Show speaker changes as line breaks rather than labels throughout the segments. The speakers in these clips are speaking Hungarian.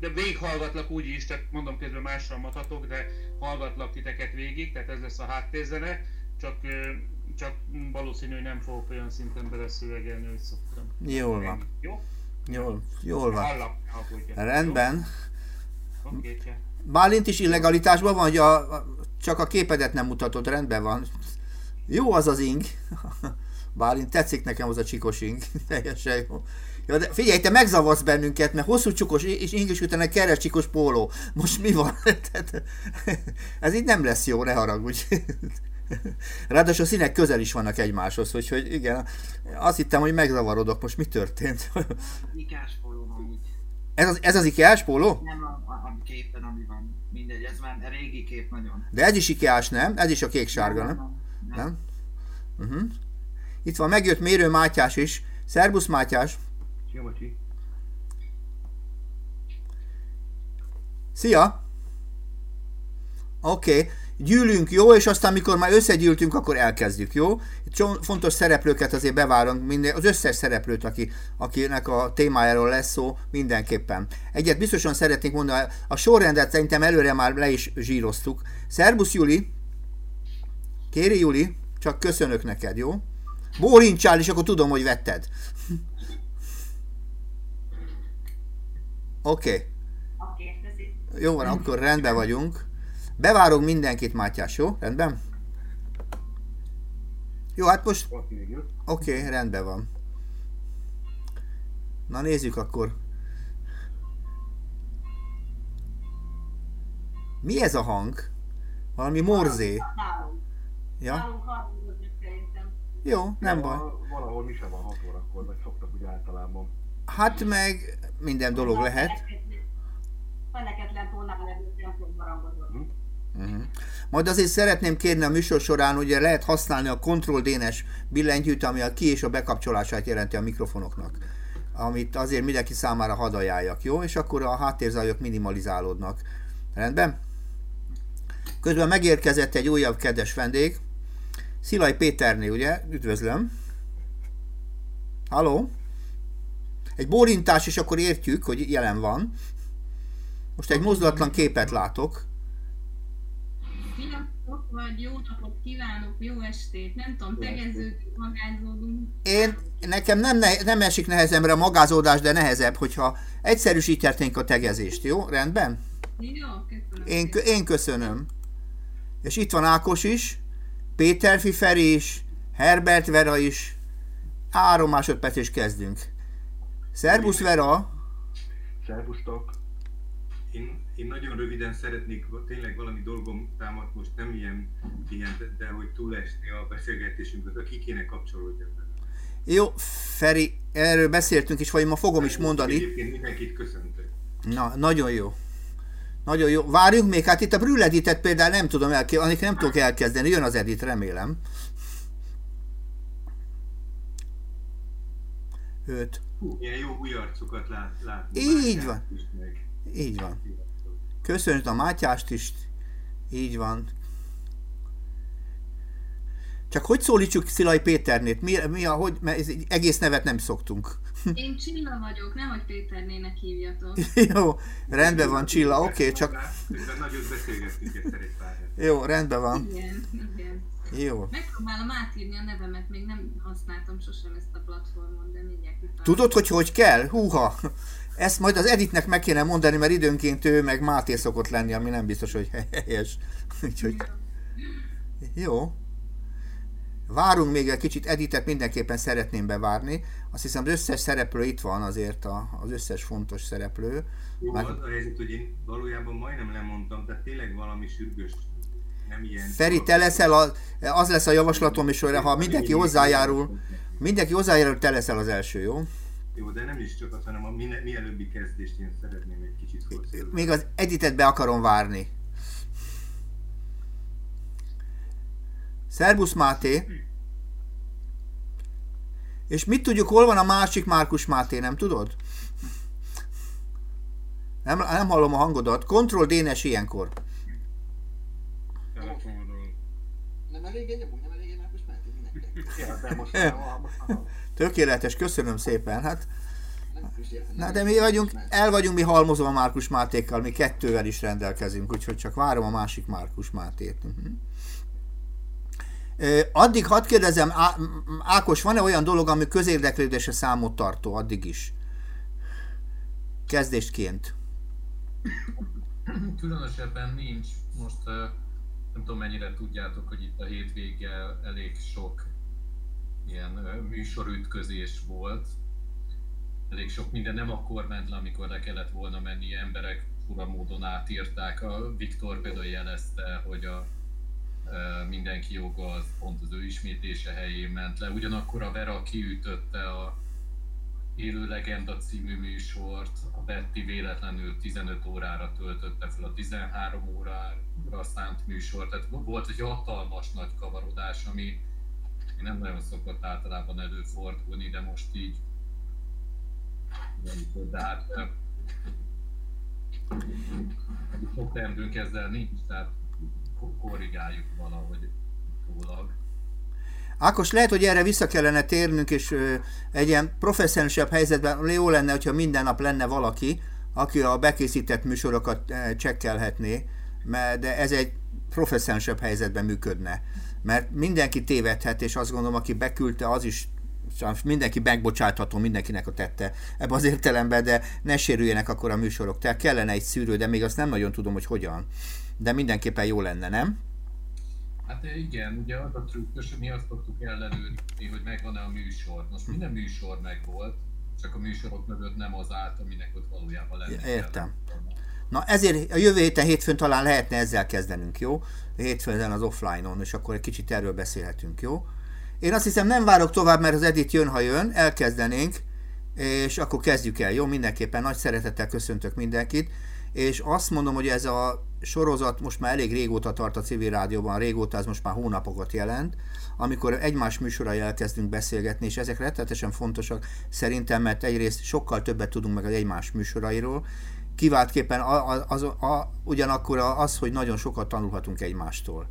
de végighallgatlak úgy is, tehát mondom közben mással mondhatok, de hallgatlak titeket végig, tehát ez lesz a háttérzene, csak, csak valószínű, hogy nem fogok olyan szinten beleszövegelni, hogy szoktam.
Jól van.
Jó?
Jól, jól van.
Hallak,
Rendben.
Okay,
Bálint is illegalitásban van, hogy a, csak a képedet nem mutatod, rendben van. Jó az az ing. Bálint, tetszik nekem az a csikos ing. Teljesen jó. Ja, de figyelj, te megzavarsz bennünket, mert hosszú csukos és ingis utána keres csikos póló. Most mi van? Ez így nem lesz jó, ne haragudj. Ráadásul a színek közel is vannak egymáshoz, úgyhogy igen, azt hittem, hogy megzavarodok. Most mi történt?
Ikás póló van
Ez az, ez az Ikeás póló?
Nem a, a képen, ami van. Mindegy, ez már régi kép nagyon.
De ez is Ikeás, nem? Ez is a kék-sárga, nem? Nem. nem. nem? Uh-huh. Itt van, megjött Mérő Mátyás is. Szerbusz Mátyás!
Szia, Macsi.
Szia! Oké, okay. gyűlünk, jó, és aztán mikor már összegyűltünk, akkor elkezdjük, jó? Itt fontos szereplőket azért bevárunk, minden, az összes szereplőt, aki, akinek a témájáról lesz szó, mindenképpen. Egyet biztosan szeretnék mondani, a sorrendet szerintem előre már le is zsíroztuk. Szerbusz Juli! Kéri Juli, csak köszönök neked, jó? Bólincsál, és akkor tudom, hogy vetted. Oké. Okay. Okay, jó van, akkor rendben vagyunk. Bevárunk mindenkit, Mátyás, jó? Rendben? Jó, hát most... Oké, okay, rendben van. Na nézzük akkor. Mi ez a hang? Valami morzé. Ja? Jó, nem baj.
Valahol mi sem van 6 órakor, vagy szoktak úgy általában.
Hát meg minden dolog lehet.
Feneketlen tónál levő
Uh-huh. Majd azért szeretném kérni a műsor során, hogy lehet használni a Control D-nes billentyűt, ami a ki- és a bekapcsolását jelenti a mikrofonoknak. Amit azért mindenki számára hadd ajánljak, jó? És akkor a háttérzajok minimalizálódnak. Rendben? Közben megérkezett egy újabb kedves vendég. Szilaj Péterné, ugye? Üdvözlöm. Halló? Egy bórintás, és akkor értjük, hogy jelen van. Most egy mozdulatlan képet látok.
Sziasztok, vagy jó napot kívánok, jó estét, nem tudom, tegeződik, magázódunk.
Én, nekem nem, ne, nem esik nehezemre a magázódás, de nehezebb, hogyha egyszerűsíthetnénk a tegezést, jó? Rendben?
Jó, köszönöm.
Én, én köszönöm. És itt van Ákos is, Péter Fiferi is, Herbert Vera is. Három másodperc és kezdünk. Szerbusz Vera!
Szervusztok!
Én, én nagyon röviden szeretnék, tényleg valami dolgom támad most, nem ilyen, ilyen de hogy túlesni a beszélgetésünket, ki kéne kapcsolódjak benne.
Jó, Feri, erről beszéltünk is, vagy ma fogom is mondani.
Egyébként mindenkit köszöntök.
Na, nagyon jó. Nagyon jó. Várjunk még, hát itt a Brülleditet például nem tudom elkezdeni, nem tudok elkezdeni, jön az edit, remélem. Öt.
Hú, ilyen jó új arcokat lát, látni.
Így van. Így van. Köszönjük a Mátyást is. Így van. Csak hogy szólítsuk Szilai Péternét? Mi, mi a, hogy, mert ez egész nevet nem szoktunk.
Én Csilla vagyok, nem hogy Péternének hívjatok.
Jó, rendben van Csilla, oké, okay, csak...
Nagyot beszélgettünk egyszer egy pár
Jó, rendben van.
Igen, igen.
Jó.
Megpróbálom átírni a nevemet, még nem használtam sosem ezt a platformon, de mindjárt kitalálom.
Tudod, hogy hogy kell? Húha! Ezt majd az Editnek meg kéne mondani, mert időnként ő meg Máté szokott lenni, ami nem biztos, hogy helyes. Úgyhogy... Jó. Várunk még egy kicsit, Editet mindenképpen szeretném bevárni. Azt hiszem az összes szereplő itt van azért, a, az összes fontos szereplő.
Jó, Már... az a helyzet, hogy én valójában majdnem lemondtam, tehát tényleg valami sürgős nem ilyen...
Feri, te leszel, a, az lesz a javaslatom hogy ha mindenki hozzájárul, mindenki hozzájárul, te leszel az első, jó?
Jó, de nem is csak az, hanem a mielőbbi kezdést én szeretném egy kicsit hozzá.
Még az editet be akarom várni. Szerbusz Máté. És mit tudjuk, hol van a másik Márkus Máté, nem tudod? Nem, nem hallom a hangodat. Kontroll Dénes ilyenkor.
Nem elég egy nem elég egy Márkus Máté mindenkinek.
Tökéletes, köszönöm szépen. Hát Na de mi vagyunk, el vagyunk mi halmozva Márkus Mátékkal, mi kettővel is rendelkezünk, úgyhogy csak várom a másik Márkus Mátét. Uh-huh. Ö, Addig hadd kérdezem, Á- Ákos, van-e olyan dolog, ami közérdeklődésre számot tartó, addig is? Kezdésként.
Különösebben nincs. Most ö, nem tudom mennyire tudjátok, hogy itt a hétvéggel elég sok ilyen műsorütközés volt. Elég sok minden nem akkor ment le, amikor le kellett volna menni, emberek fura módon átírták. A Viktor például jelezte, hogy a mindenki joga az pont az ő ismétése helyén ment le. Ugyanakkor a Vera kiütötte a Élő Legenda című műsort, a Betty véletlenül 15 órára töltötte fel a 13 órára szánt műsort, tehát volt egy hatalmas nagy kavarodás, ami nem nagyon szokott általában előfordulni, de most így de hát sok teendőnk ezzel nincs, tehát ko- korrigáljuk valahogy utólag.
Ákos, lehet, hogy erre vissza kellene térnünk, és egy ilyen professzionálisabb helyzetben jó lenne, hogyha minden nap lenne valaki, aki a bekészített műsorokat csekkelhetné, de ez egy professzionálisabb helyzetben működne. Mert mindenki tévedhet, és azt gondolom, aki beküldte, az is mindenki megbocsátható, mindenkinek a tette ebbe az értelemben, de ne sérüljenek akkor a műsorok. Tehát kellene egy szűrő, de még azt nem nagyon tudom, hogy hogyan. De mindenképpen jó lenne, nem?
Hát igen, ugye az a trükkös, hogy mi azt szoktuk ellenőrizni, hogy megvan-e a műsor. Most minden műsor megvolt, csak a műsorok mögött nem az állt, aminek ott valójában lenne.
Értem. Na ezért a jövő héten hétfőn talán lehetne ezzel kezdenünk, jó? Hétfőn az offline-on, és akkor egy kicsit erről beszélhetünk, jó? Én azt hiszem nem várok tovább, mert az edit jön, ha jön, elkezdenénk, és akkor kezdjük el, jó? Mindenképpen nagy szeretettel köszöntök mindenkit, és azt mondom, hogy ez a sorozat most már elég régóta tart a civil rádióban, régóta, ez most már hónapokat jelent, amikor egymás műsorai elkezdünk beszélgetni, és ezek rettenetesen fontosak szerintem, mert egyrészt sokkal többet tudunk meg az egymás műsorairól, kiváltképpen a, a, az, a, ugyanakkor az, hogy nagyon sokat tanulhatunk egymástól.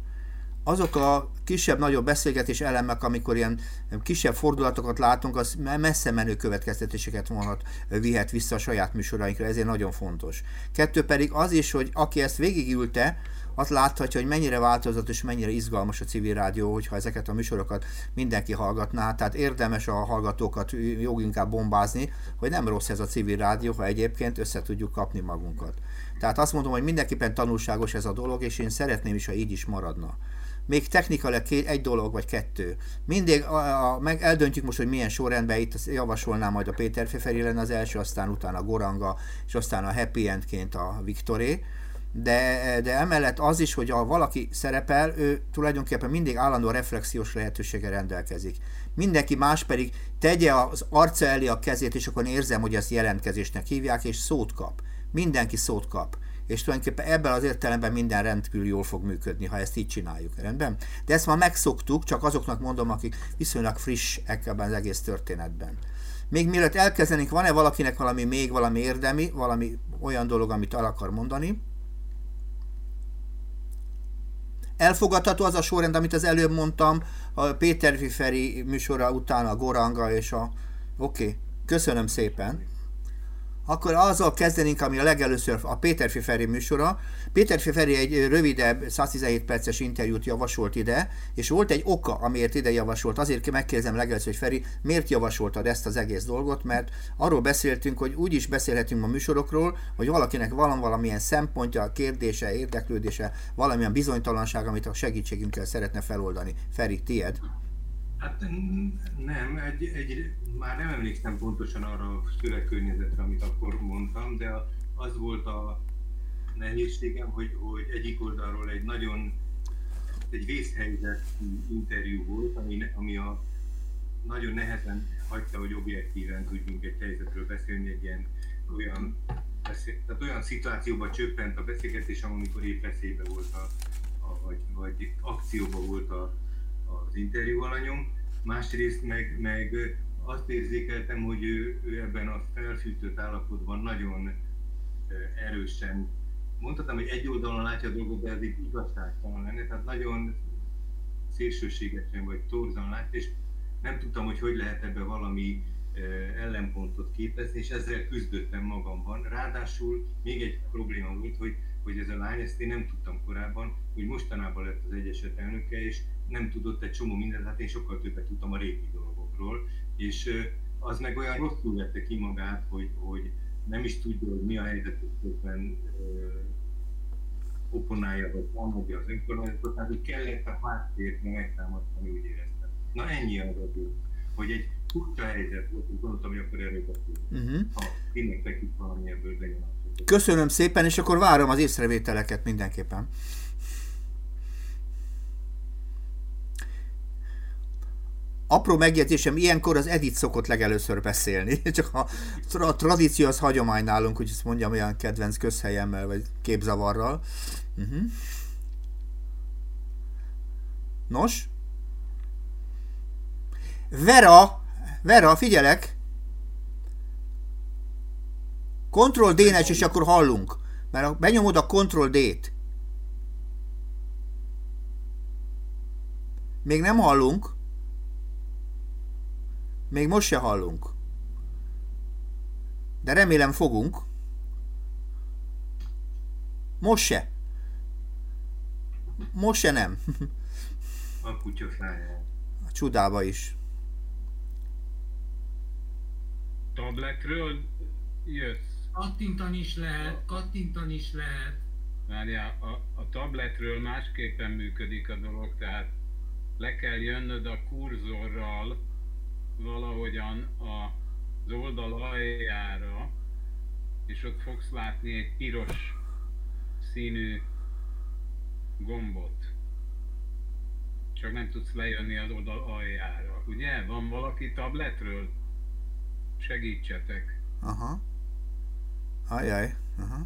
Azok a kisebb-nagyobb beszélgetés elemek, amikor ilyen kisebb fordulatokat látunk, az messze menő következtetéseket vonhat, vihet vissza a saját műsorainkra, ezért nagyon fontos. Kettő pedig az is, hogy aki ezt végigülte, azt láthatja, hogy mennyire változatos, mennyire izgalmas a civil rádió, hogyha ezeket a műsorokat mindenki hallgatná. Tehát érdemes a hallgatókat joginkább bombázni, hogy nem rossz ez a civil rádió, ha egyébként össze tudjuk kapni magunkat. Tehát azt mondom, hogy mindenképpen tanulságos ez a dolog, és én szeretném is, ha így is maradna még technikailag egy dolog vagy kettő. Mindig a, a, meg eldöntjük most, hogy milyen sorrendben itt javasolnám majd a Péter Feferi lenne az első, aztán utána a Goranga, és aztán a Happy Endként a Viktoré. De, de emellett az is, hogy ha valaki szerepel, ő tulajdonképpen mindig állandó reflexiós lehetősége rendelkezik. Mindenki más pedig tegye az arca elé a kezét, és akkor érzem, hogy ezt jelentkezésnek hívják, és szót kap. Mindenki szót kap és tulajdonképpen ebben az értelemben minden rendkívül jól fog működni, ha ezt így csináljuk, rendben? De ezt már megszoktuk, csak azoknak mondom, akik viszonylag friss ebben az egész történetben. Még mielőtt elkezdenénk, van-e valakinek valami még valami érdemi, valami olyan dolog, amit el akar mondani? Elfogadható az a sorrend, amit az előbb mondtam, a Péter Fiferi műsora után a Goranga és a... Oké, okay. köszönöm szépen akkor azzal kezdenénk, ami a legelőször a Péter Fiferi műsora. Péter Fiferi egy rövidebb, 117 perces interjút javasolt ide, és volt egy oka, amiért ide javasolt. Azért megkérdezem legelőször, hogy Feri, miért javasoltad ezt az egész dolgot, mert arról beszéltünk, hogy úgy is beszélhetünk a műsorokról, hogy valakinek van valamilyen szempontja, kérdése, érdeklődése, valamilyen bizonytalanság, amit a segítségünkkel szeretne feloldani. Feri, tied.
Hát nem, egy, egy, már nem emlékszem pontosan arra a szövegkörnyezetre, amit akkor mondtam, de az volt a nehézségem, hogy, hogy egyik oldalról egy nagyon egy vészhelyzet interjú volt, ami, ami a nagyon nehezen hagyta, hogy objektíven tudjunk egy helyzetről beszélni, egy ilyen olyan, tehát olyan szituációba csöppent a beszélgetés, amikor épp veszélybe volt a, a vagy, vagy akcióba volt a, az interjú alanyom, másrészt meg, meg azt érzékeltem, hogy ő, ő ebben a felfűtött állapotban nagyon erősen, mondhatom, hogy egy oldalon látja a dolgot, de ez így igazságtalan lenne, tehát nagyon szélsőségesen vagy torzan lát, és nem tudtam, hogy hogy lehet ebbe valami ellenpontot képezni, és ezzel küzdöttem magamban. Ráadásul még egy probléma volt, hogy, hogy ez a lány, ezt én nem tudtam korábban, hogy mostanában lett az Egyesület elnöke, és nem tudott egy csomó mindent, hát én sokkal többet tudtam a régi dolgokról, és az meg olyan rosszul vette ki magát, hogy, hogy nem is tudja, hogy mi a helyzet, közben opponálja, vagy támadja az önkormányzatot, tehát hogy kellett a háttérbe megtámasztani, úgy éreztem. Na ennyi az az, hogy egy furcsa helyzet volt, gondoltam, hogy akkor erről beszélünk.
Uh-huh.
Ha tényleg nekik valami ebből bejön.
Köszönöm szépen, és akkor várom az észrevételeket mindenképpen. Apró megjegyzésem, ilyenkor az Edith szokott legelőször beszélni, csak a, a tradíció az hagyomány nálunk, hogy ezt mondjam olyan kedvenc közhelyemmel, vagy képzavarral. Uh-huh. Nos? Vera, Vera, figyelek! Ctrl d és akkor hallunk. Mert ha benyomod a Ctrl D-t. Még nem hallunk. Még most se hallunk. De remélem fogunk. Most se. Most se nem.
A kutya.
A csudába is.
Tabletről jössz.
Kattintani is lehet, kattintani is lehet.
Várjál, a, a tabletről másképpen működik a dolog, tehát le kell jönnöd a kurzorral valahogyan az oldal aljára, és ott fogsz látni egy piros színű gombot. Csak nem tudsz lejönni az oldal aljára. Ugye? Van valaki tabletről? Segítsetek.
Aha. Ajaj. Aha.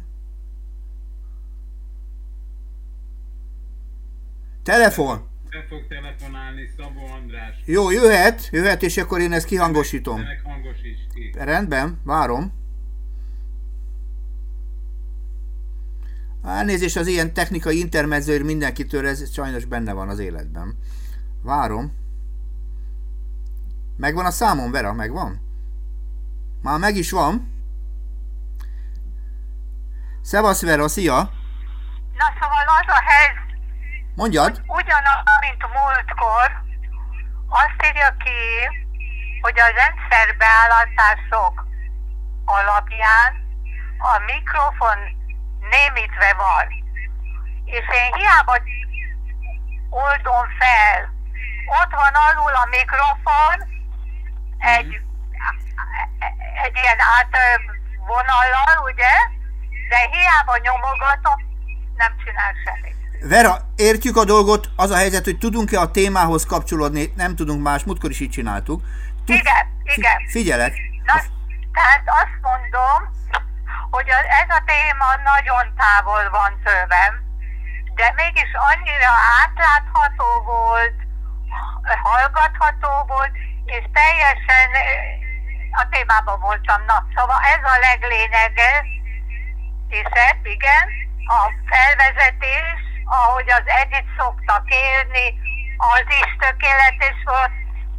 Telefon.
Be fog telefonálni Szabó András.
Jó, jöhet, jöhet, és akkor én ezt kihangosítom.
Hangosíts ki.
Rendben, várom. Elnézést az ilyen technikai intermezőr mindenkitől, ez sajnos benne van az életben. Várom. Megvan a számom, Vera, megvan? Már meg is van. Szevasz Vera, szia!
Na szóval az a helyzet,
Mondjad.
ugyanaz, mint múltkor, azt írja ki, hogy a rendszerbeállítások alapján a mikrofon némítve van. És én hiába oldom fel, ott van alul a mikrofon, egy, egy ilyen átvonallal, ugye? De hiába nyomogatom, nem csinál semmit.
Vera, értjük a dolgot, az a helyzet, hogy tudunk-e a témához kapcsolódni, nem tudunk más, múltkor is így csináltuk. Tud...
Igen, igen.
Figyelek.
Na, tehát azt mondom, hogy ez a téma nagyon távol van tőlem, de mégis annyira átlátható volt, hallgatható volt, és teljesen eh, a témában voltam. Na, szóval ez a leglényeges, és igen, a felvezetés, ahogy az Edith szokta kérni, az is tökéletes volt,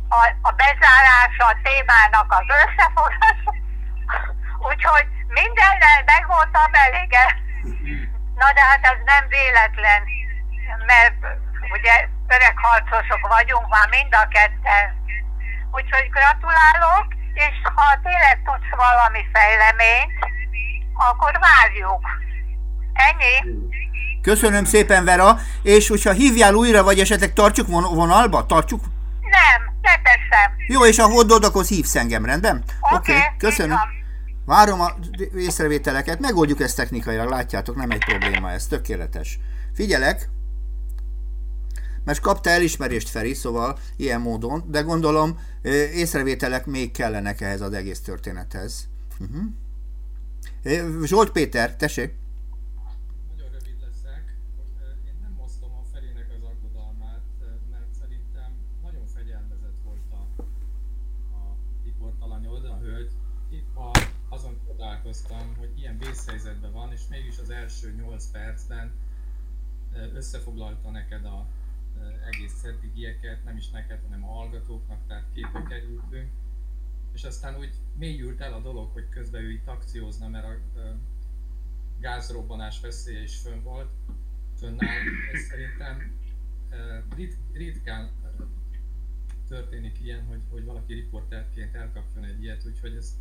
a, a bezárása a témának az összefogása, úgyhogy mindennel meg voltam elége. Na de hát ez nem véletlen, mert ugye öreg harcosok vagyunk már mind a ketten. Úgyhogy gratulálok, és ha tényleg tudsz valami fejleményt, akkor várjuk. Ennyi?
Köszönöm szépen, Vera, és hogyha hívjál újra, vagy esetleg tartsuk von- vonalba? Tartsuk?
Nem, ne teszem.
Jó, és ha hódod, akkor hívsz engem, rendben?
Oké, így
köszönöm.
van.
Várom a észrevételeket, megoldjuk ezt technikailag, látjátok, nem egy probléma ez, tökéletes. Figyelek, mert kapta elismerést Feri, szóval ilyen módon, de gondolom észrevételek még kellenek ehhez az egész történethez. Uh-huh. Zsolt Péter, tessék!
Csodálkoztam, hogy ilyen vészhelyzetben van, és mégis az első 8 percben összefoglalta neked a egész eddigieket, nem is neked, hanem a hallgatóknak, tehát képbe kerültünk. És aztán úgy mélyült el a dolog, hogy közben ő itt akciózna, mert a gázrobbanás veszélye is fönn volt, fönnáll. Ez szerintem rit, ritkán történik ilyen, hogy, hogy valaki riporterként elkapjon egy ilyet, úgyhogy ez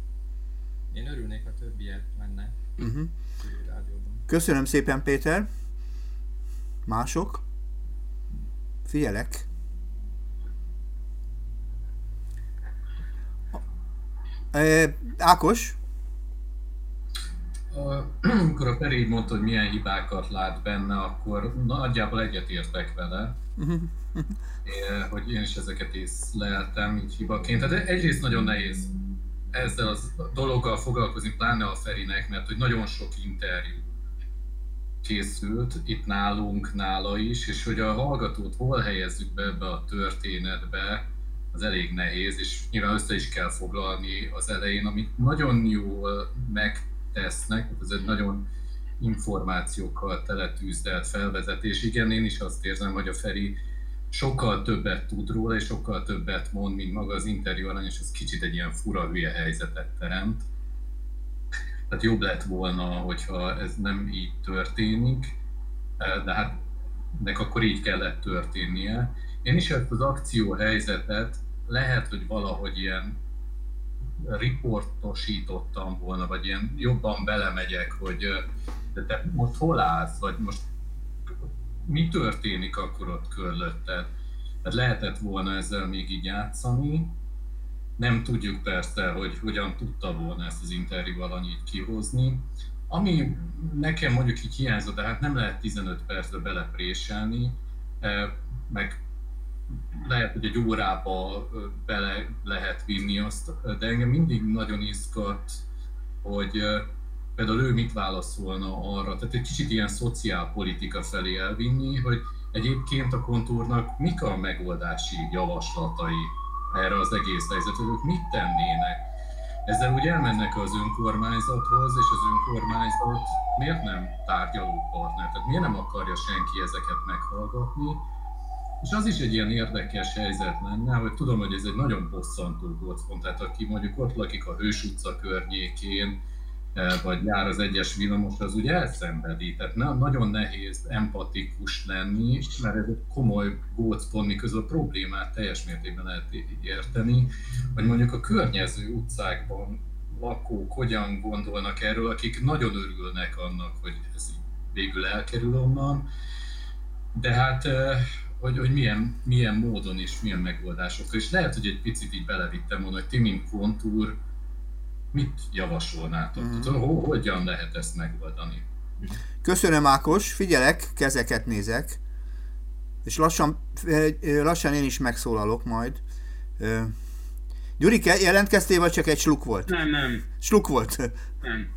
én örülnék, ha több ilyet menne
Uh-huh.
rádióban.
Köszönöm szépen, Péter. Mások? Figyelek. E, Ákos?
Amikor a Peri mondta, hogy milyen hibákat lát benne, akkor nagyjából egyetértek vele, hogy én is ezeket észleltem így hibaként. Tehát egyrészt nagyon nehéz ezzel a dologgal foglalkozni, pláne a Ferinek, mert hogy nagyon sok interjú készült itt nálunk, nála is, és hogy a hallgatót hol helyezzük be ebbe a történetbe, az elég nehéz, és nyilván össze is kell foglalni az elején, amit nagyon jól megtesznek, ez egy nagyon információkkal teletűzdelt felvezetés. Igen, én is azt érzem, hogy a Feri sokkal többet tud róla, és sokkal többet mond, mint maga az interjú alany, és ez kicsit egy ilyen fura hülye helyzetet teremt. Tehát jobb lett volna, hogyha ez nem így történik, de hát nek akkor így kellett történnie. Én is ezt az akció helyzetet lehet, hogy valahogy ilyen riportosítottam volna, vagy ilyen jobban belemegyek, hogy de te most hol állsz, vagy most mi történik akkor ott körülötted. Tehát lehetett volna ezzel még így játszani. Nem tudjuk persze, hogy hogyan tudta volna ezt az interjú alanyit kihozni. Ami nekem mondjuk így hiányzott, de hát nem lehet 15 percbe belepréselni, meg lehet, hogy egy órába bele lehet vinni azt, de engem mindig nagyon izgat, hogy például ő mit válaszolna arra, tehát egy kicsit ilyen szociálpolitika felé elvinni, hogy egyébként a kontúrnak mik a megoldási javaslatai erre az egész helyzetre, ők mit tennének. Ezzel úgy elmennek az önkormányzathoz, és az önkormányzat miért nem tárgyaló partner? Tehát miért nem akarja senki ezeket meghallgatni? És az is egy ilyen érdekes helyzet lenne, hogy tudom, hogy ez egy nagyon bosszantó gócpont, tehát aki mondjuk ott lakik a Hős utca környékén, eh, vagy jár az egyes villamos, az úgy elszenvedi. Tehát na- nagyon nehéz empatikus lenni, mert ez egy komoly gócpont, miközben a problémát teljes mértékben lehet érteni, hogy mondjuk a környező utcákban lakók hogyan gondolnak erről, akik nagyon örülnek annak, hogy ez végül elkerül onnan, de hát eh, hogy, hogy milyen, milyen módon és milyen megoldásokkal. És lehet, hogy egy picit így belevittem volna, hogy ti, mint kontúr, mit javasolnátok? Mm. Ho- hogyan lehet ezt megoldani?
Köszönöm, Ákos, figyelek, kezeket nézek, és lassan, ö, lassan én is megszólalok majd. Ö, Gyurike, jelentkeztél, vagy csak egy sluk volt?
Nem, nem,
Sluk volt.
nem.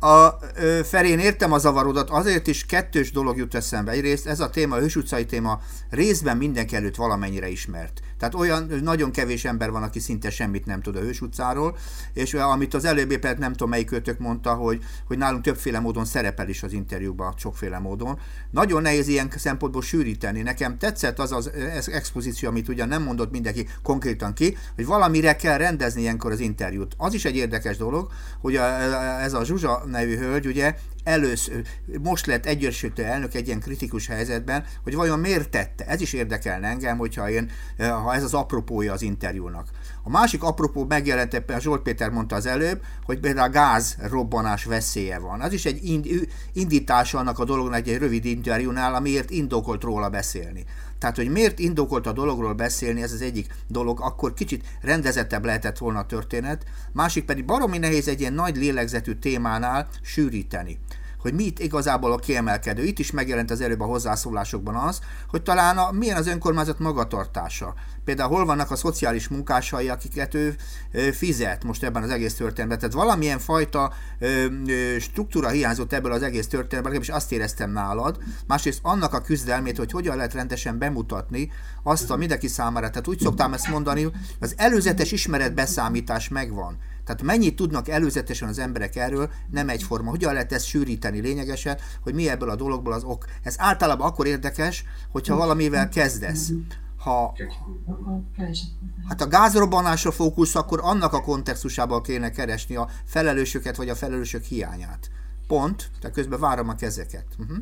A ö, Ferén értem a zavarodat, azért is kettős dolog jut eszembe. Egyrészt ez a téma, a hős utcai téma részben mindenki előtt valamennyire ismert. Tehát olyan nagyon kevés ember van, aki szinte semmit nem tud a hős utcáról, és amit az előbb éppen nem tudom melyik kötök mondta, hogy, hogy nálunk többféle módon szerepel is az interjúban, sokféle módon. Nagyon nehéz ilyen szempontból sűríteni. Nekem tetszett az az expozíció, amit ugyan nem mondott mindenki konkrétan ki, hogy valamire kell rendezni ilyenkor az interjút. Az is egy érdekes dolog, hogy a, ez a Zsuzsa nevű hölgy ugye először, most lett egyesítő elnök egy ilyen kritikus helyzetben, hogy vajon miért tette. Ez is érdekelne engem, hogyha én, ha ez az apropója az interjúnak. A másik apropó megjelent, éppen Zsolt Péter mondta az előbb, hogy például a gáz robbanás veszélye van. Az is egy ind- indítása annak a dolognak egy rövid interjúnál, amiért indokolt róla beszélni. Tehát, hogy miért indokolt a dologról beszélni, ez az egyik dolog, akkor kicsit rendezettebb lehetett volna a történet, másik pedig baromi nehéz egy ilyen nagy lélegzetű témánál sűríteni hogy mi itt igazából a kiemelkedő. Itt is megjelent az előbb a hozzászólásokban az, hogy talán a, milyen az önkormányzat magatartása. Például hol vannak a szociális munkásai, akiket ő fizet most ebben az egész történetben. Tehát valamilyen fajta struktúra hiányzott ebből az egész történetben, legalábbis azt éreztem nálad. Másrészt annak a küzdelmét, hogy hogyan lehet rendesen bemutatni azt a mindenki számára. Tehát úgy szoktam ezt mondani, az előzetes ismeretbeszámítás megvan. Tehát mennyit tudnak előzetesen az emberek erről, nem egyforma. Hogyan lehet ezt sűríteni lényegesen, hogy mi ebből a dologból az ok. Ez általában akkor érdekes, hogyha valamivel kezdesz. Ha hát a gázrobbanásra fókusz, akkor annak a kontextusában kéne keresni a felelősöket, vagy a felelősök hiányát. Pont, de közben várom a kezeket. Uh-huh.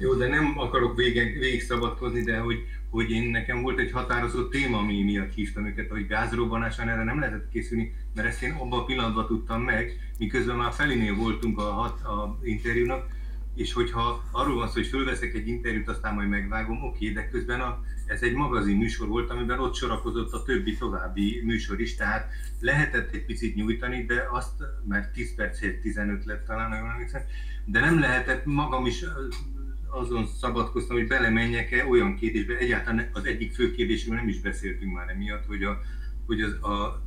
Jó, de nem akarok végig, végig szabadkozni, de hogy, hogy én nekem volt egy határozott téma, ami miatt hívtam őket, hogy gázrobbanásán erre nem lehetett készülni, mert ezt én abban a pillanatban tudtam meg, miközben már felénél voltunk a, hat, a interjúnak, és hogyha arról van szó, hogy fölveszek egy interjút, aztán majd megvágom, oké, de közben a, ez egy magazin műsor volt, amiben ott sorakozott a többi további műsor is, tehát lehetett egy picit nyújtani, de azt, mert 10 perc 15 lett talán, nem emlékszem, de nem lehetett magam is azon szabadkoztam, hogy belemenjek-e olyan kérdésbe, egyáltalán az egyik fő kérdésről nem is beszéltünk már emiatt, hogy, a, hogy az, a,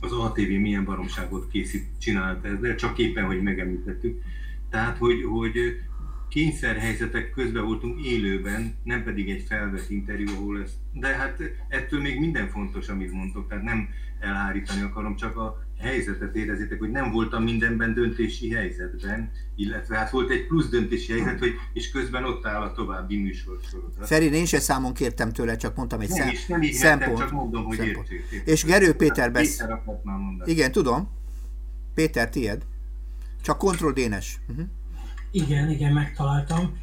az ATV milyen baromságot készít, csinált ezzel, csak éppen, hogy megemlítettük. Tehát, hogy, hogy kényszerhelyzetek közben voltunk élőben, nem pedig egy felvett interjú, ahol ez... De hát ettől még minden fontos, amit mondtok, tehát nem elhárítani akarom, csak a helyzetet érezzétek, hogy nem voltam mindenben döntési helyzetben, illetve hát volt egy plusz döntési helyzet, hogy, és közben ott áll a további műsorsorozat.
Feri, én se számon kértem tőle, csak mondtam egy
nem
szem,
is, nem így
szempont.
Vettem, csak mondom, hogy
szempont.
értjük, értjük.
És Gerő Péter besz...
Péter.
Igen, tudom. Péter, tied. Csak kontroll Dénes. Uh-huh.
Igen, igen, megtaláltam.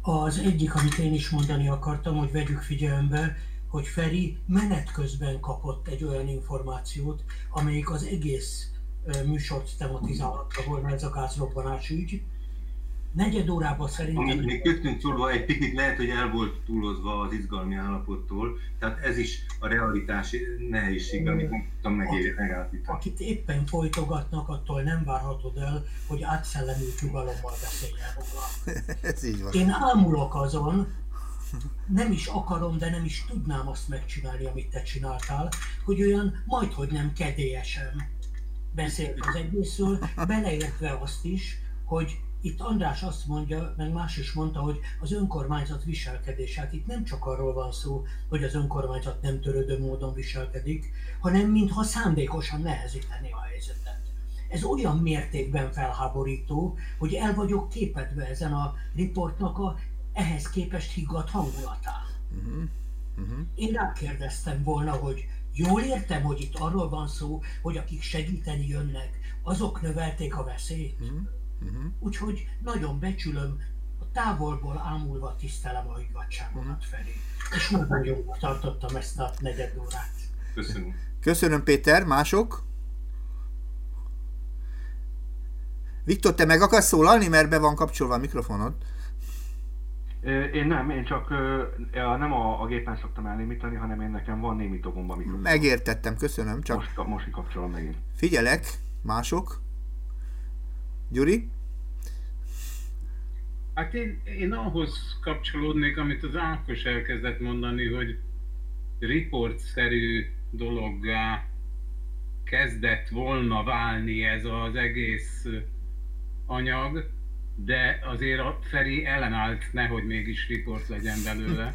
Az egyik, amit én is mondani akartam, hogy vegyük figyelembe, hogy Feri menet közben kapott egy olyan információt, amelyik az egész műsort tematizálta volna ez a gázrobbanás ügy. Negyed órában szerintem...
Még köztünk szólva egy picit lehet, hogy el volt túlozva az izgalmi állapottól, tehát ez is a realitás nehézség, amit nem tudtam megállapítani.
Akit éppen folytogatnak, attól nem várhatod el, hogy átszellemült nyugalommal beszéljen róla.
Ez így van.
Én ámulok azon, nem is akarom, de nem is tudnám azt megcsinálni, amit te csináltál, hogy olyan majdhogy nem kedélyesen beszélt az egészről, beleértve azt is, hogy itt András azt mondja, meg más is mondta, hogy az önkormányzat viselkedés. Hát itt nem csak arról van szó, hogy az önkormányzat nem törődő módon viselkedik, hanem mintha szándékosan nehezíteni a helyzetet. Ez olyan mértékben felháborító, hogy el vagyok képedve ezen a riportnak a ehhez képest higgadt hangulatán.
Uh-huh. Uh-huh.
Én rákérdeztem volna, hogy jól értem, hogy itt arról van szó, hogy akik segíteni jönnek, azok növelték a veszélyt.
Uh-huh. Uh-huh.
Úgyhogy nagyon becsülöm, a távolból ámulva tisztelem a higgadságomat felé. És nagyon jól tartottam ezt a negyed órát.
Köszönöm.
Köszönöm Péter, mások? Viktor, te meg akarsz szólalni, mert be van kapcsolva a mikrofonod?
Én nem, én csak nem a, a gépen szoktam elnémítani, hanem én nekem van némító gomba mikrofon.
Megértettem, köszönöm, csak
Most, most kikapcsolom megint.
figyelek, mások? Gyuri?
Hát én, én ahhoz kapcsolódnék, amit az Ákos elkezdett mondani, hogy riportszerű dologgá kezdett volna válni ez az egész anyag, de azért a Feri ellenállt, nehogy mégis riport legyen belőle.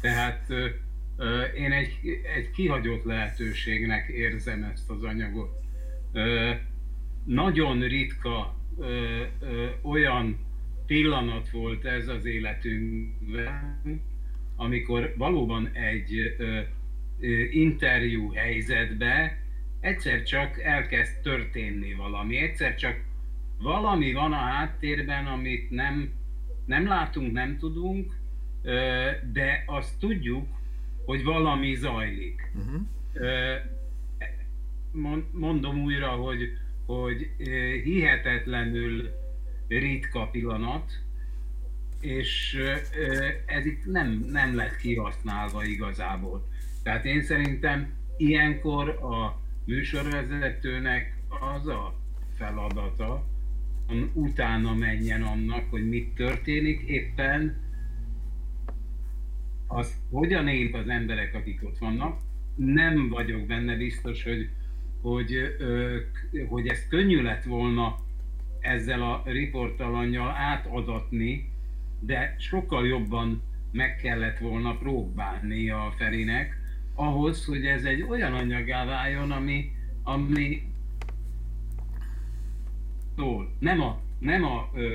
Tehát ö, ö, én egy, egy kihagyott lehetőségnek érzem ezt az anyagot. Ö, nagyon ritka ö, ö, olyan pillanat volt ez az életünkben, amikor valóban egy ö, ö, interjú helyzetbe egyszer csak elkezd történni valami, egyszer csak valami van a háttérben, amit nem, nem látunk, nem tudunk, de azt tudjuk, hogy valami zajlik.
Uh-huh.
Mondom újra, hogy, hogy hihetetlenül ritka pillanat, és ez itt nem, nem lett kihasználva igazából. Tehát én szerintem ilyenkor a műsorvezetőnek az a feladata, utána menjen annak, hogy mit történik éppen, az hogyan élik az emberek, akik ott vannak. Nem vagyok benne biztos, hogy, hogy, hogy ez könnyű lett volna ezzel a riportalannyal átadatni, de sokkal jobban meg kellett volna próbálni a Ferinek, ahhoz, hogy ez egy olyan anyagá váljon, ami, ami szól. Nem a, nem a, ö,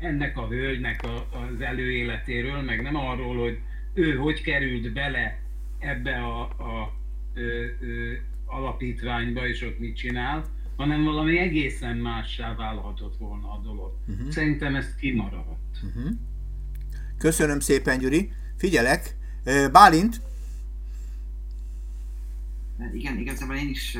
ennek a hölgynek a, az előéletéről, meg nem arról, hogy ő hogy került bele ebbe a, a ö, ö, alapítványba, és ott mit csinál, hanem valami egészen mássá válhatott volna a dolog. Uh-huh. Szerintem ezt kimaradt.
Uh-huh. Köszönöm szépen, Gyuri. Figyelek. Bálint?
Igen, igazából én is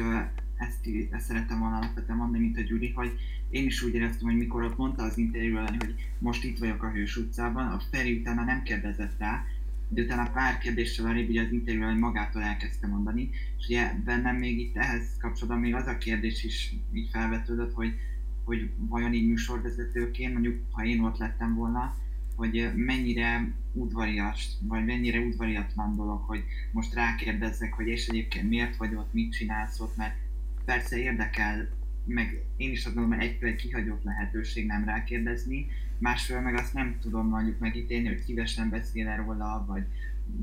ezt, ezt szerettem volna alapvetően mondani, mint a Gyuri, hogy én is úgy éreztem, hogy mikor ott mondta az interjúban, hogy most itt vagyok a Hős utcában, a Feri utána nem kérdezett rá, de utána pár kérdéssel arrébb ugye az interjúban magától elkezdte mondani, és ugye bennem még itt ehhez kapcsolatban még az a kérdés is így felvetődött, hogy, hogy vajon így műsorvezetőként, mondjuk ha én ott lettem volna, hogy mennyire udvarias, vagy mennyire udvariatlan dolog, hogy most rákérdezzek, hogy és egyébként miért vagy ott, mit csinálsz ott, mert persze érdekel, meg én is azt gondolom, hogy egy kihagyott lehetőség nem rákérdezni, másfél meg azt nem tudom mondjuk megítélni, hogy szívesen beszél róla, vagy,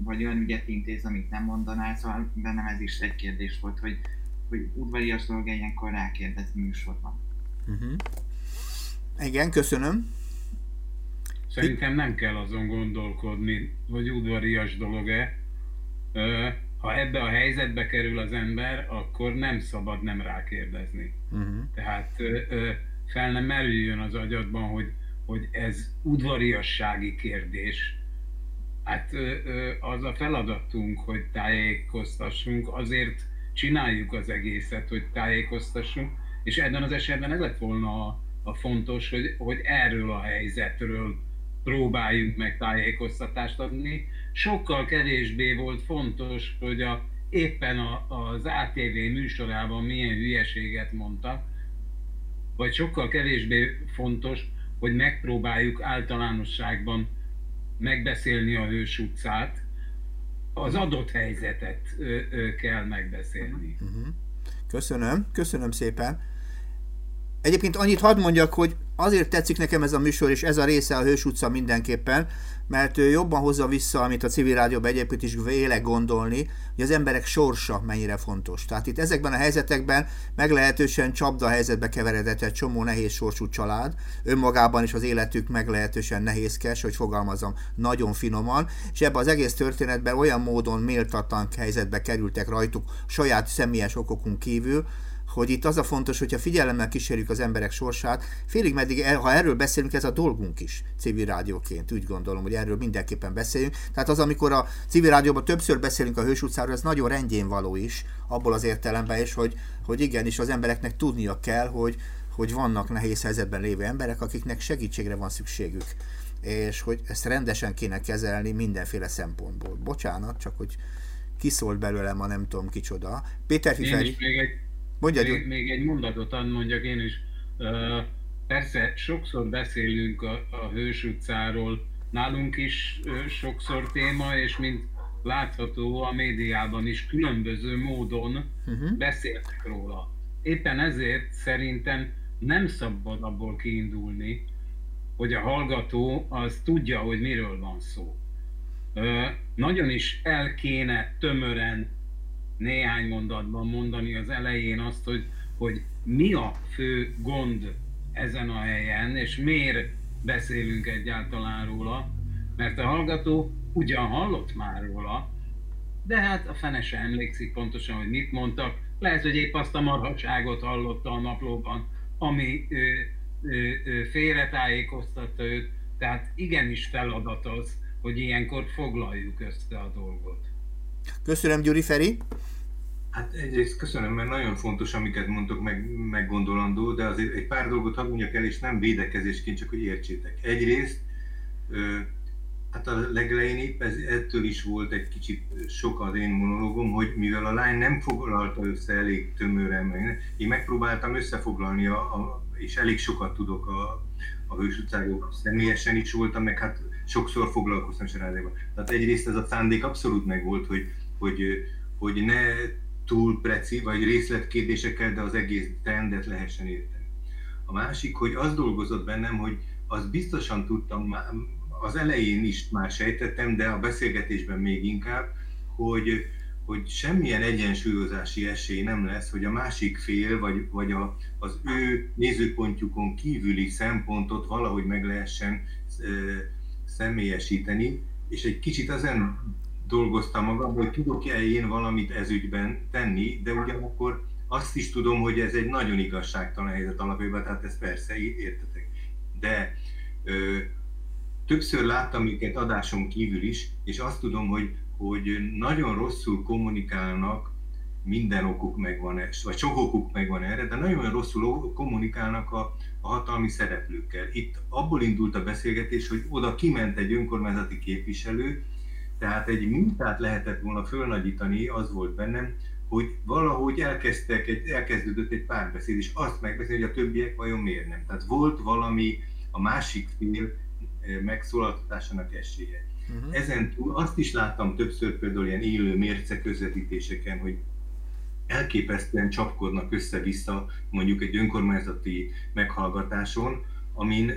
vagy olyan ügyet intéz, amit nem mondanál, szóval bennem ez is egy kérdés volt, hogy, hogy udvarias dolog ilyenkor rákérdezni műsorban.
Uh-huh. Igen, köszönöm.
Szerintem nem kell azon gondolkodni, hogy udvarias dolog-e. Ha ebbe a helyzetbe kerül az ember, akkor nem szabad nem rákérdezni. Uh-huh. Tehát fel nem merüljön az agyadban, hogy, hogy ez udvariassági kérdés. Hát az a feladatunk, hogy tájékoztassunk, azért csináljuk az egészet, hogy tájékoztassunk, és ebben az esetben ez lett volna a, a fontos, hogy, hogy erről a helyzetről próbáljunk meg tájékoztatást adni. Sokkal kevésbé volt fontos, hogy a, éppen a, az ATV műsorában milyen hülyeséget mondtak, vagy sokkal kevésbé fontos, hogy megpróbáljuk általánosságban megbeszélni a Hős utcát, az adott helyzetet ö, ö, kell megbeszélni.
Uh-huh. Köszönöm, köszönöm szépen. Egyébként annyit hadd mondjak, hogy azért tetszik nekem ez a műsor, és ez a része a Hős utca mindenképpen, mert ő jobban hozza vissza, amit a civil rádióban egyébként is vélek gondolni, hogy az emberek sorsa mennyire fontos. Tehát itt ezekben a helyzetekben meglehetősen csapda helyzetbe keveredett egy csomó nehéz sorsú család, önmagában is az életük meglehetősen nehézkes, hogy fogalmazom, nagyon finoman, és ebben az egész történetben olyan módon méltatlan helyzetbe kerültek rajtuk saját személyes okokunk kívül, hogy itt az a fontos, hogyha figyelemmel kísérjük az emberek sorsát, félig meddig, ha erről beszélünk, ez a dolgunk is civil rádióként. Úgy gondolom, hogy erről mindenképpen beszéljünk. Tehát az, amikor a civil rádióban többször beszélünk a Hős utcáról, ez nagyon rendjén való is, abból az értelemben is, hogy, hogy igenis az embereknek tudnia kell, hogy, hogy vannak nehéz helyzetben lévő emberek, akiknek segítségre van szükségük és hogy ezt rendesen kéne kezelni mindenféle szempontból. Bocsánat, csak hogy kiszólt belőlem a nem tudom kicsoda. Péter Fiferi.
Én is még egy Mondja, még, még egy mondatot mondjak én is. Persze sokszor beszélünk a, a Hős utcáról, nálunk is sokszor téma, és mint látható a médiában is különböző módon uh-huh. beszéltek róla. Éppen ezért szerintem nem szabad abból kiindulni, hogy a hallgató az tudja, hogy miről van szó. nagyon is el kéne tömören néhány mondatban mondani az elején azt, hogy, hogy mi a fő gond ezen a helyen, és miért beszélünk egyáltalán róla, mert a hallgató ugyan hallott már róla, de hát a fene se emlékszik pontosan, hogy mit mondtak. Lehet, hogy épp azt a marhaságot hallotta a naplóban, ami ö, ö, ö, félretájékoztatta őt. Tehát igenis feladat az, hogy ilyenkor foglaljuk össze a dolgot.
Köszönöm, Gyuri Feri.
Hát egyrészt köszönöm, mert nagyon fontos, amiket mondtok, meg, meggondolandó, de azért egy pár dolgot hadd mondjak el, és nem védekezésként, csak hogy értsétek. Egyrészt, hát a legelején épp ez, ettől is volt egy kicsit sok az én monológom, hogy mivel a lány nem foglalta össze elég tömören, meg, én megpróbáltam összefoglalni, a, a, és elég sokat tudok a, a Hős utcáról, személyesen is voltam, meg hát sokszor foglalkoztam rádióban. Tehát egyrészt ez a szándék abszolút megvolt, hogy, hogy, hogy ne túl preci, vagy részletkérdésekkel, de az egész trendet lehessen érteni. A másik, hogy az dolgozott bennem, hogy az biztosan tudtam, az elején is már sejtettem, de a beszélgetésben még inkább, hogy, hogy semmilyen egyensúlyozási esély nem lesz, hogy a másik fél, vagy, vagy a, az ő nézőpontjukon kívüli szempontot valahogy meg lehessen e, személyesíteni, és egy kicsit ezen dolgoztam magam, hogy tudok-e én valamit ezügyben tenni, de ugyanakkor azt is tudom, hogy ez egy nagyon igazságtalan helyzet alapjában, tehát ezt persze értetek. De ö, többször láttam őket adáson kívül is, és azt tudom, hogy, hogy nagyon rosszul kommunikálnak, minden okuk megvan, vagy sok okuk megvan erre, de nagyon rosszul kommunikálnak a, a hatalmi szereplőkkel. Itt abból indult a beszélgetés, hogy oda kiment egy önkormányzati képviselő, tehát egy mintát lehetett volna fölnagyítani, az volt bennem, hogy valahogy elkezdtek, egy, elkezdődött egy párbeszéd, és azt megbeszélni, hogy a többiek vajon miért nem. Tehát volt valami a másik fél eh, megszólaltatásának esélye. Uh-huh. Ezen túl azt is láttam többször például ilyen élő mérce közvetítéseken, hogy elképesztően csapkodnak össze-vissza mondjuk egy önkormányzati meghallgatáson, amin,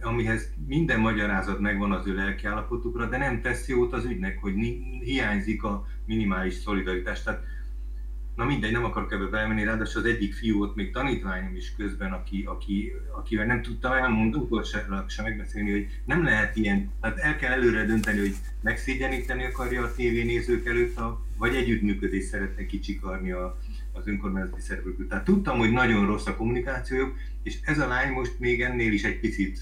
amihez minden magyarázat megvan az ő lelkiállapotukra, de nem tesz jót az ügynek, hogy hiányzik a minimális szolidaritás. Tehát Na mindegy, nem akarok ebbe belemenni, ráadásul az egyik fiú volt még tanítványom is közben, aki, aki, akivel nem tudtam elmondani, utolsólag sem megbeszélni, hogy nem lehet ilyen, tehát el kell előre dönteni, hogy megszégyeníteni akarja a tévénézők előtt, a, vagy együttműködést szeretne kicsikarni a, az önkormányzati szereplők. Tehát tudtam, hogy nagyon rossz a kommunikációjuk, és ez a lány most még ennél is egy picit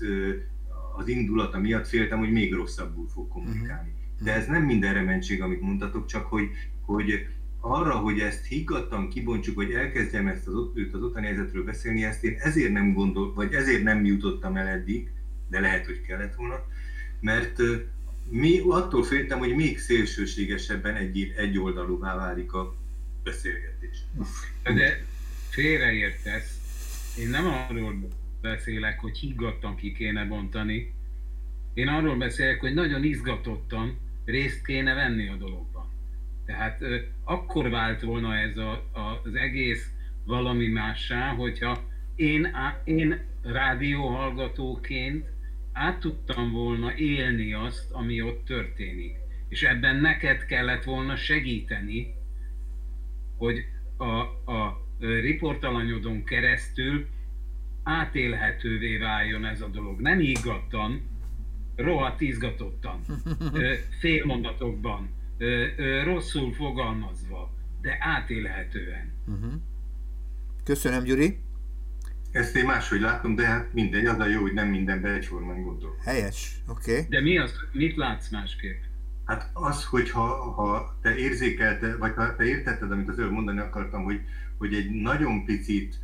az indulata miatt féltem, hogy még rosszabbul fog kommunikálni. De ez nem mindenre mentség, amit mondtatok, csak hogy, hogy arra, hogy ezt higgadtan kibontsuk, hogy elkezdjem ezt az, őt az ottani helyzetről beszélni, ezt én ezért nem gondol, vagy ezért nem jutottam el eddig, de lehet, hogy kellett volna, mert mi attól féltem, hogy még szélsőségesebben egy, egy oldalúvá válik a beszélgetés.
De félreértesz. Én nem arról beszélek, hogy higgadtan ki kéne bontani. Én arról beszélek, hogy nagyon izgatottan részt kéne venni a dologban. Tehát akkor vált volna ez a, a, az egész valami mássá, hogyha én, á, én rádióhallgatóként át tudtam volna élni azt, ami ott történik. És ebben neked kellett volna segíteni, hogy a, a riportalanyodon keresztül átélhetővé váljon ez a dolog. Nem higgadtan, rohadt izgatottan, félmondatokban, rosszul fogalmazva, de átélhetően. Uh-huh.
Köszönöm, Gyuri.
Ezt én máshogy látom, de hát mindegy, az a jó, hogy nem mindenben egyformán gondol.
Helyes, oké. Okay.
De mi az, mit látsz másképp?
Hát az, hogy ha, ha te érzékelte, vagy ha te értetted, amit az előbb mondani akartam, hogy, hogy egy nagyon picit,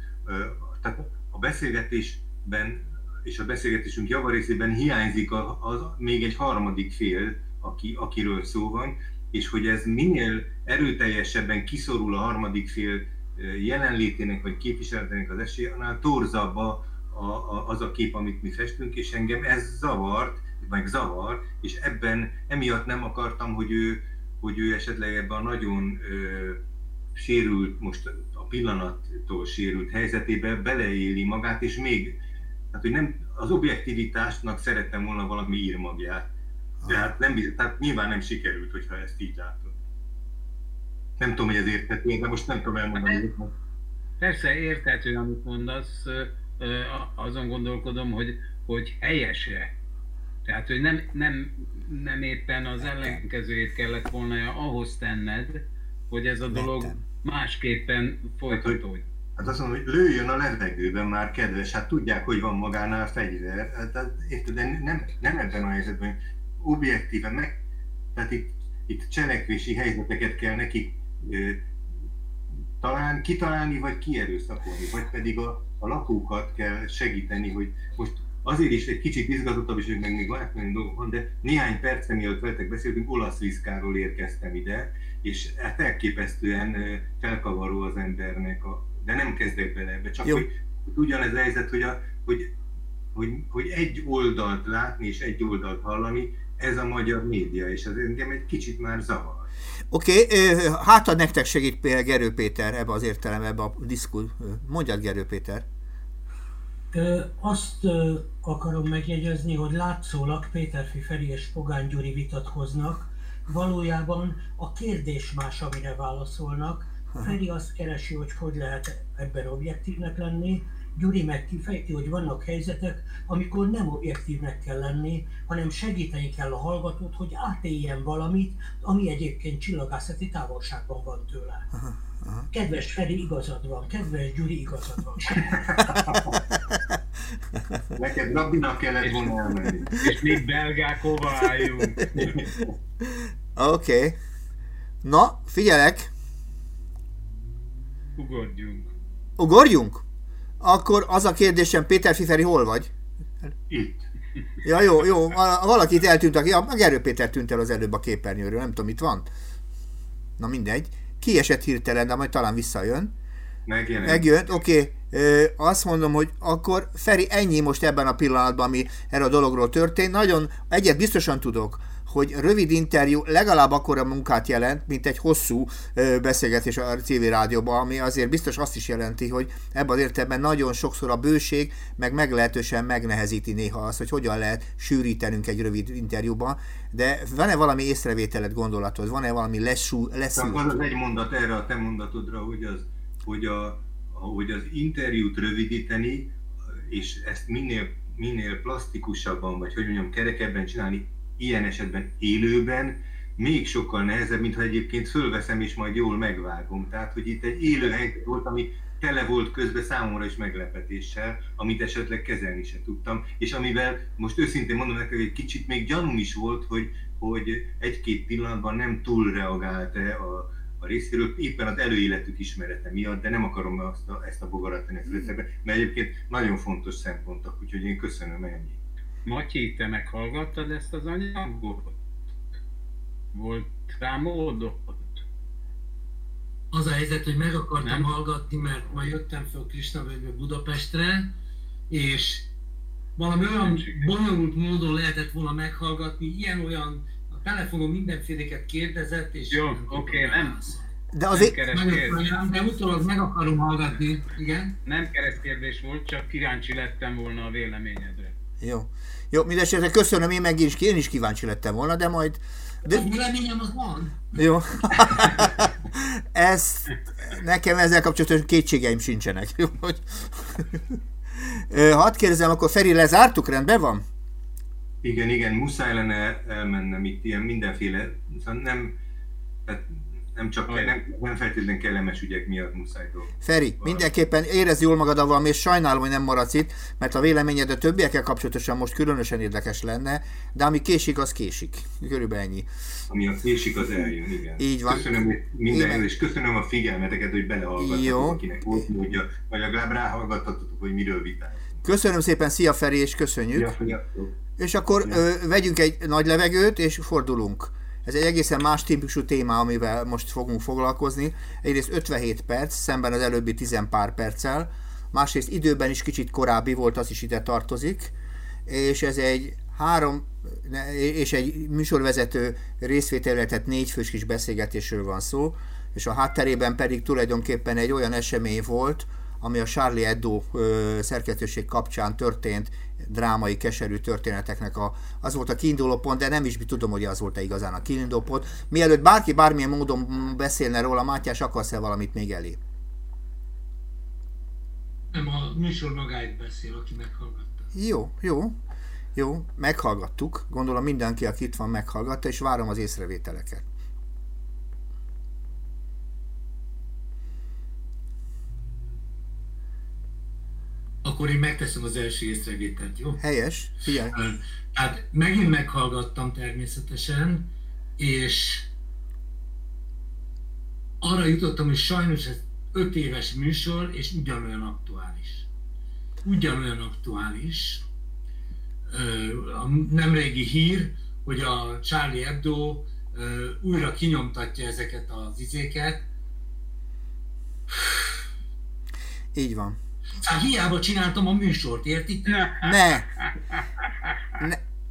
tehát a beszélgetésben és a beszélgetésünk javarészében hiányzik a, az, még egy harmadik fél, aki, akiről szó van, és hogy ez minél erőteljesebben kiszorul a harmadik fél jelenlétének vagy képviseletének az esélye, annál torzabb a, a, az a kép, amit mi festünk, és engem ez zavart, meg zavar, és ebben emiatt nem akartam, hogy ő, hogy ő esetleg ebben a nagyon ö, sérült, most a pillanattól sérült helyzetébe beleéli magát, és még, tehát hogy nem, az objektivitásnak szerettem volna valami írmagját de hát nem, tehát nyilván nem sikerült, hogyha ezt így látod. Nem tudom, hogy ez érthető, de most nem tudom elmondani.
Persze érthető, amit mondasz, azon gondolkodom, hogy, hogy helyese. Tehát, hogy nem, nem, nem éppen az ellenkezőjét kellett volna ahhoz tenned, hogy ez a dolog másképpen folytatódj.
Hát azt mondom, hogy lőjön a levegőben már, kedves, hát tudják, hogy van magánál fegyver. Hát, hát, érted, de nem, nem ebben a helyzetben objektíven meg, tehát itt, itt cselekvési helyzeteket kell nekik talán kitalálni, vagy kierőszakolni, vagy pedig a, a lakókat kell segíteni, hogy most azért is egy kicsit izgatottabb, és meg még van dolgok van, de néhány perc mielőtt veletek beszéltünk, olasz viszkáról érkeztem ide, és hát elképesztően felkavaró az embernek, a, de nem kezdek bele ebbe, csak Jó. hogy, ugyanez a helyzet, hogy, a, hogy, hogy, hogy egy oldalt látni és egy oldalt hallani, ez a magyar média, és az engem egy kicsit már zavar.
Oké, okay, hát ad nektek segít például Gerő Péter ebbe az értelemben, ebbe a diszkul. Mondjad Gerő Péter.
Azt akarom megjegyezni, hogy látszólag Péter Feri és Pogány Gyuri vitatkoznak, valójában a kérdés más, amire válaszolnak. Feri azt keresi, hogy hogy lehet ebben objektívnek lenni, Gyuri meg kifejti, hogy vannak helyzetek, amikor nem objektívnek kell lenni, hanem segíteni kell a hallgatót, hogy átéljen valamit, ami egyébként csillagászati távolságban van tőle. Kedves Feri, igazad van, kedves Gyuri, igazad van.
Neked Rabinak kellett volna elmenni.
És mi belgák hova álljunk?
Oké. Okay. Na, figyelek.
Ugorjunk.
Ugorjunk? Akkor az a kérdésem, Péter Fiferi, hol vagy?
Itt.
Ja, jó, jó, valakit eltűnt, aki, ja, meg Erő Péter tűnt el az előbb a képernyőről, nem tudom, itt van. Na mindegy. Kiesett hirtelen, de majd talán visszajön.
Megjelent.
Megjött, oké. Okay. Azt mondom, hogy akkor Feri, ennyi most ebben a pillanatban, ami erre a dologról történt. Nagyon, egyet biztosan tudok, hogy rövid interjú legalább akkora munkát jelent, mint egy hosszú beszélgetés a CV rádióban, ami azért biztos azt is jelenti, hogy ebben az értelemben nagyon sokszor a bőség meg meglehetősen megnehezíti néha azt, hogy hogyan lehet sűrítenünk egy rövid interjúban, de van-e valami észrevételet, gondolatod? Van-e valami leszú, leszűrt?
Van egy mondat erre a te mondatodra, hogy az, hogy, a, hogy az interjút rövidíteni, és ezt minél, minél plastikusabban, vagy hogy mondjam, kerekebben csinálni, ilyen esetben élőben még sokkal nehezebb, mintha egyébként fölveszem és majd jól megvágom. Tehát, hogy itt egy élő helyzet volt, ami tele volt közben számomra is meglepetéssel, amit esetleg kezelni se tudtam, és amivel most őszintén mondom neked, hogy egy kicsit még gyanúm is volt, hogy, hogy egy-két pillanatban nem túl reagált-e a, a részéről, éppen az előéletük ismerete miatt, de nem akarom azt a, ezt a bogarat tenni a mert egyébként nagyon fontos szempontok, úgyhogy én köszönöm ennyi.
Matyi, te meghallgattad ezt az anyagot? Volt rá módod?
Az a helyzet, hogy meg akartam Nem? hallgatni, mert ma jöttem fel Krisnavölgybe Budapestre, és valami olyan bonyolult módon lehetett volna meghallgatni, ilyen-olyan, a telefonon mindenféleket kérdezett, és
Jó, oké, okay, nem,
de azért...
Nem de utólag meg akarom hallgatni, igen?
Nem keresztkérdés volt, csak kíváncsi lettem volna a véleményedre.
Jó. Jó, mindesetre köszönöm, én meg is, én is kíváncsi lettem volna, de majd...
De... Az véleményem az van.
Jó. Ez, nekem ezzel kapcsolatos kétségeim sincsenek. Jó, hogy... Hadd kérdezem, akkor Feri, lezártuk, rendben van?
Igen, igen, muszáj lenne elmennem itt ilyen mindenféle, szóval nem, tehát nem csak kell, nem, nem feltétlenül kellemes ügyek miatt muszáj dolgozni.
Feri, mindenképpen érez jól magad avval, és sajnálom, hogy nem maradsz itt, mert a véleményed a többiekkel kapcsolatosan most különösen érdekes lenne, de ami késik, az késik. Körülbelül ennyi.
Ami a késik, az eljön, igen.
Így van.
Köszönöm minden, és köszönöm a figyelmeteket, hogy belehallgattatok, akinek volt módja, vagy legalább ráhallgattatok, hogy miről vitálunk.
Köszönöm szépen, szia Feri, és köszönjük.
Ja,
és akkor ja. ö, vegyünk egy nagy levegőt, és fordulunk. Ez egy egészen más típusú téma, amivel most fogunk foglalkozni. Egyrészt 57 perc, szemben az előbbi 10 pár perccel. Másrészt időben is kicsit korábbi volt, az is ide tartozik. És ez egy három és egy műsorvezető részvételre, tehát négy fős kis beszélgetésről van szó, és a hátterében pedig tulajdonképpen egy olyan esemény volt, ami a Charlie Hebdo szerkesztőség kapcsán történt drámai, keserű történeteknek a, az volt a kiinduló pont, de nem is tudom, hogy az volt-e igazán a kiinduló pont. Mielőtt bárki bármilyen módon beszélne róla, Mátyás, akarsz-e valamit még elé?
Nem, a műsor magáit beszél, aki meghallgatta.
Jó, jó, jó, meghallgattuk. Gondolom mindenki, aki itt van, meghallgatta, és várom az észrevételeket.
Akkor én megteszem az első észrevételt, jó?
Helyes, figyelj.
Hát megint meghallgattam természetesen, és arra jutottam, hogy sajnos ez öt éves műsor, és ugyanolyan aktuális. Ugyanolyan aktuális. A nemrégi hír, hogy a Charlie Hebdo újra kinyomtatja ezeket az izéket.
Így van.
Hát hiába csináltam a műsort, értik?
Ne. ne.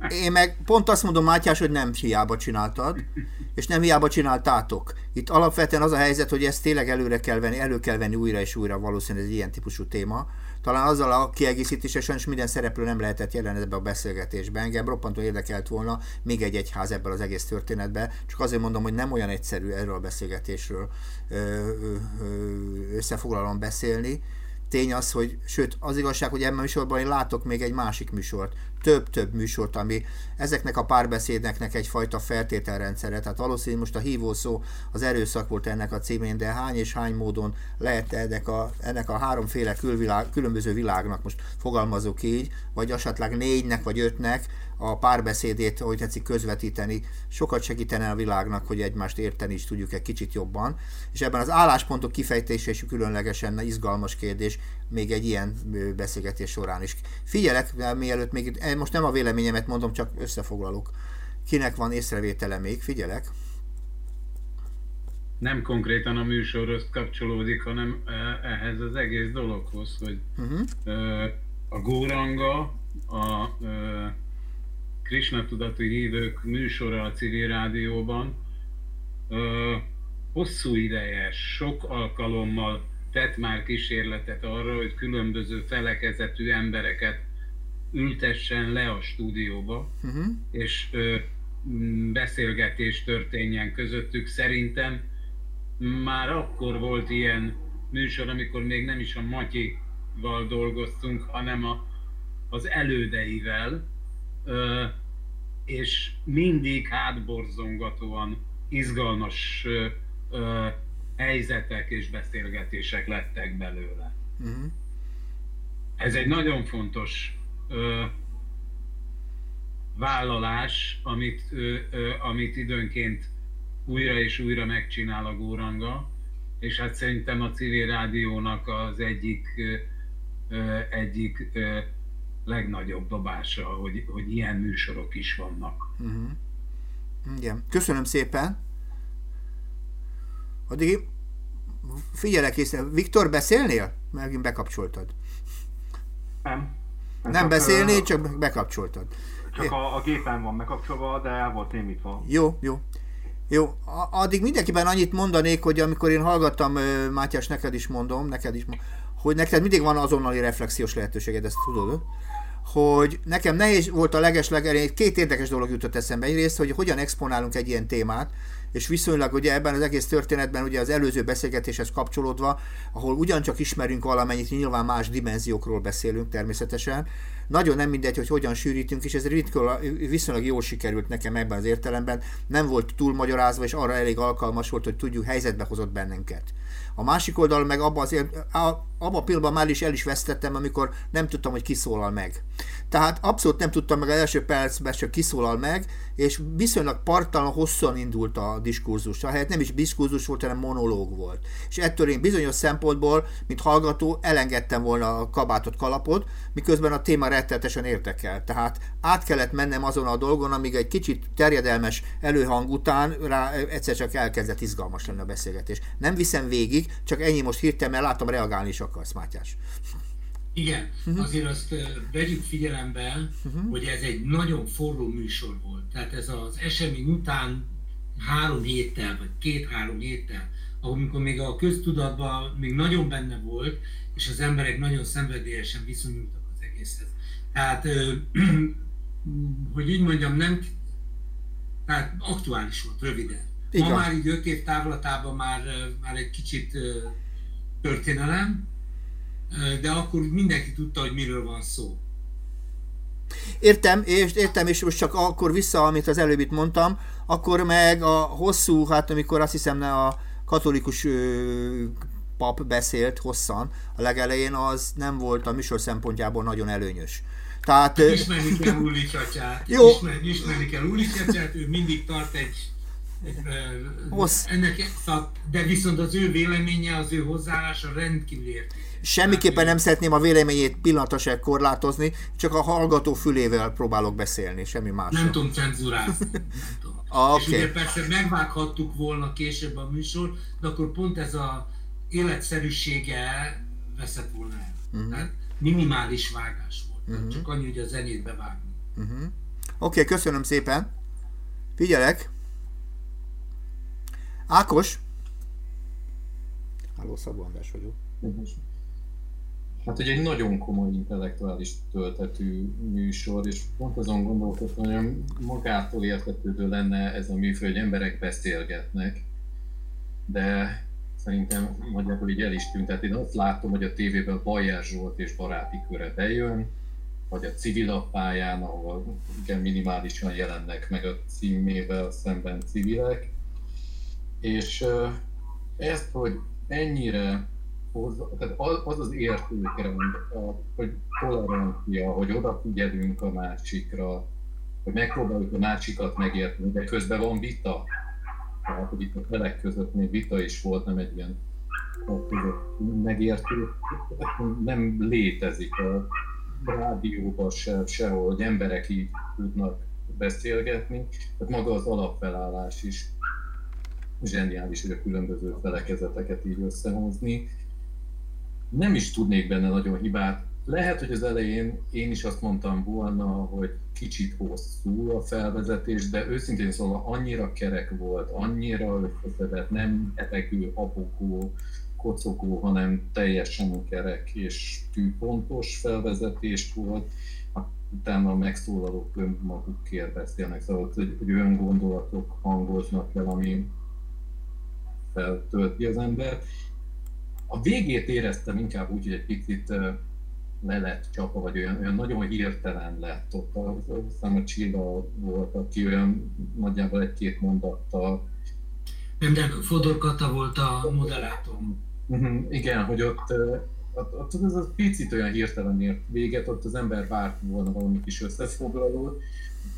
Én meg pont azt mondom, Mátyás, hogy nem hiába csináltad, és nem hiába csináltátok. Itt alapvetően az a helyzet, hogy ezt tényleg előre kell venni, elő kell venni újra és újra valószínűleg egy ilyen típusú téma. Talán azzal a kiegészítéssel sajnos minden szereplő nem lehetett jelen ebbe a beszélgetésben. Engem roppantó érdekelt volna még egy egyház ebből az egész történetben. Csak azért mondom, hogy nem olyan egyszerű erről a beszélgetésről összefoglalom beszélni tény az, hogy sőt, az igazság, hogy ebben a műsorban én látok még egy másik műsort, több-több műsort, ami ezeknek a párbeszédeknek egyfajta feltételrendszere. Tehát valószínűleg most a hívó szó az erőszak volt ennek a címén, de hány és hány módon lehet ennek a, ennek a háromféle külvilág, különböző világnak, most fogalmazok így, vagy esetleg négynek vagy ötnek a párbeszédét, hogy tetszik közvetíteni, sokat segítene a világnak, hogy egymást érteni is tudjuk egy kicsit jobban. És ebben az álláspontok kifejtése is különlegesen izgalmas kérdés, még egy ilyen beszélgetés során is. Figyelek, mielőtt még eh, most nem a véleményemet mondom, csak összefoglalok. Kinek van észrevétele még? Figyelek.
Nem konkrétan a műsorhoz kapcsolódik, hanem eh, ehhez az egész dologhoz, hogy uh-huh. a Góranga, a Krishna tudatú hívők műsora a civil rádióban hosszú ideje, sok alkalommal tett már kísérletet arra, hogy különböző felekezetű embereket ültessen le a stúdióba, uh-huh. és ö, beszélgetés történjen közöttük. Szerintem már akkor volt ilyen műsor, amikor még nem is a Matyival dolgoztunk, hanem a, az elődeivel, és mindig hátborzongatóan izgalmas helyzetek és beszélgetések lettek belőle. Uh-huh. Ez egy nagyon fontos ö, vállalás, amit, ö, ö, amit időnként újra és újra megcsinál a Góranga, és hát szerintem a civil rádiónak az egyik, ö, egyik ö, legnagyobb dobása, hogy, hogy ilyen műsorok is vannak. Uh-huh.
Igen. Köszönöm szépen. Addig figyelek észre. Viktor, beszélnél? Megint bekapcsoltad.
Nem.
Nem, nem beszélnél, csak bekapcsoltad.
Csak a, a gépen van bekapcsolva, de el volt némítva.
Jó, jó. Jó, addig mindenkiben annyit mondanék, hogy amikor én hallgattam, Mátyás, neked is mondom, neked is mondom, hogy neked mindig van azonnali reflexiós lehetőséged, ezt tudod? Hogy nekem nehéz volt a legesleg, két érdekes dolog jutott eszembe. Egyrészt, hogy hogyan exponálunk egy ilyen témát, és viszonylag ugye ebben az egész történetben ugye az előző beszélgetéshez kapcsolódva, ahol ugyancsak ismerünk valamennyit, nyilván más dimenziókról beszélünk természetesen, nagyon nem mindegy, hogy hogyan sűrítünk, és ez ritkul, viszonylag jól sikerült nekem ebben az értelemben, nem volt túl magyarázva, és arra elég alkalmas volt, hogy tudjuk, helyzetbe hozott bennünket. A másik oldal meg abban, azért, abban a pillanatban már is el is vesztettem, amikor nem tudtam, hogy kiszólal meg. Tehát abszolút nem tudtam meg az első percben csak kiszólal meg, és viszonylag partalan hosszan indult a diskurzus. Ahelyett nem is diskurzus volt, hanem monológ volt. És ettől én bizonyos szempontból, mint hallgató, elengedtem volna a kabátot, kalapot, miközben a téma rettetesen érdekel. Tehát át kellett mennem azon a dolgon, amíg egy kicsit terjedelmes előhang után rá egyszer csak elkezdett izgalmas lenne a beszélgetés. Nem viszem végig, csak ennyi most hirtelen, mert látom reagálni is akarsz, Mátyás.
Igen, uh-huh. azért azt vegyük figyelembe, uh-huh. hogy ez egy nagyon forró műsor volt. Tehát ez az esemény után három héttel, vagy két-három héttel, amikor még a köztudatban még nagyon benne volt, és az emberek nagyon szenvedélyesen viszonyultak az egészhez. Tehát, uh, hogy így mondjam, nem, tehát aktuális volt, röviden. Igen. Ma már így öt év távlatában már, már egy kicsit történelem, de akkor mindenki tudta, hogy miről van szó.
Értem, és értem, és most csak akkor vissza, amit az előbb itt mondtam, akkor meg a hosszú, hát amikor azt hiszem a katolikus ö, pap beszélt hosszan a legelején, az nem volt a műsor szempontjából nagyon előnyös.
Tehát, ismerni kell Ulrich atyát. Jó. Ismerni, ismerni kell Ulrich atyát, ő mindig tart egy Hossz. Ennek, de viszont az ő véleménye, az ő hozzáállása rendkívül értékes.
Semmiképpen nem szeretném a véleményét pillanatosan korlátozni, csak a hallgató fülével próbálok beszélni, semmi más.
Nem tudom cenzúrázni. Okay. És ugye persze megvághattuk volna később a műsor, de akkor pont ez a életszerűsége veszett volna el. Uh-huh. Tehát minimális vágás volt. Uh-huh. Csak annyi, hogy a zenét bevágni.
Uh-huh. Oké, okay, köszönöm szépen. Figyelek. Ákos. Halló, Szabó András vagyok.
Hát, hogy egy nagyon komoly intellektuális töltetű műsor, és pont azon gondolkodtam, hogy magától értetődő lenne ez a műfaj, hogy emberek beszélgetnek, de szerintem nagyjából így el is tűnt. Tehát én azt látom, hogy a tévében Bajer Zsolt és baráti köre bejön, vagy a civil pályán, ahol igen minimálisan jelennek meg a címével szemben civilek. És ezt, hogy ennyire tehát az az értékrend, hogy tolerancia, hogy odafigyelünk a másikra, hogy megpróbáljuk a másikat megérteni, de közben van vita. Tehát, hogy itt a felek között még vita is volt, nem egy ilyen megértő, nem létezik a rádióban se, sehol, hogy emberek így tudnak beszélgetni. Tehát maga az alapfelállás is zseniális, hogy a különböző felekezeteket így összehozni. Nem is tudnék benne nagyon hibát. Lehet, hogy az elején én is azt mondtam volna, hogy kicsit hosszú a felvezetés, de őszintén szóval annyira kerek volt, annyira összeszedett, nem etegő, abogó, kocogó, hanem teljesen kerek és tűpontos felvezetés volt. Utána a megszólalók önmagukért beszélnek, szóval hogy, hogy olyan gondolatok hangoznak el, ami feltölti az ember. A végét éreztem inkább úgy, hogy egy picit le lett csapa, vagy olyan, olyan nagyon hirtelen lett. Ott aztán a Csilla volt, aki olyan nagyjából egy-két mondattal
nem, de Fodor Kata volt a moderátor.
Uh-huh, igen, hogy ott, ott, ott az a picit olyan hirtelen ért véget, ott az ember várt volna valami kis összefoglalót.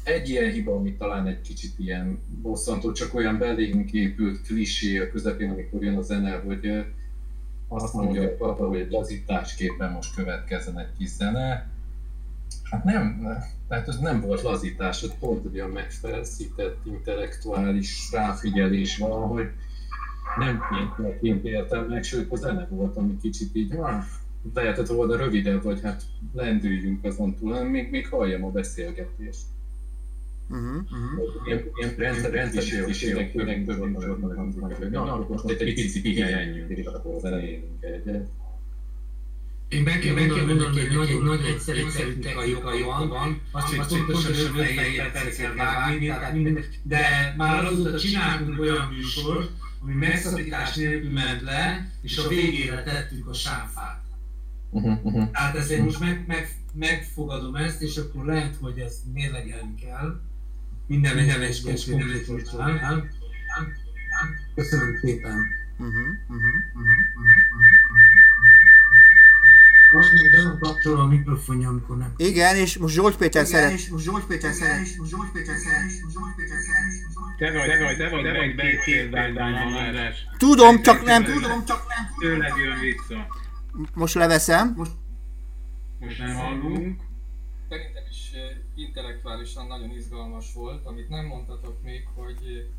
Egy ilyen hiba, ami talán egy kicsit ilyen bosszantó, csak olyan belénk épült klisé a közepén, amikor jön a zene, hogy azt mondja a papa, hogy egy lazításképpen most következzen egy kis zene. Hát nem, tehát ez nem volt lazítás, ott pont egy olyan megfelszített intellektuális ráfigyelés van, hogy nem kényként értem meg, sőt a zene volt, ami kicsit így, ah, lehetett volna rövidebb, vagy hát lendüljünk azon túl, még, még halljam a beszélgetést. Uh-huh, uh-huh. Ilyen, ilyen rendszer, rendszerűségek főleg több hogy na, most egy picit pihenjünk, és akkor zenéljünk egyet.
Én be kell mondanom, hogy nagyon, nagyon egyszerű technikai van, van, azt, hogy pontosan 57 percet kell vágni, de már azóta csináltunk olyan műsort, ami megszakítás nélkül ment le, és a végére tettük a sáfát. Uh-huh, uh-huh. Tehát ezért most meg, meg, megfogadom ezt, és akkor lehet, hogy ezt mérlegelni kell. Minden neves konkrét után. Köszönöm szépen. Uh-huh, uh-huh, uh-huh, kapcsolom a mikrofonja, amikor nem.
Igen, és most Zsolt Péter
Igen,
szeret.
és most Zsolt Péter szeret. És most Zsolt Péter szeret. És most Zsolt Péter szeret.
Te vagy, te vagy, te vagy, te vagy két példány, András.
Tudom, csak nem
tudom, csak nem Tőled jön vissza.
Most leveszem. Most,
most nem hallunk.
Szerintem is intellektuálisan nagyon izgalmas volt, amit nem mondtatok még, hogy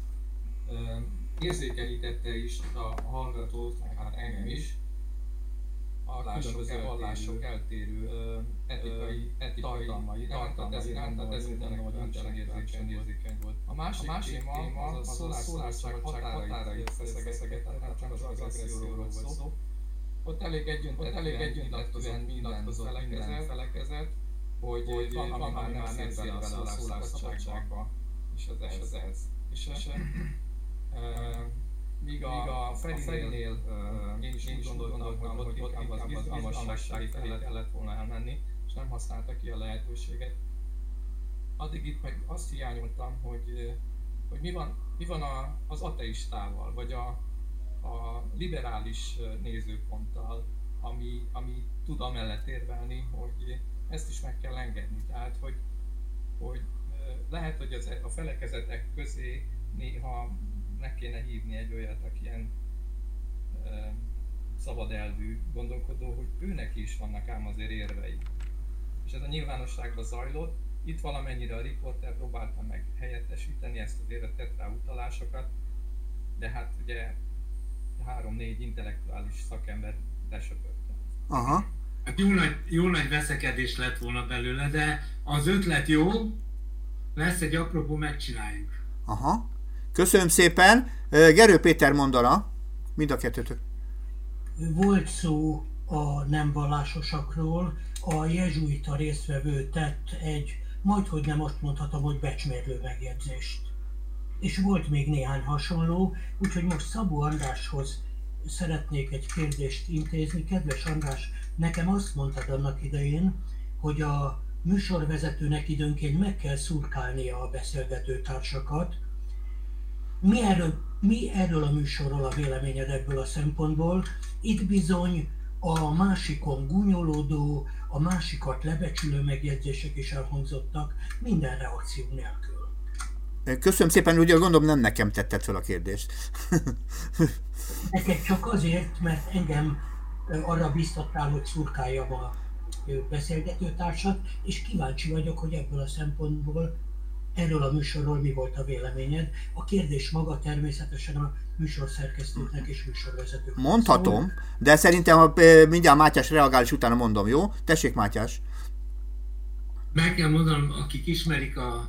érzékenyítette is a hallgatót, meg hát engem is, a különböző vallások eltérő etikai, etikai tartalmai, tartalmai iránta ezután nagyon érzékeny volt. A másik, a másik téma az a szólásszabadság határait feszegetett, nem csak az agresszióról volt szó. Ott elég együtt, elég együtt minden felekezet, hogy, hogy van, ami már nem szér bele a szólásszabadságba, és az ez. És, és míg a, a Freddy-nél én is én gondoltam, hogy, ott inkább az bizalmassági felé kellett volna elmenni, és nem használta ki a lehetőséget. Addig itt meg azt hiányoltam, hogy, hogy mi van, mi van a, az ateistával, vagy a, a liberális nézőponttal, ami, ami tud amellett érvelni, hogy ezt is meg kell engedni. Tehát, hogy, hogy lehet, hogy az, a felekezetek közé néha meg kéne hívni egy olyat, aki ilyen e, szabad elvű gondolkodó, hogy őnek is vannak ám azért érvei. És ez a nyilvánosságban zajlott, itt valamennyire a riporter próbálta meg helyettesíteni ezt az évet tett rá utalásokat, de hát ugye három-négy intellektuális szakember lesöpört.
Aha.
Hát jó nagy, jó nagy veszekedés lett volna belőle, de az ötlet jó, lesz egy apropó, megcsináljuk.
Aha. Köszönöm szépen. Gerő Péter mondana, mind a kettőtök.
Volt szó a nem vallásosakról, a jezsuita résztvevő tett egy, majdhogy nem azt mondhatom, hogy becsmérlő megjegyzést. És volt még néhány hasonló, úgyhogy most Szabó Andráshoz szeretnék egy kérdést intézni. Kedves András, nekem azt mondtad annak idején, hogy a műsorvezetőnek időnként meg kell szurkálnia a beszélgető társakat. Mi erről, mi erről a műsorról a véleményed ebből a szempontból? Itt bizony a másikon gúnyolódó, a másikat lebecsülő megjegyzések is elhangzottak, minden reakció nélkül.
Köszönöm szépen, ugye gondolom nem nekem tetted fel a kérdést.
Neked csak azért, mert engem arra biztattál, hogy szurkáljam a beszélgetőtársat, és kíváncsi vagyok, hogy ebből a szempontból erről a műsorról mi volt a véleményed. A kérdés maga természetesen a műsorszerkesztőknek és műsorvezetőknek.
Mondhatom, szól. de szerintem a, mindjárt Mátyás reagál, és utána mondom, jó? Tessék, Mátyás.
Meg kell mondanom, akik ismerik a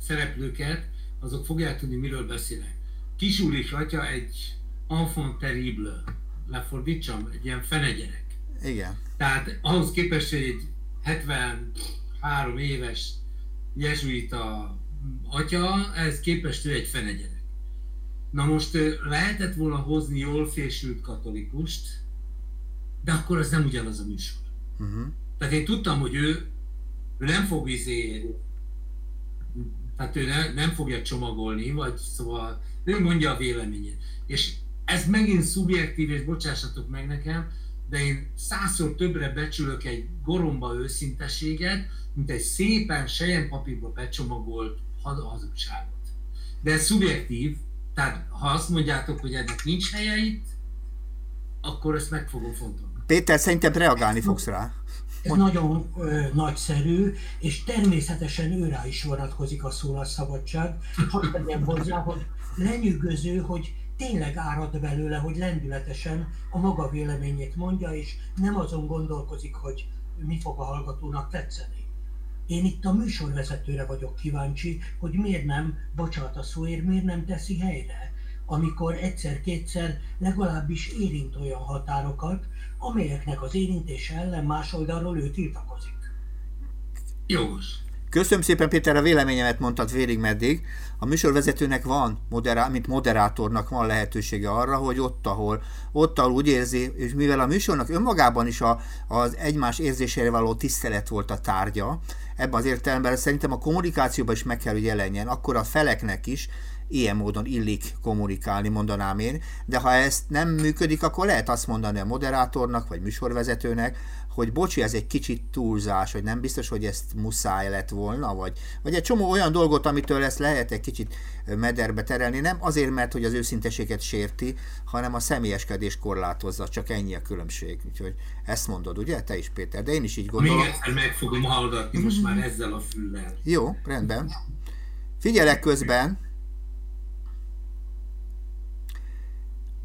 szereplőket, azok fogják tudni, miről beszélek. Kisúlis atya egy enfant terrible, lefordítsam, egy ilyen fenegyerek.
Igen.
Tehát ahhoz képest, hogy egy 73 éves jezsuita atya, ez képest ő egy fenegyerek. Na most lehetett volna hozni jól fésült katolikust, de akkor az nem ugyanaz a műsor. Uh-huh. Tehát én tudtam, hogy ő, ő nem fog izé, tehát ő ne, nem fogja csomagolni, vagy szóval ő mondja a véleményét. És ez megint szubjektív, és bocsássatok meg nekem, de én százszor többre becsülök egy goromba őszintességet, mint egy szépen sejempapírba becsomagolt hazugságot. De ez szubjektív, tehát ha azt mondjátok, hogy ennek nincs helye itt, akkor ezt meg fogom fontolni.
Péter, szerintem reagálni fogsz rá.
Ez nagyon ö, nagyszerű, és természetesen őrá is vonatkozik a szólásszabadság. Hadd tegyem hozzá, hogy lenyűgöző, hogy tényleg árad belőle, hogy lendületesen a maga véleményét mondja, és nem azon gondolkozik, hogy mi fog a hallgatónak tetszeni. Én itt a műsorvezetőre vagyok kíváncsi, hogy miért nem, bocsánat a szóért, miért nem teszi helyre, amikor egyszer-kétszer legalábbis érint olyan határokat, amelyeknek az érintése ellen más oldalról ő tiltakozik.
Jogos.
Köszönöm szépen Péter, a véleményemet mondtad vérig meddig. A műsorvezetőnek van, moderá- mint moderátornak van lehetősége arra, hogy ott, ahol, ott, ahol úgy érzi, és mivel a műsornak önmagában is a, az egymás érzésére való tisztelet volt a tárgya, ebben az értelemben szerintem a kommunikációban is meg kell, hogy jelenjen, akkor a feleknek is ilyen módon illik kommunikálni, mondanám én, de ha ezt nem működik, akkor lehet azt mondani a moderátornak, vagy műsorvezetőnek, hogy bocsi, ez egy kicsit túlzás, hogy nem biztos, hogy ezt muszáj lett volna, vagy, vagy egy csomó olyan dolgot, amitől ezt lehet egy kicsit mederbe terelni, nem azért, mert hogy az őszinteséget sérti, hanem a személyeskedés korlátozza, csak ennyi a különbség. Úgyhogy ezt mondod, ugye? Te is, Péter, de én is így gondolom.
Még egyszer meg fogom hallgatni most már ezzel a füllel.
Jó, rendben. Figyelek közben,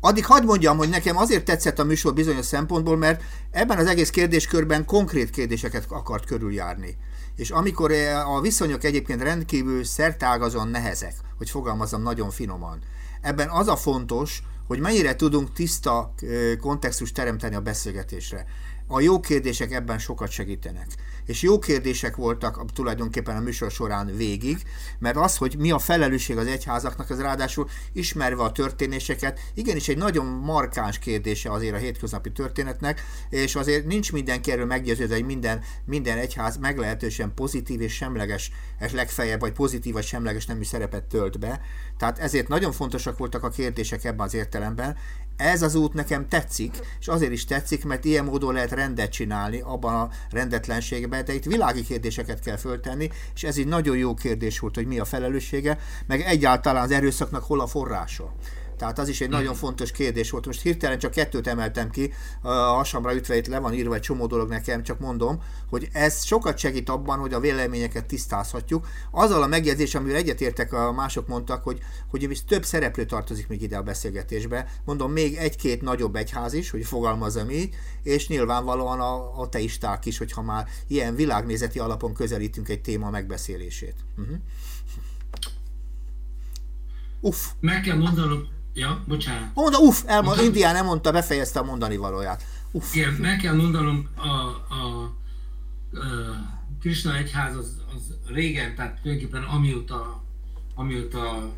Addig hagyd mondjam, hogy nekem azért tetszett a műsor bizonyos szempontból, mert ebben az egész kérdéskörben konkrét kérdéseket akart körüljárni. És amikor eh, a viszonyok egyébként rendkívül szertágazon nehezek, hogy fogalmazom nagyon finoman, ebben az a fontos, hogy mennyire tudunk tiszta eh, kontextust teremteni a beszélgetésre. A jó kérdések ebben sokat segítenek és jó kérdések voltak tulajdonképpen a műsor során végig, mert az, hogy mi a felelősség az egyházaknak, az ráadásul ismerve a történéseket, igenis egy nagyon markáns kérdése azért a hétköznapi történetnek, és azért nincs mindenki erről meggyőződve, hogy minden, minden egyház meglehetősen pozitív és semleges, ez legfeljebb, vagy pozitív vagy semleges nemű szerepet tölt be. Tehát ezért nagyon fontosak voltak a kérdések ebben az értelemben, ez az út nekem tetszik, és azért is tetszik, mert ilyen módon lehet rendet csinálni abban a rendetlenségben, de itt világi kérdéseket kell föltenni, és ez egy nagyon jó kérdés volt, hogy mi a felelőssége, meg egyáltalán az erőszaknak hol a forrása. Tehát az is egy nagyon fontos kérdés volt. Most hirtelen csak kettőt emeltem ki, a hasamra ütve itt le van írva egy csomó dolog nekem, csak mondom, hogy ez sokat segít abban, hogy a véleményeket tisztázhatjuk. Azzal a megjegyzés, amivel egyetértek, a mások mondtak, hogy, hogy több szereplő tartozik még ide a beszélgetésbe. Mondom, még egy-két nagyobb egyház is, hogy fogalmazom így, és nyilvánvalóan a, a teisták is, hogyha már ilyen világnézeti alapon közelítünk egy téma megbeszélését. Uh-huh. Uff.
Meg kell mondanom, Ja, bocsánat.
Mondd, uff, elmond, Indián nem mondta, befejezte a mondani valóját.
Uff. Igen, meg kell mondanom, a, a, a Krishna egyház az, az régen, tehát tulajdonképpen amióta, amióta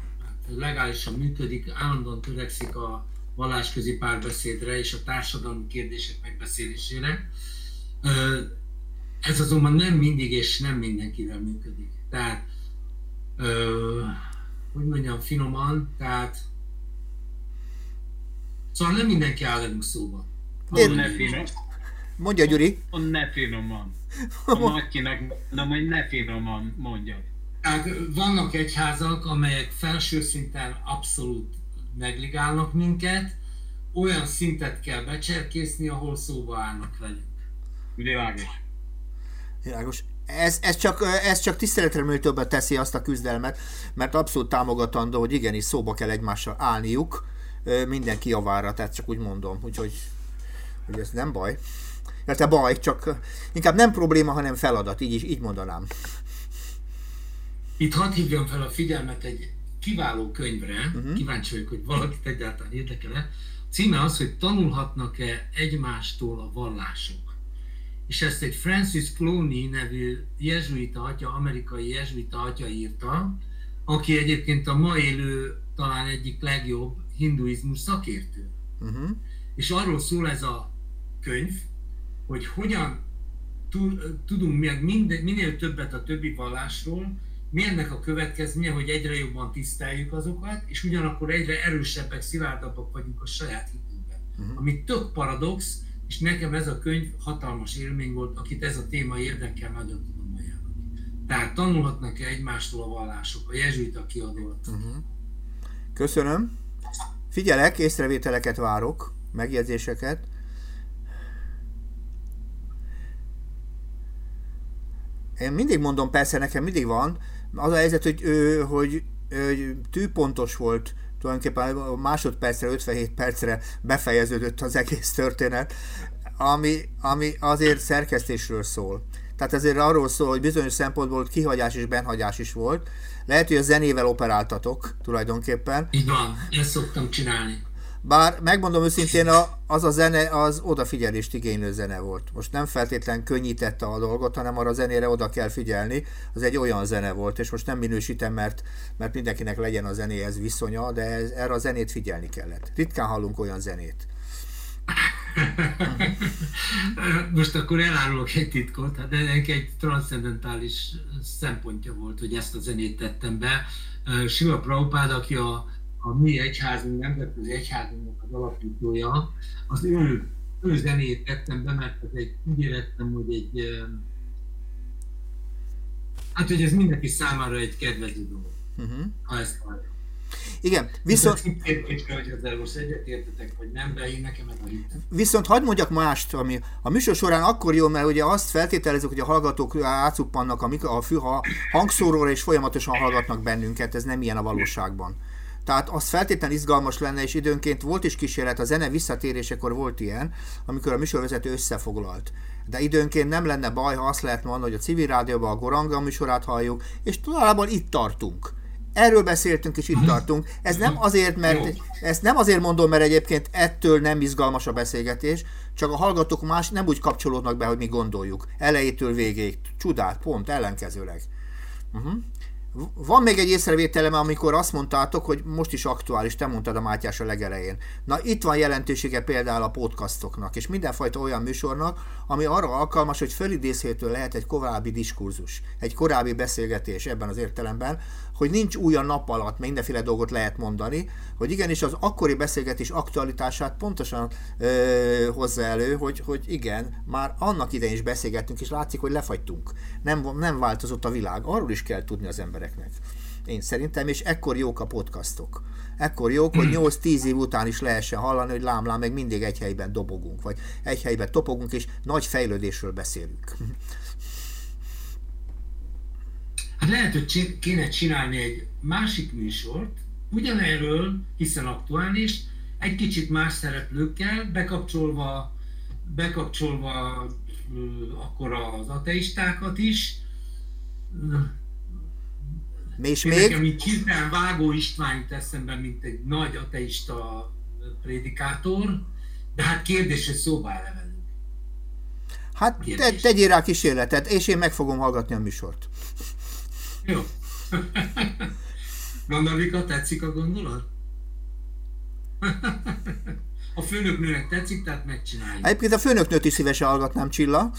legálisan működik, állandóan törekszik a vallásközi párbeszédre és a társadalmi kérdések megbeszélésére. Ez azonban nem mindig és nem mindenkivel működik. Tehát, hogy mondjam finoman, tehát szóval nem mindenki áll velünk szóba.
Én... Ne finom.
Mondja, Gyuri.
Ne finoman. A Matyinak mondom, hogy ne finoman mondjad.
Tehát vannak egyházak, amelyek felső szinten abszolút negligálnak minket, olyan szintet kell becserkészni, ahol szóba állnak velünk.
Világos.
Világos. Ez, ez, csak, ez csak tiszteletre többet teszi azt a küzdelmet, mert abszolút támogatandó, hogy igenis szóba kell egymással állniuk mindenki javára, tehát csak úgy mondom, úgyhogy hogy ez nem baj. Illetve baj, csak inkább nem probléma, hanem feladat, így is, így mondanám.
Itt hadd hívjam fel a figyelmet egy kiváló könyvre, uh-huh. kíváncsi vagyok, hogy valakit egyáltalán érdekel-e. Címe az, hogy tanulhatnak-e egymástól a vallások. És ezt egy Francis Clooney nevű jezsuita atya, amerikai jezsuita atya írta, aki egyébként a ma élő talán egyik legjobb hinduizmus szakértő. Uh-huh. És arról szól ez a könyv, hogy hogyan tudunk minél többet a többi vallásról, mi ennek a következménye, hogy egyre jobban tiszteljük azokat, és ugyanakkor egyre erősebbek, szilárdabbak vagyunk a saját hitünkben. Uh-huh. Ami tök paradox, és nekem ez a könyv hatalmas élmény volt, akit ez a téma érdekel, nagyon tudom ajánlani. Tehát tanulhatnak-e egymástól a vallások, a jezsuita kiadó. Uh-huh.
Köszönöm. Figyelek, észrevételeket várok, megjegyzéseket. Én mindig mondom, persze nekem mindig van, az a helyzet, hogy, hogy, hogy tűpontos volt tulajdonképpen a másodpercre, 57 percre befejeződött az egész történet, ami, ami azért szerkesztésről szól. Tehát ezért arról szól, hogy bizonyos szempontból kihagyás és benhagyás is volt. Lehet, hogy a zenével operáltatok tulajdonképpen.
Így van, ezt szoktam csinálni.
Bár megmondom őszintén, a, az a zene az odafigyelést igénylő zene volt. Most nem feltétlen könnyítette a dolgot, hanem arra a zenére oda kell figyelni. Az egy olyan zene volt, és most nem minősítem, mert, mert mindenkinek legyen a zenéhez viszonya, de ez, erre a zenét figyelni kellett. Ritkán hallunk olyan zenét.
Most akkor elárulok egy titkot, hát ennek egy transzendentális szempontja volt, hogy ezt a zenét tettem be. Sila Prabhupád, aki a a mi egyházunk, nemzetközi egyházunknak az alapítója, az ő, ő zenét tettem be, mert ez egy, úgy éreztem, hogy egy, hát hogy ez mindenki számára egy kedvező dolog, uh-huh. ha ezt hallja.
Igen, viszont... Viszont hagyd mondjak mást, ami a műsor során akkor jó, mert ugye azt feltételezzük, hogy a hallgatók átszuppannak a, a, fű, a hangszóróra, és folyamatosan hallgatnak bennünket, ez nem ilyen a valóságban. Tehát az feltétlenül izgalmas lenne, és időnként volt is kísérlet, a zene visszatérésekor volt ilyen, amikor a műsorvezető összefoglalt. De időnként nem lenne baj, ha azt lehet mondani, hogy a civil rádióban a Goranga műsorát halljuk, és talában itt tartunk. Erről beszéltünk, és itt tartunk. Ez nem azért, mert ezt nem azért mondom, mert egyébként ettől nem izgalmas a beszélgetés, csak a hallgatók más nem úgy kapcsolódnak be, hogy mi gondoljuk. Elejétől végéig. Csodát, pont, ellenkezőleg. Uh-huh. Van még egy észrevételem, amikor azt mondtátok, hogy most is aktuális, te mondtad a Mátyás a legelején. Na itt van jelentősége például a podcastoknak, és mindenfajta olyan műsornak, ami arra alkalmas, hogy fölidézhető lehet egy korábbi diskurzus, egy korábbi beszélgetés ebben az értelemben, hogy nincs új a nap alatt, mindenféle dolgot lehet mondani, hogy igenis az akkori beszélgetés aktualitását pontosan ö, hozza elő, hogy, hogy igen, már annak idején is beszélgettünk, és látszik, hogy lefagytunk. Nem, nem változott a világ, arról is kell tudni az embereknek. Én szerintem, és ekkor jók a podcastok. Ekkor jók, hogy 8-10 év után is lehessen hallani, hogy lámlám, meg mindig egy helyben dobogunk, vagy egy helyben topogunk, és nagy fejlődésről beszélünk.
Hát lehet, hogy kéne csinálni egy másik műsort, ugyanerről, hiszen aktuális, egy kicsit más szereplőkkel, bekapcsolva, bekapcsolva akkor az ateistákat is.
És még? Nekem
így hirtelen Vágó István jut eszembe, mint egy nagy ateista prédikátor, de hát kérdés, hogy szóba elevenünk.
Hát te, tegyél rá kísérletet, és én meg fogom hallgatni a műsort.
Jó. Gondolvika, tetszik a gondolat? A főnöknőnek tetszik, tehát megcsináljuk.
Egyébként a főnöknőt is szívesen hallgatnám, Csilla.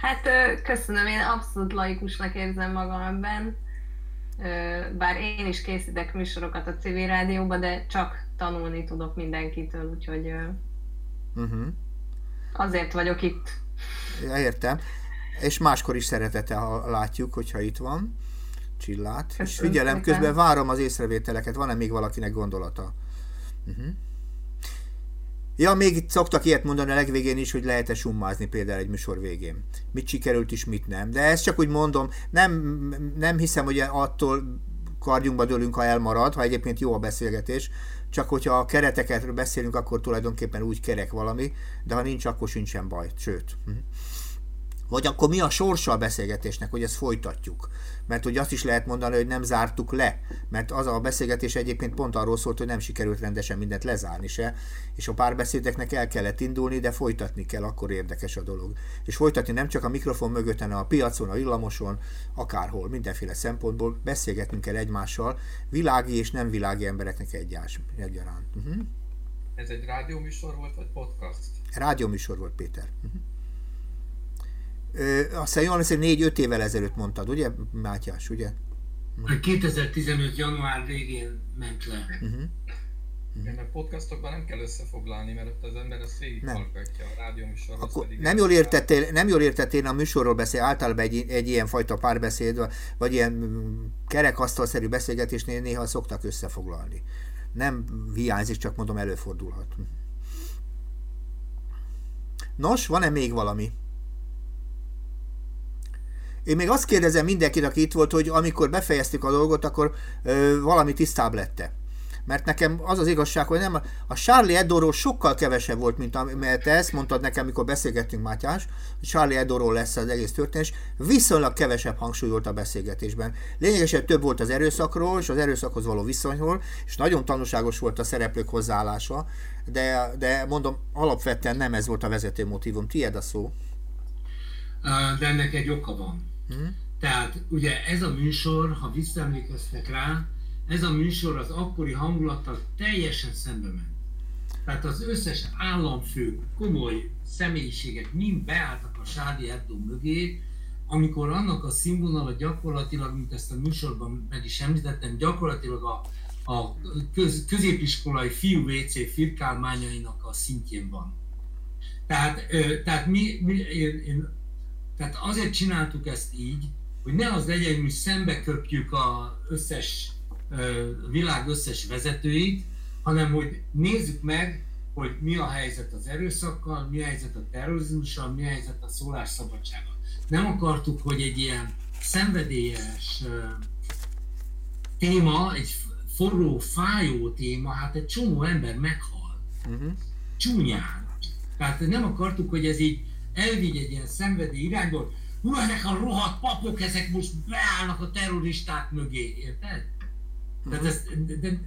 Hát köszönöm, én abszolút laikusnak érzem magam ebben. Bár én is készítek műsorokat a civil rádióban, de csak tanulni tudok mindenkitől, úgyhogy
Uh-huh.
azért vagyok itt.
Ja, értem. És máskor is szeretettel látjuk, hogyha itt van. Csillát. és
Köszönöm
figyelem,
szépen.
közben várom az észrevételeket. Van-e még valakinek gondolata? Uh-huh. Ja, még itt szoktak ilyet mondani a legvégén is, hogy lehet-e summázni például egy műsor végén. Mit sikerült is, mit nem. De ezt csak úgy mondom, nem, nem hiszem, hogy attól karjunkba dőlünk, ha elmarad, ha egyébként jó a beszélgetés, csak hogyha a kereteket beszélünk, akkor tulajdonképpen úgy kerek valami, de ha nincs, akkor sincsen baj, sőt. Mhm. Vagy akkor mi a sorsa a beszélgetésnek, hogy ezt folytatjuk? Mert ugye azt is lehet mondani, hogy nem zártuk le, mert az a beszélgetés egyébként pont arról szólt, hogy nem sikerült rendesen mindent lezárni se, és a párbeszédeknek el kellett indulni, de folytatni kell, akkor érdekes a dolog. És folytatni nem csak a mikrofon mögött, hanem a piacon, a villamoson, akárhol, mindenféle szempontból beszélgetnünk kell egymással, világi és nem világi embereknek egyás, egyaránt. Uh-huh.
Ez egy rádióműsor volt, vagy podcast?
Rádióműsor volt, Péter. Uh-huh. Ö, azt hiszem, jól emlékszem, 4-5 évvel ezelőtt mondtad, ugye, Mátyás, ugye?
2015. január végén ment le.
Uh-huh.
Igen, mert podcastokban nem kell összefoglalni, mert ott az ember ezt végighallgatja, a rádióműsorhoz
Akkor nem jól értettél, nem jól értettél, én a műsorról beszél, általában egy, egy ilyen fajta párbeszéd, vagy ilyen mm, kerekasztalszerű beszélgetésnél néha szoktak összefoglalni. Nem hiányzik, csak mondom, előfordulhat. Nos, van-e még valami? Én még azt kérdezem mindenkit, aki itt volt, hogy amikor befejeztük a dolgot, akkor ö, valami tisztább lette. Mert nekem az az igazság, hogy nem, a Charlie Hebdo-ról sokkal kevesebb volt, mint am- mert te ezt mondtad nekem, amikor beszélgettünk, Mátyás, hogy Charlie Hebdo-ról lesz az egész történés, viszonylag kevesebb hangsúly volt a beszélgetésben. Lényegesen több volt az erőszakról, és az erőszakhoz való viszonyról, és nagyon tanúságos volt a szereplők hozzáállása, de, de mondom, alapvetően nem ez volt a vezető motivum. Tied a szó.
De ennek egy oka van. Tehát ugye ez a műsor, ha visszaemlékeztek rá, ez a műsor az akkori hangulattal teljesen szembe ment. Tehát az összes államfő, komoly személyiségek mind beálltak a Sádi Hebdo mögé, amikor annak a színvonala gyakorlatilag, mint ezt a műsorban meg is említettem, gyakorlatilag a, a köz, középiskolai fiú WC firkálmányainak a szintjén van. Tehát, tehát mi, mi én, én, tehát azért csináltuk ezt így, hogy ne az legyen, hogy szembe köpjük az összes ö, világ összes vezetőit, hanem hogy nézzük meg, hogy mi a helyzet az erőszakkal, mi a helyzet a terrorizmussal, mi a helyzet a szólásszabadsággal. Nem akartuk, hogy egy ilyen szenvedélyes téma, egy forró, fájó téma, hát egy csomó ember meghal.
Uh-huh.
Csúnyán. Tehát nem akartuk, hogy ez így elvigy egy ilyen szenvedély irányból, hú, ezek a rohadt papok, ezek most beállnak a terroristák mögé, érted? Tehát
Mhm.
ez, de, de,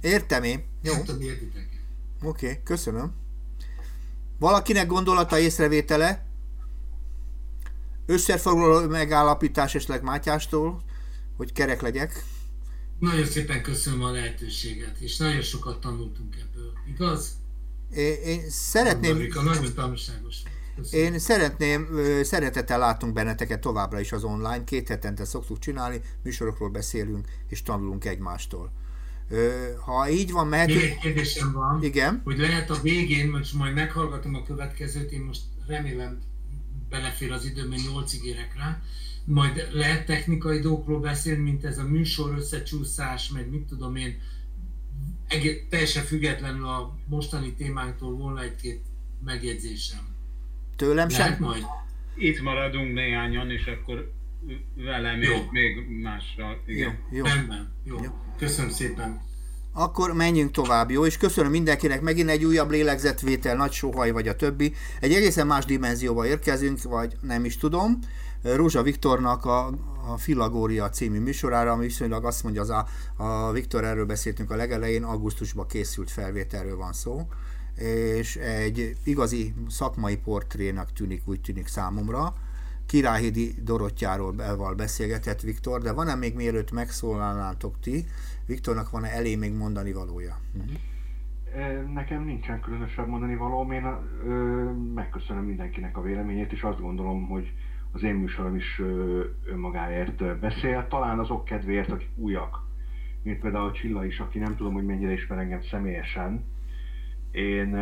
Értem én. Jó.
nem tudom, értitek.
Oké, okay, köszönöm. Valakinek gondolata, észrevétele? Összefoglaló megállapítás esetleg Mátyástól, hogy kerek legyek.
Nagyon szépen köszönöm a lehetőséget, és nagyon sokat tanultunk ebből, igaz?
Én, én szeretném...
Marika, nagyon tanulságos.
Én szeretném, szeretettel látunk benneteket továbbra is az online, két hetente szoktuk csinálni, műsorokról beszélünk, és tanulunk egymástól. Ha így van,
Még egy
mehetünk...
kérdésem van,
Igen?
hogy lehet a végén, most majd meghallgatom a következőt, én most remélem belefér az időm, mert 8 érek rá, majd lehet technikai dolgokról beszélni, mint ez a műsor összecsúszás, meg mit tudom én, egész, teljesen függetlenül a mostani témánktól volna egy-két megjegyzésem.
Tőlem
Lehet
sem?
majd?
Itt maradunk néhányan, és akkor velem
Jó.
még mással. Igen.
Jó.
Rendben, jó. Köszönöm szépen.
Akkor menjünk tovább, jó? És köszönöm mindenkinek, megint egy újabb lélegzetvétel, nagy sohaj vagy a többi. Egy egészen más dimenzióba érkezünk, vagy nem is tudom. Rózsa Viktornak a, a Filagória című műsorára, ami viszonylag azt mondja, az a, a Viktor, erről beszéltünk a legelején, augusztusban készült felvételről van szó, és egy igazi szakmai portrénak tűnik, úgy tűnik számomra. Királyhidi Dorottyáról belval beszélgetett Viktor, de van-e még mielőtt megszólalnátok ti? Viktornak van-e elé még mondani valója? Uh-huh.
Nekem nincsen különösebb mondani való, én megköszönöm mindenkinek a véleményét, és azt gondolom, hogy az én műsorom is ö, önmagáért beszél, talán azok kedvéért, akik újak, mint például Csilla is, aki nem tudom, hogy mennyire ismer engem személyesen. Én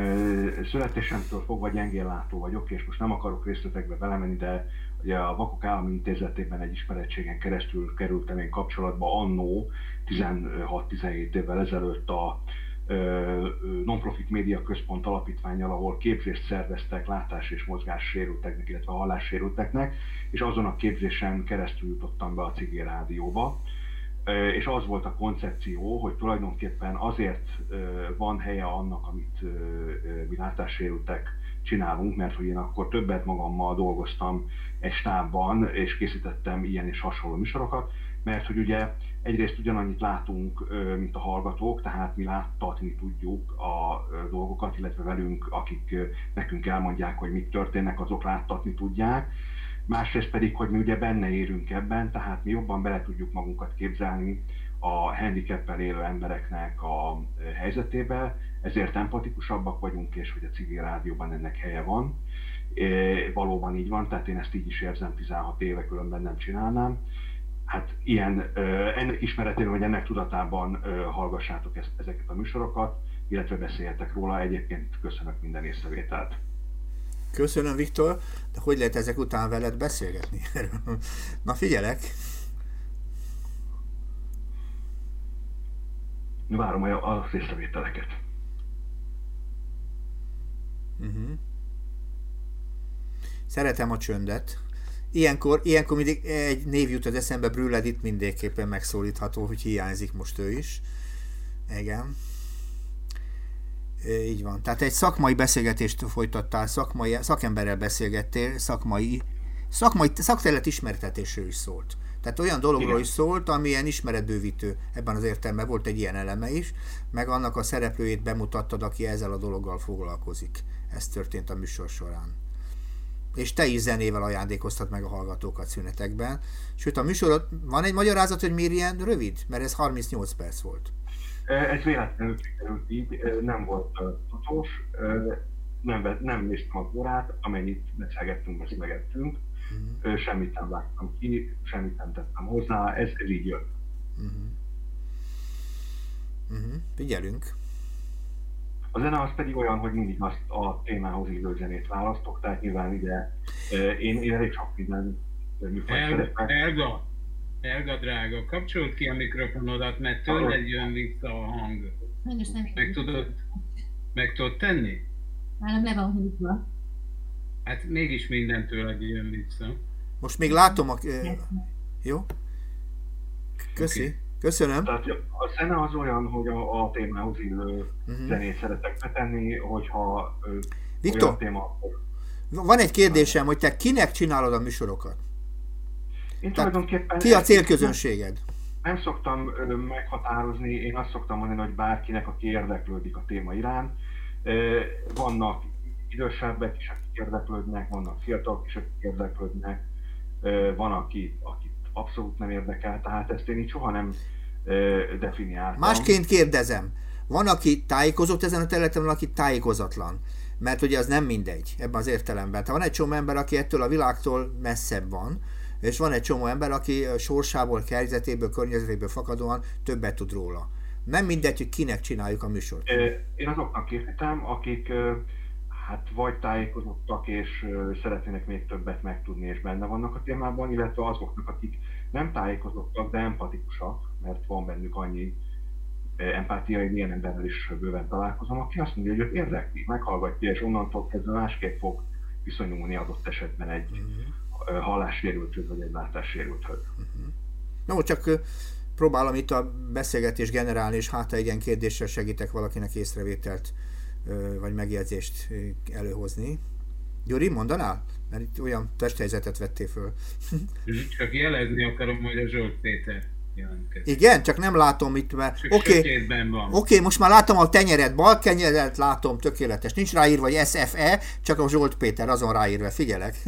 születésemtől fogva gyengéllátó vagyok, és most nem akarok részletekbe belemenni, de ugye a Vakok Állami Intézetében egy ismerettségen keresztül kerültem én kapcsolatba annó 16-17 évvel ezelőtt a non-profit média központ alapítványjal, ahol képzést szerveztek látás- és mozgássérülteknek, illetve hallássérülteknek, és azon a képzésen keresztül jutottam be a Cigé Rádióba. És az volt a koncepció, hogy tulajdonképpen azért van helye annak, amit mi látássérültek csinálunk, mert hogy én akkor többet magammal dolgoztam egy stábban, és készítettem ilyen és hasonló műsorokat, mert hogy ugye egyrészt ugyanannyit látunk, mint a hallgatók, tehát mi láttatni tudjuk a dolgokat, illetve velünk, akik nekünk elmondják, hogy mik történnek, azok láttatni tudják. Másrészt pedig, hogy mi ugye benne érünk ebben, tehát mi jobban bele tudjuk magunkat képzelni a handicappel élő embereknek a helyzetébe, ezért empatikusabbak vagyunk, és hogy a civil rádióban ennek helye van. É, valóban így van, tehát én ezt így is érzem 16 éve, különben nem csinálnám hát ilyen, ennek ismeretében, vagy ennek tudatában hallgassátok ezeket a műsorokat, illetve beszéljetek róla. Egyébként köszönök minden észrevételt.
Köszönöm, Viktor. De hogy lehet ezek után veled beszélgetni? Na figyelek.
Várom az észrevételeket.
Uh-huh. Szeretem a csöndet. Ilyenkor, ilyenkor mindig egy név jut az eszembe, Brülled itt mindenképpen megszólítható, hogy hiányzik most ő is. Igen. Így van. Tehát egy szakmai beszélgetést folytattál, szakmai, szakemberrel beszélgettél, szakmai, szakmai szakterület ismertetésről is szólt. Tehát olyan dologról Igen. is szólt, amilyen ismeretbővítő ebben az értelemben volt egy ilyen eleme is, meg annak a szereplőjét bemutattad, aki ezzel a dologgal foglalkozik. Ez történt a műsor során és te is zenével ajándékoztat meg a hallgatókat szünetekben. Sőt, a műsorod, van egy magyarázat, hogy miért ilyen rövid? Mert ez 38 perc volt.
Ez véletlenül sikerült így, nem volt tudós, nem, nem néztem a órát, amennyit beszélgettünk, beszélgettünk, uh-huh. semmit nem vágtam ki, semmit nem tettem hozzá, ez, ez így jött. Uh-huh.
Uh-huh. Figyelünk.
A zene az pedig olyan, hogy mindig azt a témához illő zenét választok, tehát nyilván ugye én, én elég sok minden
műfajt Elga, Elga drága, kapcsolt ki a mikrofonodat, mert tőled jön vissza a hang. Meg tudod, meg tudod tenni?
Nálam le van húzva.
Hát mégis minden tőled jön vissza.
Most még látom a... Jó? Köszi. Okay. Köszönöm.
Tehát a zene az olyan, hogy a, a témához illő uh-huh. zenét szeretek betenni, hogyha
Viktor, olyan téma, van egy kérdésem, hogy te kinek csinálod a műsorokat?
Én tulajdonképpen...
Ki a célközönséged?
Nem szoktam meghatározni, én azt szoktam mondani, hogy bárkinek, aki érdeklődik a téma irán. Ö, vannak idősebbek is, akik érdeklődnek, vannak fiatalok is, akik érdeklődnek, van, aki, aki abszolút nem érdekel, tehát ezt én így soha nem definiáltam.
Másként kérdezem, van, aki tájékozott ezen a területen, van, aki tájékozatlan. Mert ugye az nem mindegy ebben az értelemben. Tehát van egy csomó ember, aki ettől a világtól messzebb van, és van egy csomó ember, aki sorsából, környezetéből, környezetéből fakadóan többet tud róla. Nem mindegy, hogy kinek csináljuk a műsort.
Én azoknak készítem, akik hát vagy tájékozottak és szeretnének még többet megtudni és benne vannak a témában, illetve azoknak, akik nem tájékozottak, de empatikusak, mert van bennük annyi empátia, hogy milyen emberrel is bőven találkozom, aki azt mondja, hogy őt érdekli, meghallgatja, és onnantól kezdve másképp fog viszonyulni adott esetben egy uh-huh. Hallássérülthöz, vagy egy látássérülthöz. Uh-huh.
No, csak próbálom itt a beszélgetést generálni, és hát egy ilyen kérdéssel segítek valakinek észrevételt vagy megjegyzést előhozni. Gyuri, mondanál? Mert itt olyan testhelyzetet vettél föl.
Csak jelezni akarom, hogy a Zsolt Péter
Igen, csak nem látom itt, mert... Oké, okay, okay, most már látom a tenyered, bal kenyeret látom, tökéletes. Nincs ráírva, hogy SFE, csak a Zsolt Péter azon ráírva, figyelek.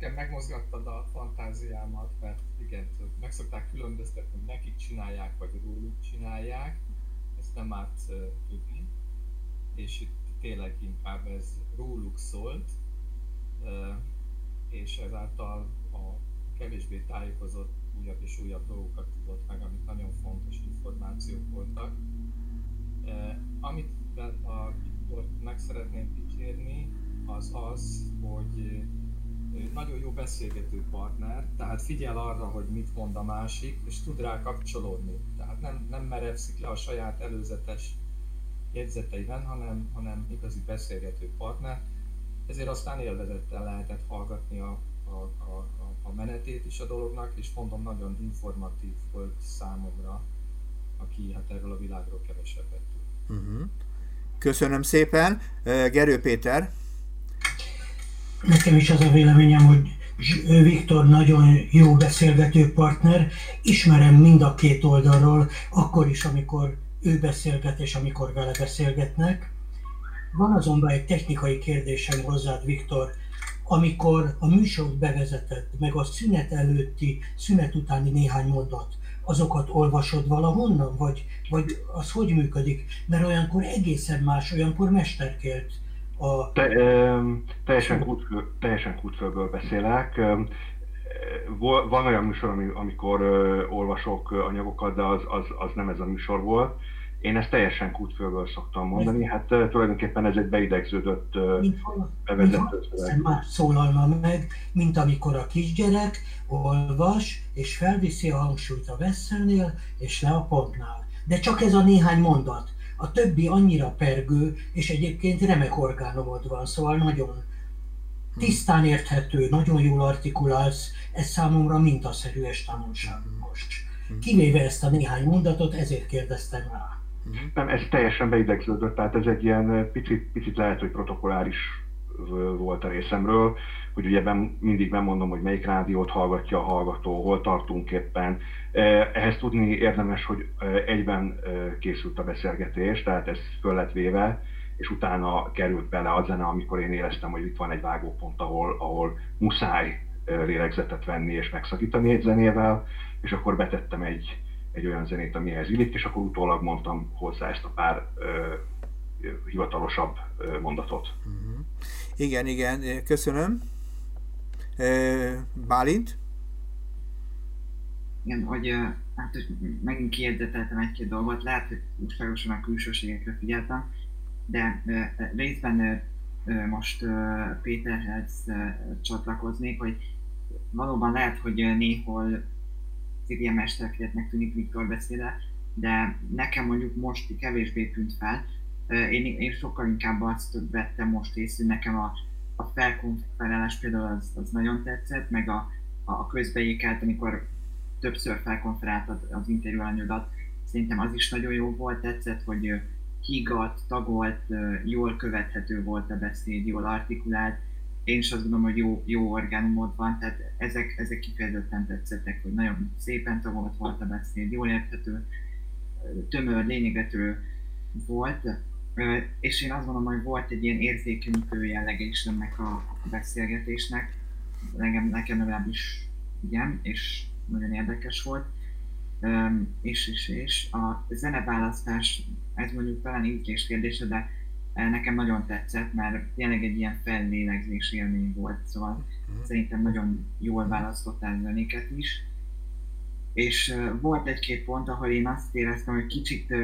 nekem megmozgattad a fantáziámat, mert igen, meg szokták különböztetni, hogy nekik csinálják, vagy róluk csinálják, ezt nem árt uh, tudni, és itt tényleg inkább ez róluk szólt, és ezáltal a kevésbé tájékozott újabb és újabb dolgokat tudott meg, amik nagyon fontos információk voltak. Amit a Viktort meg szeretném dicsérni, az az, hogy nagyon jó beszélgető partner, tehát figyel arra, hogy mit mond a másik, és tud rá kapcsolódni. Tehát nem, nem merevszik le a saját előzetes jegyzeteiben, hanem, hanem igazi beszélgető partner. Ezért aztán élvezettel lehetett hallgatni a, a, a, a menetét is a dolognak, és mondom, nagyon informatív volt számomra, aki hát erről a világról kevesebbet tud.
Uh-huh. Köszönöm szépen. Gerő Péter.
Nekem is az a véleményem, hogy Viktor nagyon jó beszélgető partner. Ismerem mind a két oldalról, akkor is, amikor ő beszélget és amikor vele beszélgetnek. Van azonban egy technikai kérdésem hozzád, Viktor. Amikor a műsort bevezetett, meg a szünet előtti, szünet utáni néhány mondat, azokat olvasod valahonnan, vagy, vagy az hogy működik? Mert olyankor egészen más, olyankor mesterkélt a...
Te, teljesen, kútföl, teljesen kútfölből beszélek. Van olyan műsor, amikor olvasok anyagokat, de az, az, az nem ez a műsor volt. Én ezt teljesen kútfölből szoktam mondani, hát tulajdonképpen ez egy beidegződött bevezető
szöveg. Más szólalna meg, mint amikor a kisgyerek olvas, és felviszi a hangsúlyt a veszőnél, és le a pontnál. De csak ez a néhány mondat a többi annyira pergő, és egyébként remek orgánumod van, szóval nagyon tisztán érthető, nagyon jól artikulálsz, ez számomra mintaszerű és tanulságos. Kivéve ezt a néhány mondatot, ezért kérdeztem rá.
Nem, ez teljesen beidegződött, tehát ez egy ilyen picit, picit lehet, hogy protokoláris volt a részemről, hogy ugye ben, mindig bemondom, hogy melyik rádiót hallgatja a hallgató, hol tartunk éppen. Ehhez tudni érdemes, hogy egyben készült a beszélgetés, tehát ez föl lett véve, és utána került bele a zene, amikor én éreztem, hogy itt van egy vágópont, ahol, ahol muszáj lélegzetet venni és megszakítani egy zenével, és akkor betettem egy, egy olyan zenét, amihez illik, és akkor utólag mondtam hozzá ezt a pár ö, hivatalosabb mondatot. Uh-huh.
Igen, igen, köszönöm. Bálint?
Igen, hogy hát megint kiedzeteltem egy-két dolgot, lehet, hogy újságosan a külsőségekre figyeltem, de részben most Péterhez csatlakoznék, hogy valóban lehet, hogy néhol Szíria mesterkedetnek tűnik Viktor beszéde, de nekem mondjuk most kevésbé tűnt fel. Én, én sokkal inkább azt vettem most észre, nekem a a felkonferálás például az, az nagyon tetszett, meg a, a közbeékelt, amikor többször felkonferáltad az interjú anyagodat, szerintem az is nagyon jó volt, tetszett, hogy hígat, tagolt, jól követhető volt a beszéd, jól artikulált, én is azt gondolom, hogy jó, jó orgánumod van, tehát ezek, ezek kifejezetten tetszettek, hogy nagyon szépen tagolt volt a beszéd, jól érthető, tömör, lényegető volt, és én azt gondolom, hogy volt egy ilyen érzékenyítő jellege is ennek a beszélgetésnek, nekem, nekem legalábbis igen, és nagyon érdekes volt. És, és, és a zeneválasztás, ez mondjuk talán ízlés kérdése, de nekem nagyon tetszett, mert tényleg egy ilyen fellélegzés élmény volt, szóval mm. szerintem nagyon jól választottál zenéket is és volt egy-két pont, ahol én azt éreztem, hogy kicsit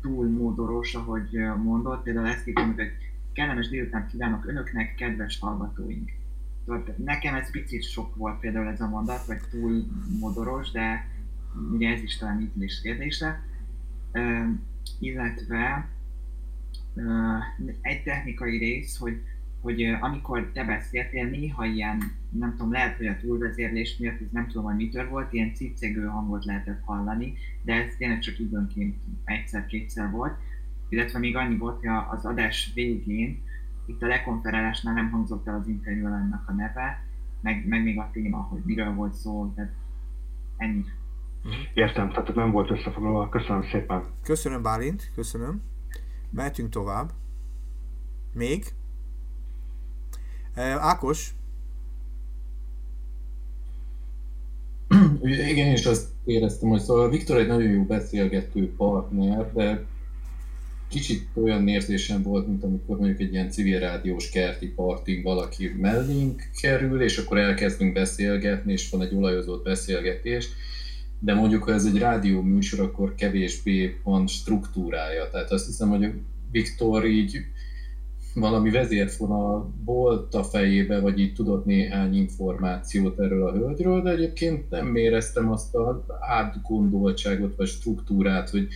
túl módoros, ahogy mondott, például ezt írom, hogy kellemes délután kívánok önöknek, kedves hallgatóink. Szóval nekem ez picit sok volt például ez a mondat, vagy túl modoros, de ugye ez is talán ízlés kérdése. Illetve egy technikai rész, hogy hogy amikor te beszéltél, néha ilyen, nem tudom, lehet, hogy a túlvezérlés miatt, ez nem tudom, hogy mitől volt, ilyen cicegő hangot lehetett hallani, de ez tényleg csak időnként egyszer-kétszer volt. Illetve még annyi volt, hogy az adás végén, itt a lekonferálásnál nem hangzott el az interjúalannak a neve, meg, meg még a téma, hogy miről volt szó, tehát ennyi.
Értem, tehát nem volt összefoglalva. Köszönöm szépen.
Köszönöm Bálint, köszönöm. Mehetünk tovább. Még? Ákos?
Igen, én is azt éreztem, hogy szóval Viktor egy nagyon jó beszélgető partner, de kicsit olyan érzésem volt, mint amikor mondjuk egy ilyen civil rádiós kerti partig valaki mellénk kerül, és akkor elkezdünk beszélgetni, és van egy olajozott beszélgetés, de mondjuk ha ez egy rádió műsor, akkor kevésbé van struktúrája. Tehát azt hiszem, hogy Viktor így valami vezérfonal volt a fejébe, vagy így tudott néhány információt erről a hölgyről, de egyébként nem éreztem azt az átgondoltságot, vagy struktúrát, hogy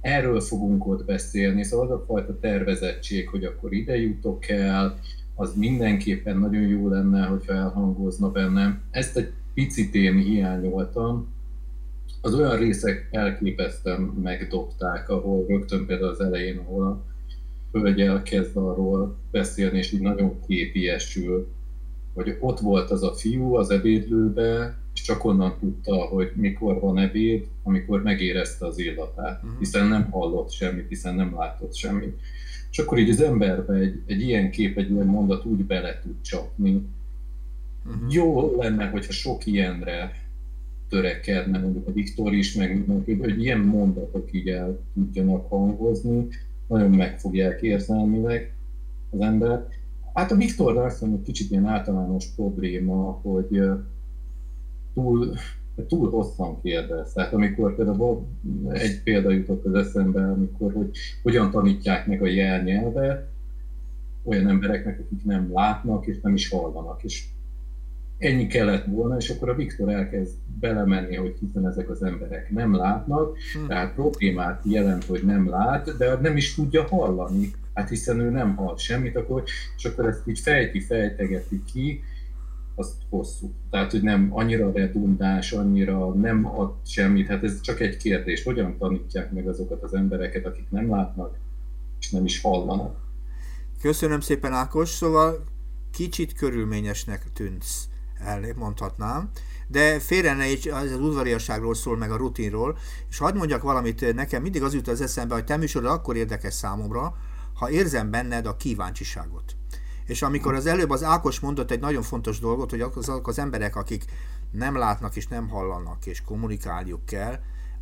erről fogunk ott beszélni, szóval az a fajta tervezettség, hogy akkor ide jutok el, az mindenképpen nagyon jó lenne, hogyha elhangozna bennem. Ezt egy picit én hiányoltam. Az olyan részek elképesztően megdobták, ahol rögtön például az elején, ahol a hölgy elkezd arról beszélni, és így nagyon képiesül, hogy ott volt az a fiú az ebédlőbe, és csak onnan tudta, hogy mikor van ebéd, amikor megérezte az illatát, uh-huh. hiszen nem hallott semmit, hiszen nem látott semmit. És akkor így az emberbe egy, egy ilyen kép, egy ilyen mondat úgy bele tud csapni. Uh-huh. Jó lenne, hogyha sok ilyenre törekedne, mondjuk a Viktor is, meg mindenki, hogy ilyen mondatok így el tudjanak hangozni, nagyon meg fogják érzelmileg az ember. Hát a Viktor azt mondom, hogy kicsit ilyen általános probléma, hogy túl, túl hosszan kérdez. Tehát amikor például egy példa jutott az eszembe, amikor hogy hogyan tanítják meg a jelnyelvet olyan embereknek, akik nem látnak és nem is hallanak. És ennyi kellett volna, és akkor a Viktor elkezd belemenni, hogy hiszen ezek az emberek nem látnak, hm. tehát problémát jelent, hogy nem lát, de nem is tudja hallani, hát hiszen ő nem hall semmit, akkor, és akkor ezt így fejti, fejtegeti ki, az hosszú. Tehát, hogy nem annyira redundáns, annyira nem ad semmit, hát ez csak egy kérdés, hogyan tanítják meg azokat az embereket, akik nem látnak, és nem is hallanak.
Köszönöm szépen Ákos, szóval kicsit körülményesnek tűnsz el, mondhatnám. De félre ne így, az udvariasságról szól, meg a rutinról, és hagyd mondjak valamit, nekem mindig az jut az eszembe, hogy te műsorod akkor érdekes számomra, ha érzem benned a kíváncsiságot. És amikor az előbb az Ákos mondott egy nagyon fontos dolgot, hogy azok az emberek, akik nem látnak és nem hallanak, és kommunikáljuk kell,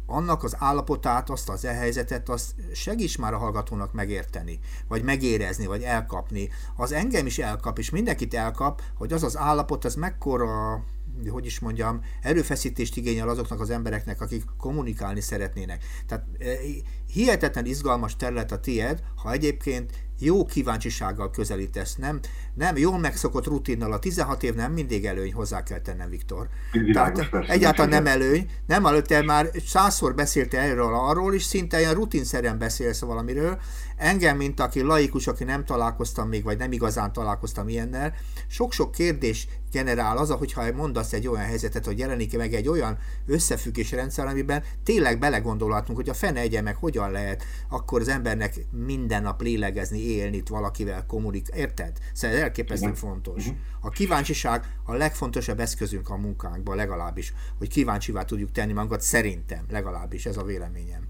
annak az állapotát, azt az elhelyzetet, azt segíts már a hallgatónak megérteni, vagy megérezni, vagy elkapni. Az engem is elkap, és mindenkit elkap, hogy az az állapot, az mekkora hogy is mondjam, erőfeszítést igényel azoknak az embereknek, akik kommunikálni szeretnének. Tehát e, hihetetlen izgalmas terület a tied, ha egyébként jó kíváncsisággal közelítesz, nem, nem jól megszokott rutinnal. A 16 év nem mindig előny, hozzá kell tennem, Viktor. Tehát persze, egyáltalán nem előny. Nem előtte már százszor beszélte erről arról, és szinte ilyen rutinszerűen beszélsz valamiről. Engem, mint aki laikus, aki nem találkoztam még, vagy nem igazán találkoztam ilyennel, sok-sok kérdés generál az, hogyha mondasz egy olyan helyzetet, hogy jelenik meg egy olyan összefüggés rendszer, amiben tényleg belegondolhatunk, hogy a fene egye meg hogyan lehet akkor az embernek minden nap lélegezni, élni, itt valakivel kommunikálni. Érted? Szóval ez elképesztően fontos. Mhm. A kíváncsiság a legfontosabb eszközünk a munkánkban, legalábbis, hogy kíváncsivá tudjuk tenni magunkat, szerintem, legalábbis, ez a véleményem.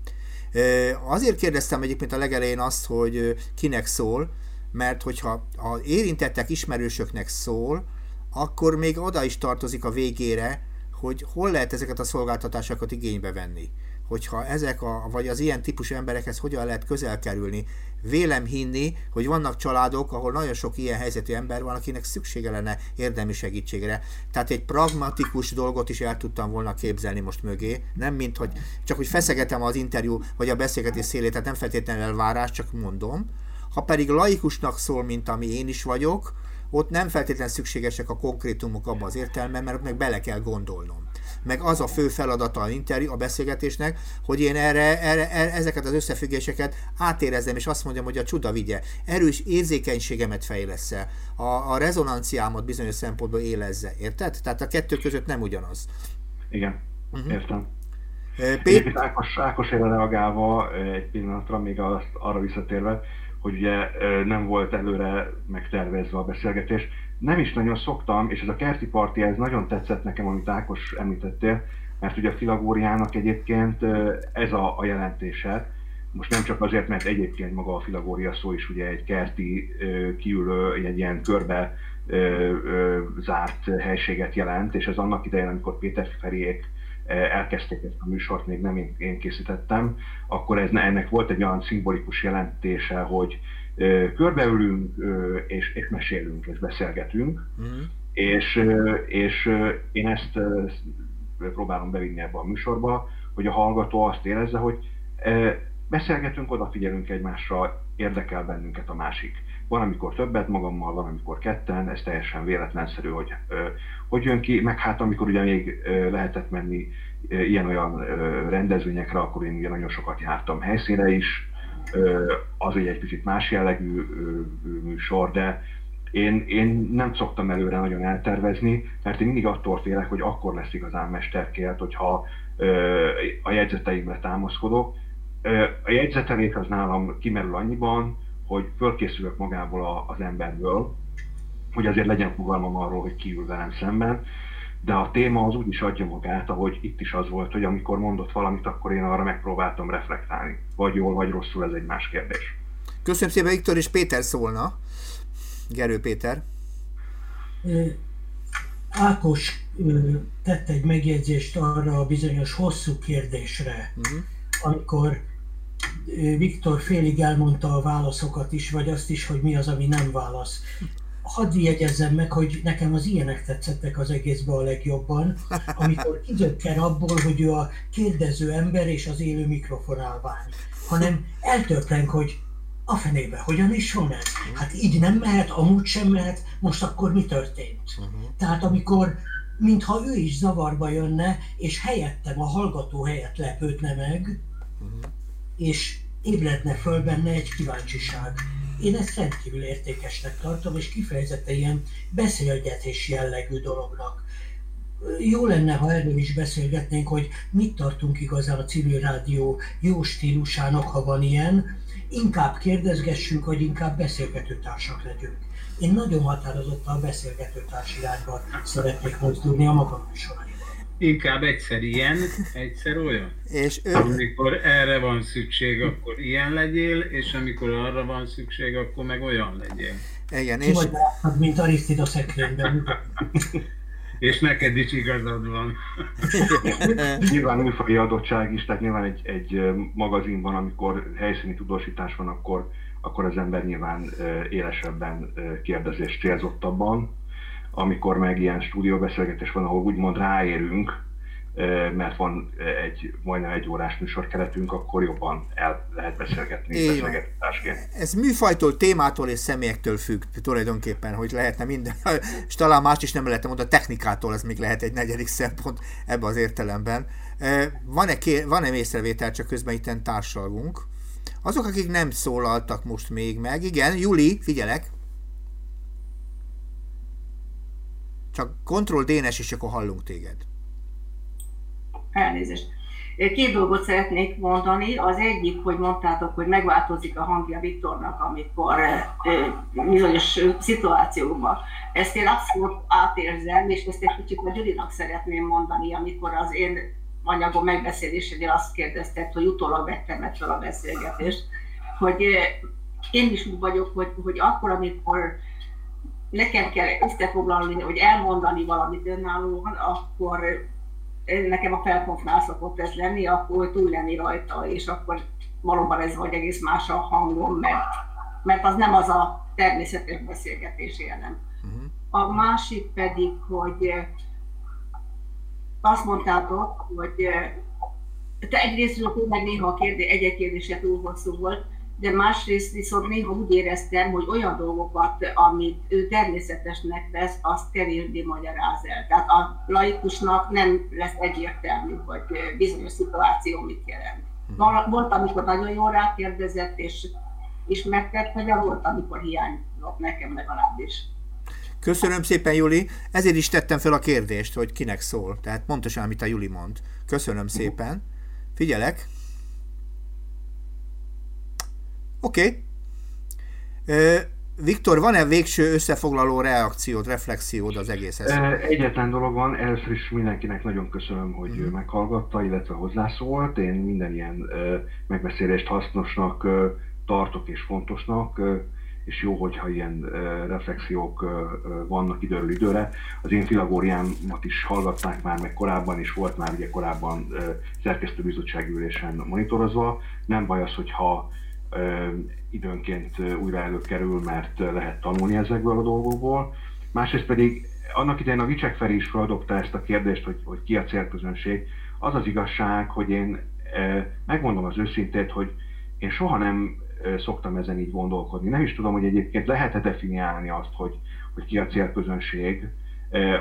Azért kérdeztem egyébként a legelején azt, hogy kinek szól, mert hogyha az érintettek ismerősöknek szól, akkor még oda is tartozik a végére, hogy hol lehet ezeket a szolgáltatásokat igénybe venni. Hogyha ezek a, vagy az ilyen típusú emberekhez hogyan lehet közel kerülni. Vélem hinni, hogy vannak családok, ahol nagyon sok ilyen helyzetű ember van, akinek szüksége lenne érdemi segítségre. Tehát egy pragmatikus dolgot is el tudtam volna képzelni most mögé, nem mint, hogy csak hogy feszegetem az interjú vagy a beszélgetés szélét, tehát nem feltétlenül elvárás, csak mondom. Ha pedig laikusnak szól, mint ami én is vagyok, ott nem feltétlenül szükségesek a konkrétumok abban az értelemben, mert meg bele kell gondolnom. Meg az a fő feladata a interjú, a beszélgetésnek, hogy én erre, erre, erre ezeket az összefüggéseket átérezzem, és azt mondjam, hogy a csuda vigye. Erős érzékenységemet fejlesz a, a rezonanciámat bizonyos szempontból élezze. Érted? Tehát a kettő között nem ugyanaz.
Igen, uh-huh. értem. Péter... Ákos, Ákosére reagálva egy pillanatra, még azt, arra visszatérve, hogy ugye nem volt előre megtervezve a beszélgetés. Nem is nagyon szoktam, és ez a kerti parti, ez nagyon tetszett nekem, amit Ákos említettél, mert ugye a filagóriának egyébként ez a, a jelentése, most nem csak azért, mert egyébként maga a filagória szó is ugye egy kerti kiülő, egy ilyen körbe zárt helységet jelent, és ez annak idején, amikor Péter Feriék elkezdték ezt a műsort, még nem én, készítettem, akkor ez, ennek volt egy olyan szimbolikus jelentése, hogy körbeülünk, és, és mesélünk, és beszélgetünk, mm. és, és én ezt próbálom bevinni ebbe a műsorba, hogy a hallgató azt érezze, hogy beszélgetünk, odafigyelünk egymásra, érdekel bennünket a másik. Van, amikor többet magammal, van, amikor ketten, ez teljesen véletlenszerű, hogy hogy jön ki, meg hát amikor ugye még lehetett menni ilyen-olyan rendezvényekre, akkor én ugye nagyon sokat jártam helyszíne is, az ugye egy picit más jellegű műsor, de én, én nem szoktam előre nagyon eltervezni, mert én mindig attól félek, hogy akkor lesz igazán mesterkélt, hogyha a jegyzeteimre támaszkodok. A jegyzetelés az nálam kimerül annyiban, hogy fölkészülök magából az emberből, hogy azért legyen fogalmam arról, hogy kiül velem szemben, de a téma az úgy is adja magát, ahogy itt is az volt, hogy amikor mondott valamit, akkor én arra megpróbáltam reflektálni. Vagy jól, vagy rosszul, ez egy más kérdés.
Köszönöm szépen, Viktor és Péter szólna. Gerő Péter.
Ákos tett egy megjegyzést arra a bizonyos hosszú kérdésre, uh-huh. amikor Viktor félig elmondta a válaszokat is, vagy azt is, hogy mi az, ami nem válasz hadd jegyezzem meg, hogy nekem az ilyenek tetszettek az egészben a legjobban, amikor kizökken abból, hogy ő a kérdező ember és az élő mikrofonálvány, hanem eltörplenk, hogy a fenébe, hogyan is van ez? Hát így nem mehet, amúgy sem mehet, most akkor mi történt? Uh-huh. Tehát amikor, mintha ő is zavarba jönne, és helyettem, a hallgató helyett lepődne meg, uh-huh. és ébredne föl benne egy kíváncsiság. Én ezt rendkívül értékesnek tartom, és kifejezetten ilyen beszélgetés jellegű dolognak. Jó lenne, ha erről is beszélgetnénk, hogy mit tartunk igazán a civil rádió jó stílusának, ha van ilyen. Inkább kérdezgessünk, vagy inkább beszélgetőtársak legyünk. Én nagyon határozottan a beszélgetőtárs irányba szeretnék mozdulni a magam műsoraimban
inkább egyszer ilyen, egyszer olyan. És ő... Amikor erre van szükség, akkor ilyen legyél, és amikor arra van szükség, akkor meg olyan legyél.
Igen, és... Vagy
mint Arisztida szekrényben.
és neked is igazad van.
nyilván műfai adottság is, tehát nyilván egy, egy magazinban, amikor helyszíni tudósítás van, akkor, akkor az ember nyilván élesebben kérdezés célzottabban amikor meg ilyen stúdióbeszélgetés van, ahol úgymond ráérünk, mert van egy majdnem egy órás műsor keretünk, akkor jobban el lehet beszélgetni beszélgetásként.
Ez műfajtól, témától és személyektől függ tulajdonképpen, hogy lehetne minden, és talán más is nem lehetne mondani, technikától ez még lehet egy negyedik szempont ebbe az értelemben. Van-e, van-e észrevétel, csak közben itt társalgunk? Azok, akik nem szólaltak most még meg, igen, Juli, figyelek. Csak kontroll DNS, és akkor hallunk téged.
Elnézést. Két dolgot szeretnék mondani. Az egyik, hogy mondtátok, hogy megváltozik a hangja Viktornak, amikor bizonyos szituációkban. Ezt én abszolút átérzem, és ezt egy kicsit a Gyurinak szeretném mondani, amikor az én anyagom megbeszélésénél azt kérdeztek, hogy utólag vettem fel a beszélgetést, hogy én is úgy vagyok, hogy, hogy akkor, amikor nekem kell összefoglalni, hogy elmondani valamit önállóan, akkor nekem a felkonfnál szokott ez lenni, akkor túl lenni rajta, és akkor valóban ez vagy egész más a hangom, mert, mert az nem az a természetes beszélgetés jelen. Uh-huh. A másik pedig, hogy azt mondtátok, hogy te egyrésztről tényleg néha a kérdés, egy-egy kérdése túl hosszú volt, de másrészt viszont néha úgy éreztem, hogy olyan dolgokat, amit ő természetesnek vesz, azt kevésbé magyaráz el. Tehát a laikusnak nem lesz egyértelmű, hogy bizonyos szituáció mit jelent. Mhm. Volt, amikor nagyon jól rákérdezett, és, megtett, hogy volt, amikor hiányzott nekem legalábbis.
Köszönöm szépen, Juli. Ezért is tettem fel a kérdést, hogy kinek szól. Tehát pontosan, amit a Juli mond. Köszönöm szépen. Figyelek. Oké. Okay. Viktor, van-e végső összefoglaló reakciód, reflexiód az egészhez?
Egyetlen dolog van, először is mindenkinek nagyon köszönöm, hogy mm. meghallgatta, illetve hozzászólt. Én minden ilyen megbeszélést hasznosnak tartok és fontosnak. és jó, hogyha ilyen reflexiók vannak időről időre. Az én filagóriámat is hallgatták már meg korábban, és volt már ugye korábban szerkesztőbizottsági ülésen monitorozva. Nem baj az, hogyha időnként újra előkerül, mert lehet tanulni ezekből a dolgokból. Másrészt pedig annak idején a Vicsek Feri is feldobta ezt a kérdést, hogy, hogy ki a célközönség. Az az igazság, hogy én megmondom az őszintét, hogy én soha nem szoktam ezen így gondolkodni. Nem is tudom, hogy egyébként lehet-e definiálni azt, hogy, hogy ki a célközönség,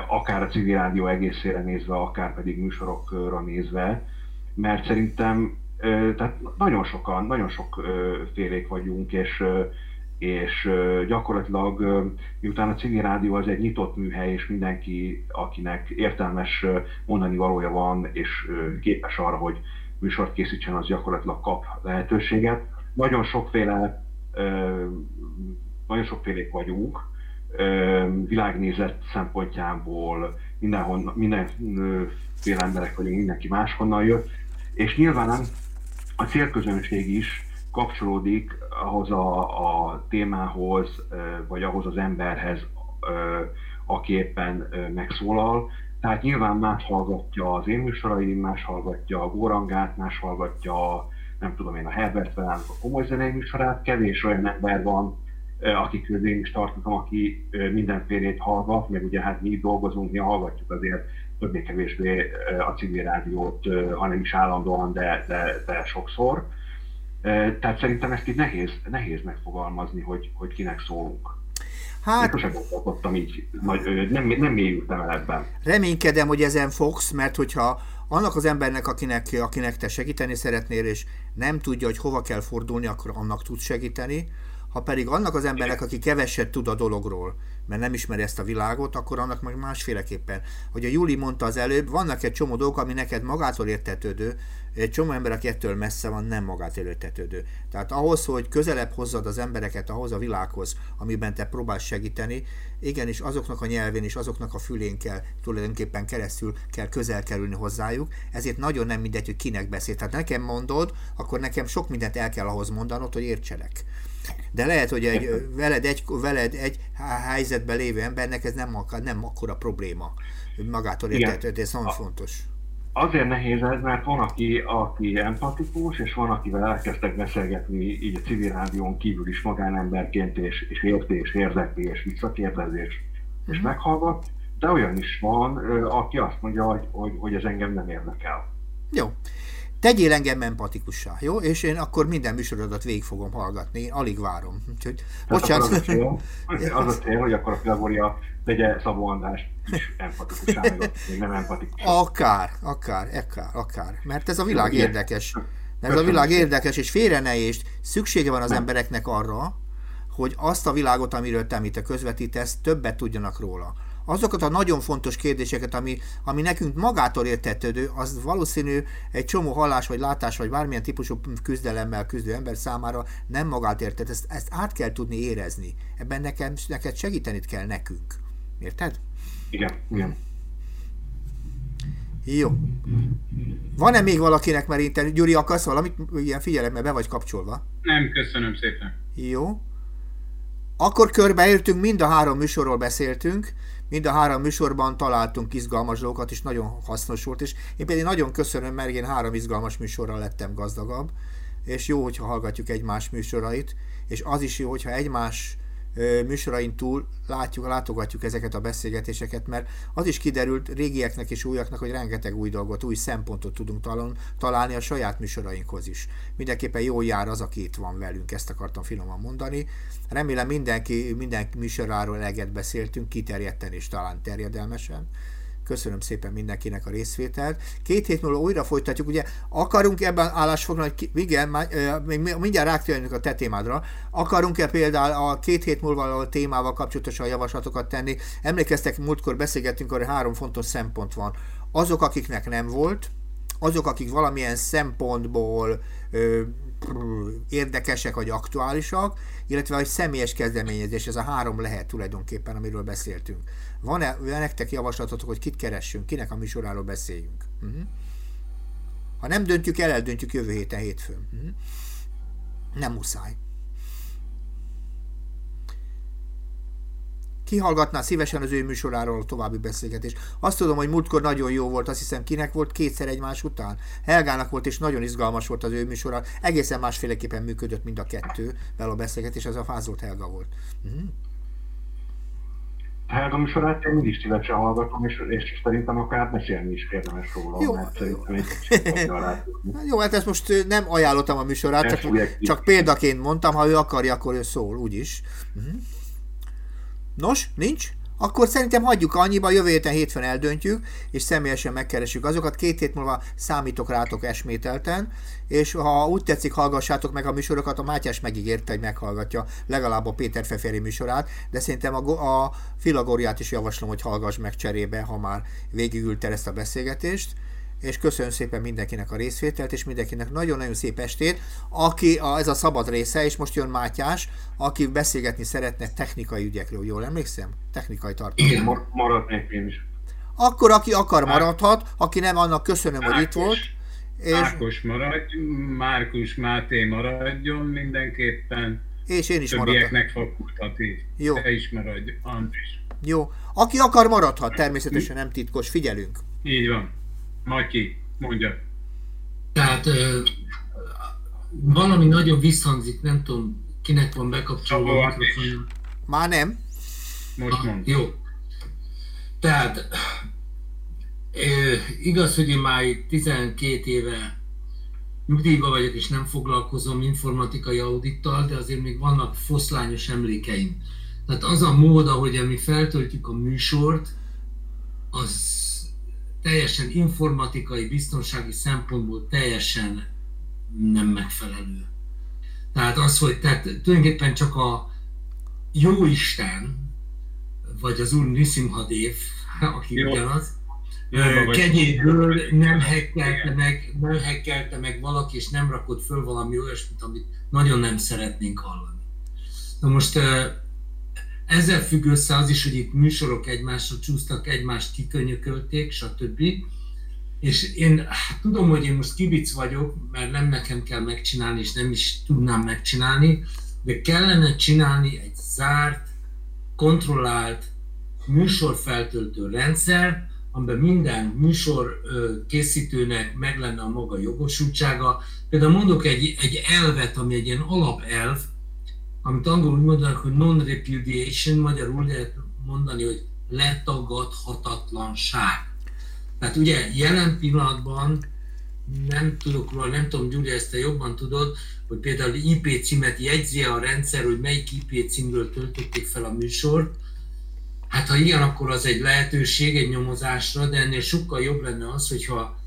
akár a civil rádió egészére nézve, akár pedig műsorokra nézve, mert szerintem tehát nagyon sokan, nagyon sok félék vagyunk, és, és gyakorlatilag miután a civil rádió az egy nyitott műhely, és mindenki, akinek értelmes mondani valója van, és képes arra, hogy műsort készítsen, az gyakorlatilag kap lehetőséget. Nagyon sokféle, nagyon sokfélék vagyunk, világnézet szempontjából mindenhol, mindenféle emberek vagyunk, mindenki máshonnan jött, és nyilván a célközönség is kapcsolódik ahhoz a, a témához, vagy ahhoz az emberhez, aki éppen megszólal. Tehát nyilván más hallgatja az én műsoraim, más hallgatja a Górangát, más hallgatja nem tudom én, a Herbert Velának a komoly zenei műsorát, kevés olyan ember van, akik közé is tartozom, aki mindenfélét hallgat, meg ugye hát mi dolgozunk, mi hallgatjuk azért többé-kevésbé a civil rádiót, hanem is állandóan, de, de, de sokszor. Tehát szerintem ezt így nehéz, nehéz megfogalmazni, hogy, hogy kinek szólunk. Hát, Én sosem így, nagy, nem, nem mélyültem el ebben.
Reménykedem, hogy ezen fogsz, mert hogyha annak az embernek, akinek, akinek te segíteni szeretnél, és nem tudja, hogy hova kell fordulni, akkor annak tud segíteni. Ha pedig annak az embernek, aki keveset tud a dologról, mert nem ismeri ezt a világot, akkor annak meg másféleképpen. Hogy a Júli mondta az előbb, vannak egy csomó dolgok, ami neked magától értetődő, egy csomó ember, aki ettől messze van, nem magát értetődő. Tehát ahhoz, hogy közelebb hozzad az embereket ahhoz a világhoz, amiben te próbálsz segíteni, igenis azoknak a nyelvén és azoknak a fülén kell tulajdonképpen keresztül kell közel kerülni hozzájuk, ezért nagyon nem mindegy, hogy kinek beszél. Tehát nekem mondod, akkor nekem sok mindent el kell ahhoz mondanod, hogy értsenek. De lehet, hogy egy, veled, egy, veled egy helyzetben lévő embernek ez nem, nem akkora probléma. Magától értető, ez nagyon fontos.
Azért nehéz ez, mert van, aki, aki empatikus, és van, akivel elkezdtek beszélgetni így a civil rádión kívül is magánemberként, és, és értés, érdekli, és visszakérdezés, és mm. meghallgat, de olyan is van, aki azt mondja, hogy, hogy, hogy ez engem nem érdekel.
Jó. Tegyél engem empatikussá, jó? És én akkor minden műsorodat végig fogom hallgatni, én alig várom. Úgyhogy,
bocsánat. Az a, cél, az a cél, hogy akkor a Filagória tegye Szabó András is empatikussá, még nem empatikus.
Akár, akár, akár, akár. Mert ez a világ érdekes. Ez a világ érdekes, és félre ne és szüksége van az embereknek arra, hogy azt a világot, amiről te, amit te közvetítesz, többet tudjanak róla azokat a nagyon fontos kérdéseket, ami, ami nekünk magától értetődő, az valószínű egy csomó hallás vagy látás vagy bármilyen típusú küzdelemmel küzdő ember számára nem magát érted. Ezt, ezt át kell tudni érezni. Ebben nekem, neked segíteni kell nekünk. Érted?
Igen, igen.
Jó. Van-e még valakinek már internet? Gyuri, akarsz valamit? Ilyen figyelemmel be vagy kapcsolva.
Nem, köszönöm szépen.
Jó. Akkor körbeértünk, mind a három műsorról beszéltünk. Mind a három műsorban találtunk izgalmas dolgokat, és nagyon hasznos volt, és én pedig nagyon köszönöm, mert én három izgalmas műsorral lettem gazdagabb, és jó, hogyha hallgatjuk egymás műsorait, és az is jó, hogyha egymás műsorain túl látjuk, látogatjuk ezeket a beszélgetéseket, mert az is kiderült régieknek és újaknak, hogy rengeteg új dolgot, új szempontot tudunk találni a saját műsorainkhoz is. Mindenképpen jól jár az, aki itt van velünk, ezt akartam finoman mondani. Remélem mindenki, minden műsoráról eleget beszéltünk, kiterjedten és talán terjedelmesen. Köszönöm szépen mindenkinek a részvételt. Két hét múlva újra folytatjuk. Ugye akarunk ebben állásfoglalni, hogy igen, mindjárt rátérünk a te témádra. Akarunk-e például a két hét múlva a témával kapcsolatosan javaslatokat tenni? Emlékeztek, múltkor beszélgettünk, hogy három fontos szempont van. Azok, akiknek nem volt, azok, akik valamilyen szempontból érdekesek vagy aktuálisak, illetve egy személyes kezdeményezés, ez a három lehet tulajdonképpen, amiről beszéltünk. Van-e nektek javaslatotok, hogy kit keressünk, kinek a műsoráról beszéljünk? Uh-huh. Ha nem döntjük el, eldöntjük jövő héten hétfőn. Uh-huh. Nem muszáj. Kihallgatná szívesen az ő műsoráról a további beszélgetés. Azt tudom, hogy múltkor nagyon jó volt, azt hiszem kinek volt kétszer egymás után. Helgának volt, és nagyon izgalmas volt az ő műsora. Egészen másféleképpen működött, mind a kettő, vele a beszélgetés, az a fázolt Helga volt. Uh-huh.
Helga műsorát én mindig szívesen hallgatom, és, és szerintem akár mesélni is érdemes róla,
Jó.
mert szerintem egy
Jó, hát ezt most nem ajánlottam a műsorát, csak, csak példaként mondtam, ha ő akarja, akkor ő szól, úgyis. Uh-huh. Nos, nincs? Akkor szerintem hagyjuk annyiba, jövő héten hétfőn eldöntjük, és személyesen megkeressük azokat. Két hét múlva számítok rátok esmételten, és ha úgy tetszik, hallgassátok meg a műsorokat, a Mátyás megígérte, hogy meghallgatja legalább a Péter Feferi műsorát, de szerintem a, a Filagóriát is javaslom, hogy hallgass meg cserébe, ha már végigültel ezt a beszélgetést és köszönöm szépen mindenkinek a részvételt, és mindenkinek nagyon-nagyon szép estét, aki a, ez a szabad része, és most jön Mátyás, aki beszélgetni szeretne technikai ügyekről, jól emlékszem? Technikai tartalom.
Igen, maradnék én is.
Akkor aki akar maradhat, aki nem, annak köszönöm,
Ákos.
hogy itt volt.
És... Ákos maradj, Márkus Máté maradjon mindenképpen.
És én is
Többieknek fakultatív.
Jó.
Te is maradj, Andris.
Jó. Aki akar maradhat, természetesen nem titkos, figyelünk.
Így van. Matyi, mondja.
Tehát ö, valami nagyon visszhangzik, nem tudom, kinek van bekapcsolva a mikrofon.
Már nem.
Most mond.
Jó. Tehát ö, igaz, hogy én már 12 éve nyugdíjban vagyok, és nem foglalkozom informatikai audittal, de azért még vannak foszlányos emlékeim. Tehát az a mód, ahogy mi feltöltjük a műsort, az teljesen informatikai, biztonsági szempontból teljesen nem megfelelő. Tehát az, hogy tehát tulajdonképpen csak a jó Isten, vagy az Úr Nisimhadev, aki jó. ugyanaz, kegyéből nem hekkelte meg, nem hekkelte meg valaki, és nem rakott föl valami olyasmit, amit nagyon nem szeretnénk hallani. Na most ezzel függ össze az is, hogy itt műsorok egymásra csúsztak, egymást kikönyökölték, stb. És én hát, tudom, hogy én most kibic vagyok, mert nem nekem kell megcsinálni, és nem is tudnám megcsinálni, de kellene csinálni egy zárt, kontrollált műsorfeltöltő rendszer, amiben minden műsor készítőnek meg lenne a maga jogosultsága. Például mondok egy, egy elvet, ami egy ilyen alapelv, amit angolul úgy mondanak, hogy non-repudiation, magyarul lehet mondani, hogy letagadhatatlanság. Tehát ugye jelen pillanatban nem tudok róla, nem tudom, Gyuri, ezt te jobban tudod, hogy például IP címet jegyzi a rendszer, hogy melyik IP címről töltötték fel a műsort. Hát ha ilyen, akkor az egy lehetőség egy nyomozásra, de ennél sokkal jobb lenne az, hogyha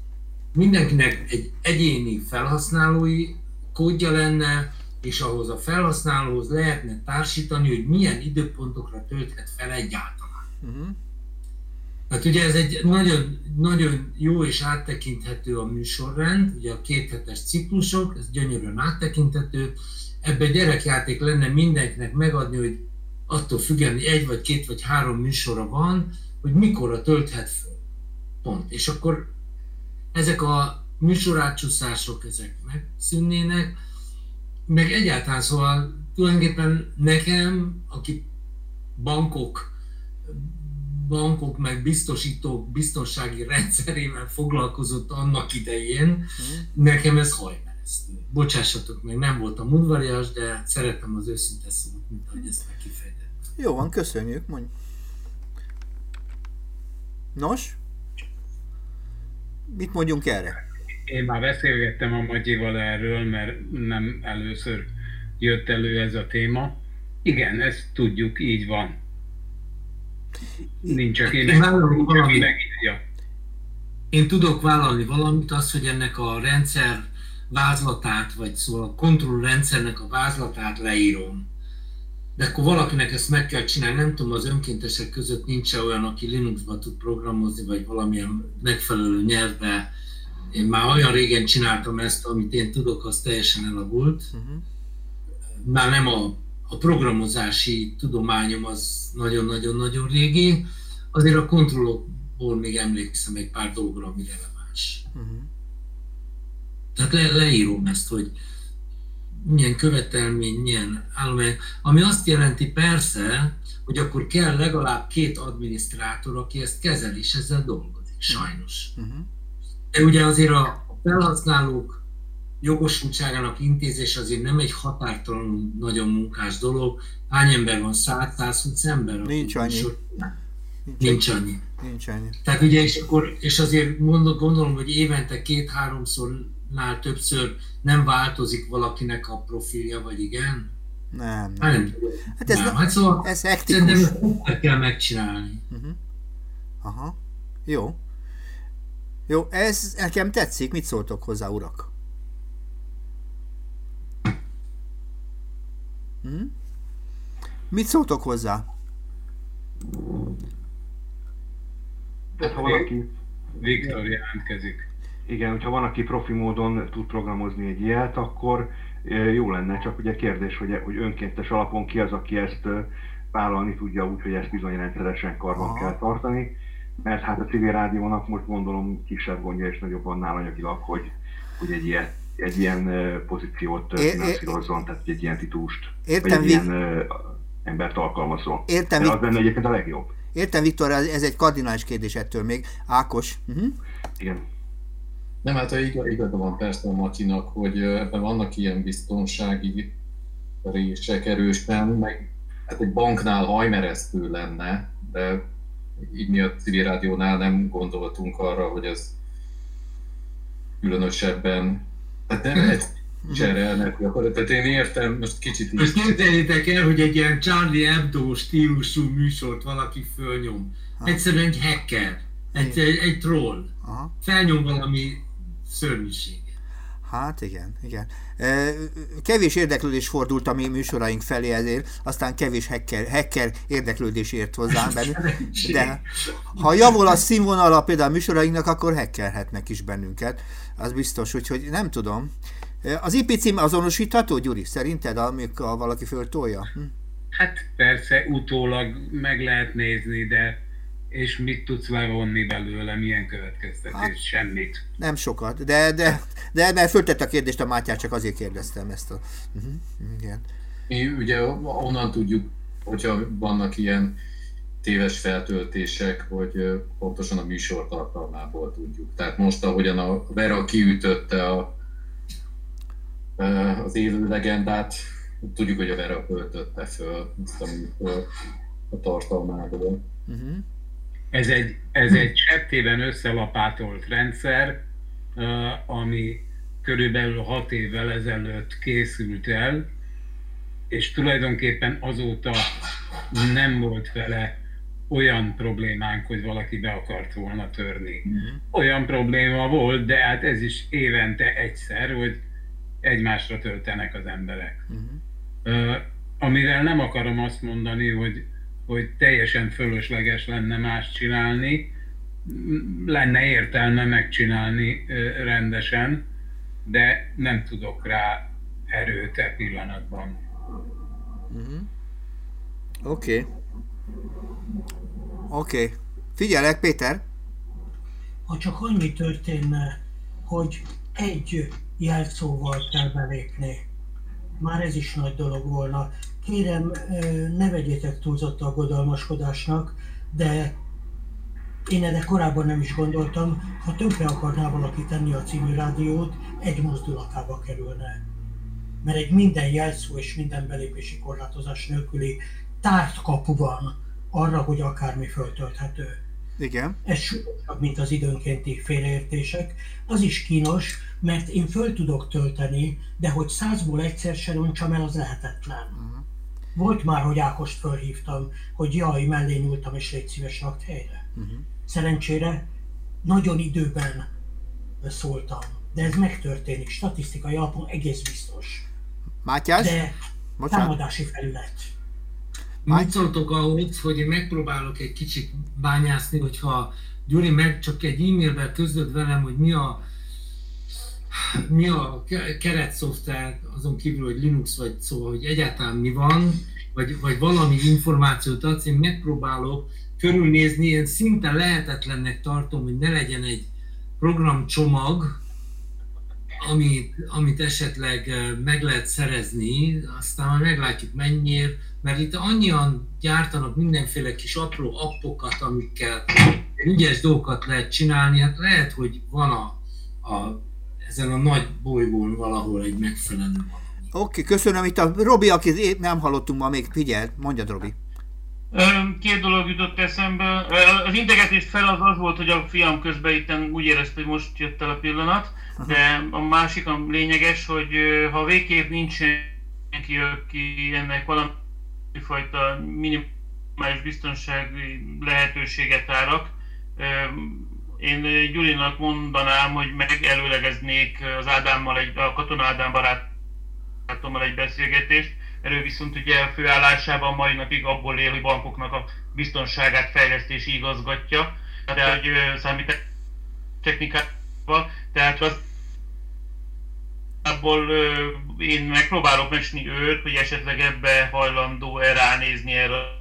mindenkinek egy egyéni felhasználói kódja lenne, és ahhoz a felhasználóhoz lehetne társítani, hogy milyen időpontokra tölthet fel egyáltalán. Uh-huh. Hát ugye ez egy nagyon, nagyon jó és áttekinthető a műsorrend, ugye a kéthetes ciklusok, ez gyönyörűen áttekinthető. Ebben gyerekjáték lenne mindenkinek megadni, hogy attól függően, hogy egy vagy két vagy három műsora van, hogy mikorra tölthet föl. Pont. És akkor ezek a műsorátcsúszások, ezek megszűnnének, meg egyáltalán szóval tulajdonképpen nekem, aki bankok, bankok meg biztosítók biztonsági rendszerével foglalkozott annak idején, hmm. nekem ez hajmeresztő. Bocsássatok meg, nem voltam udvarias, de szeretem az őszinte szót, mint ahogy ezt megkifejtettem.
Jó van, köszönjük, mondj. Nos? Mit mondjunk erre?
Én már beszélgettem a Magyival erről, mert nem először jött elő ez a téma. Igen, ezt tudjuk, így van. Nincs, aki
én, valami. én tudok vállalni valamit, az, hogy ennek a rendszer vázlatát, vagy szóval a kontrollrendszernek a vázlatát leírom. De akkor valakinek ezt meg kell csinálni, nem tudom, az önkéntesek között nincs olyan, aki Linuxba tud programozni, vagy valamilyen megfelelő nyelvbe én már olyan régen csináltam ezt, amit én tudok, az teljesen elavult. Uh-huh. Már nem a, a programozási tudományom az nagyon-nagyon-nagyon régi, azért a kontrollokból még emlékszem egy pár dolgra, ami releváns. Uh-huh. Tehát le, leírom ezt, hogy milyen követelmény, milyen állomány, ami azt jelenti persze, hogy akkor kell legalább két adminisztrátor, aki ezt kezeli, és ezzel dolgozik, sajnos.
Uh-huh.
De ugye azért a felhasználók jogosultságának intézés azért nem egy határtalanul nagyon munkás dolog. Hány ember van? 100-120 ember?
Nincs annyi.
Nincs, Nincs annyi.
Nincs annyi.
Tehát ugye, és, akkor, és azért mondom, gondolom, hogy évente két-háromszornál többször nem változik valakinek a profilja, vagy igen?
Nem.
Hát nem
Hát ez,
nem. Hát szóval
ez hektikus.
Szerintem ezt kell megcsinálni.
Uh-huh. Aha. Jó. Jó, ez nekem tetszik. Mit szóltok hozzá, urak? Hm? Mit szóltok hozzá?
Hát, ha valaki...
Viktor jelentkezik.
Igen, hogyha van, aki profi módon tud programozni egy ilyet, akkor jó lenne, csak ugye kérdés, hogy, hogy önkéntes alapon ki az, aki ezt vállalni tudja úgy, hogy ezt bizony rendszeresen karban Aha. kell tartani, mert hát a civil rádiónak most gondolom kisebb gondja és nagyobb annál anyagilag, hogy, hogy egy, ilyet, egy ilyen pozíciót finanszírozzon, tehát egy ilyen titúst,
Értem,
vagy egy ilyen uh, embert alkalmazol.
Értem,
az lenne egyébként a legjobb.
Értem, Viktor, ez egy kardinális kérdés ettől még. Ákos. Uh-huh.
Igen.
Nem, hát igaza van persze a Matyinak, hogy ebben vannak ilyen biztonsági rések erősen, meg hát egy banknál hajmeresztő lenne, de így mi a civil rádiónál nem gondoltunk arra, hogy ez különösebben, tehát nem egy cserélnek, tehát én értem, most kicsit is.
Most képzeljétek el, hogy egy ilyen Charlie Hebdo stílusú műsort valaki fölnyom. Egyszerűen egy hacker, egy, egy, egy troll.
Aha.
Felnyom valami szörnyűség.
Hát igen, igen. Kevés érdeklődés fordult a mi műsoraink felé ezért, aztán kevés hacker, hacker érdeklődés ért hozzám bennünk. De ha javul a színvonala például a műsorainknak, akkor hackerhetnek is bennünket. Az biztos, úgyhogy nem tudom. Az IP cím azonosítható, Gyuri, szerinted, amikor valaki föltolja? Hm?
Hát persze, utólag meg lehet nézni, de és mit tudsz levonni belőle, milyen következtetés? Hát, Semmit.
Nem sokat, de, de, de mert föltett a kérdést a Mátyás, csak azért kérdeztem ezt a... Uh-huh. Igen.
Mi ugye onnan tudjuk, hogyha vannak ilyen téves feltöltések, hogy pontosan a műsor tartalmából tudjuk. Tehát most, ahogyan a Vera kiütötte a, az élő legendát, tudjuk, hogy a Vera költötte föl ezt a műsor a tartalmából.
Uh-huh.
Ez egy, ez egy csettében összelapátolt rendszer, ami körülbelül hat évvel ezelőtt készült el, és tulajdonképpen azóta nem volt vele olyan problémánk, hogy valaki be akart volna törni. Olyan probléma volt, de hát ez is évente egyszer, hogy egymásra töltenek az emberek. Uh, amivel nem akarom azt mondani, hogy hogy teljesen fölösleges lenne más csinálni, lenne értelme megcsinálni rendesen, de nem tudok rá erőt e pillanatban.
Uh-huh. Oké. Okay. Oké. Okay. Figyelek, Péter.
Ha csak annyi történne, hogy egy jelszóval kell belépni, már ez is nagy dolog volna kérem, ne vegyétek túlzott aggodalmaskodásnak, de én erre korábban nem is gondoltam, ha tönkre akarná valaki tenni a civil rádiót, egy mozdulatába kerülne. Mert egy minden jelszó és minden belépési korlátozás nélküli tárt kapu van arra, hogy akármi föltölthető.
Igen.
Ez súlyosabb, mint az időnkénti félreértések. Az is kínos, mert én föl tudok tölteni, de hogy százból egyszer se roncsam el, az lehetetlen. Uh-huh. Volt már, hogy Ákost fölhívtam, hogy jaj, mellé nyúltam és légy szíves rakt helyre. Uh-huh. Szerencsére nagyon időben szóltam, de ez megtörténik, statisztikai alapon egész biztos.
Mátyás?
De Bocsánat. támadási felület.
Mit szóltok ahhoz, hogy én megpróbálok egy kicsit bányászni, hogyha Gyuri meg csak egy e-mailben közöd velem, hogy mi a mi a keretszoftver, azon kívül, hogy Linux vagy szóval, hogy egyáltalán mi van, vagy, vagy valami információt adsz, én megpróbálok körülnézni, én szinte lehetetlennek tartom, hogy ne legyen egy programcsomag, amit, amit esetleg meg lehet szerezni, aztán majd meglátjuk mennyiért, mert itt annyian gyártanak mindenféle kis apró appokat, amikkel ügyes dolgokat lehet csinálni, hát lehet, hogy van a, a, ezen a nagy bolygón valahol egy megfelelő valami.
Oké, okay, köszönöm. Itt a Robi, akit nem hallottunk ma még, figyeld, mondjad Robi.
Két dolog jutott eszembe. Az integetés fel az az volt, hogy a fiam közben itt úgy érezte, hogy most jött el a pillanat, de a másik, a lényeges, hogy ha végképp nincs senki, aki ennek valami fajta minimális biztonsági lehetőséget árak, én ö, Gyurinak mondanám, hogy megelőlegeznék az Ádámmal, egy, a katona Ádám barátommal egy beszélgetést, Erő viszont ugye a főállásában mai napig abból él, hogy bankoknak a biztonságát fejlesztési igazgatja, de hogy ö, számít technikával, tehát az abból ö, én megpróbálok mesni őt, hogy esetleg ebbe hajlandó-e ránézni erre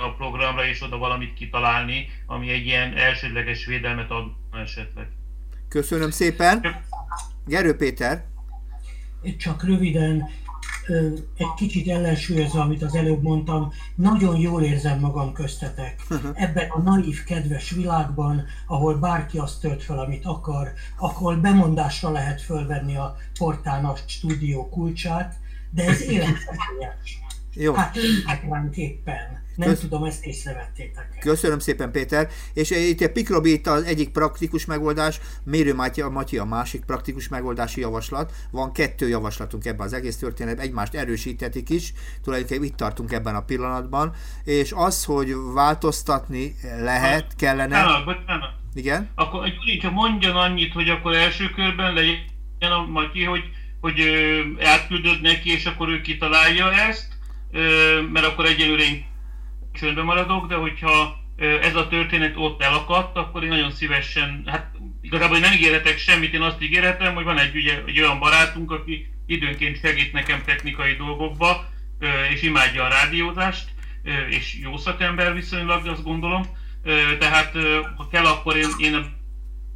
a programra, és oda valamit kitalálni, ami egy ilyen elsődleges védelmet ad esetleg.
Köszönöm szépen. Gerő Péter.
Csak röviden, egy kicsit ellensúlyozva, amit az előbb mondtam, nagyon jól érzem magam köztetek. Ebben a naív, kedves világban, ahol bárki azt tölt fel, amit akar, ahol bemondásra lehet fölvenni a portának stúdió kulcsát, de ez életveszélyes.
Jó.
Hát lépnek ránk éppen. Nem
Kösz-
tudom, ezt észrevettétek.
Köszönöm szépen, Péter. És eh, itt a Pikrobi itt az egyik praktikus megoldás, Mérő Matyi, Matyi a másik praktikus megoldási javaslat. Van kettő javaslatunk ebben az egész történetben, egymást erősítetik is, tulajdonképpen itt tartunk ebben a pillanatban, és az, hogy változtatni lehet, kellene.
Bocsánat, bocsánat.
Igen?
Akkor Gyuri csak mondjon annyit, hogy akkor első körben legyen a Matyi, hogy, hogy átküldöd neki, és akkor ő kitalálja ezt, mert akkor egyelőre én csöndben maradok, de hogyha ez a történet ott elakadt, akkor én nagyon szívesen, hát igazából én nem ígérhetek semmit, én azt ígérhetem, hogy van egy, ugye, egy olyan barátunk, aki időnként segít nekem technikai dolgokba, és imádja a rádiózást, és jó szakember viszonylag, azt gondolom. Tehát ha kell, akkor én, én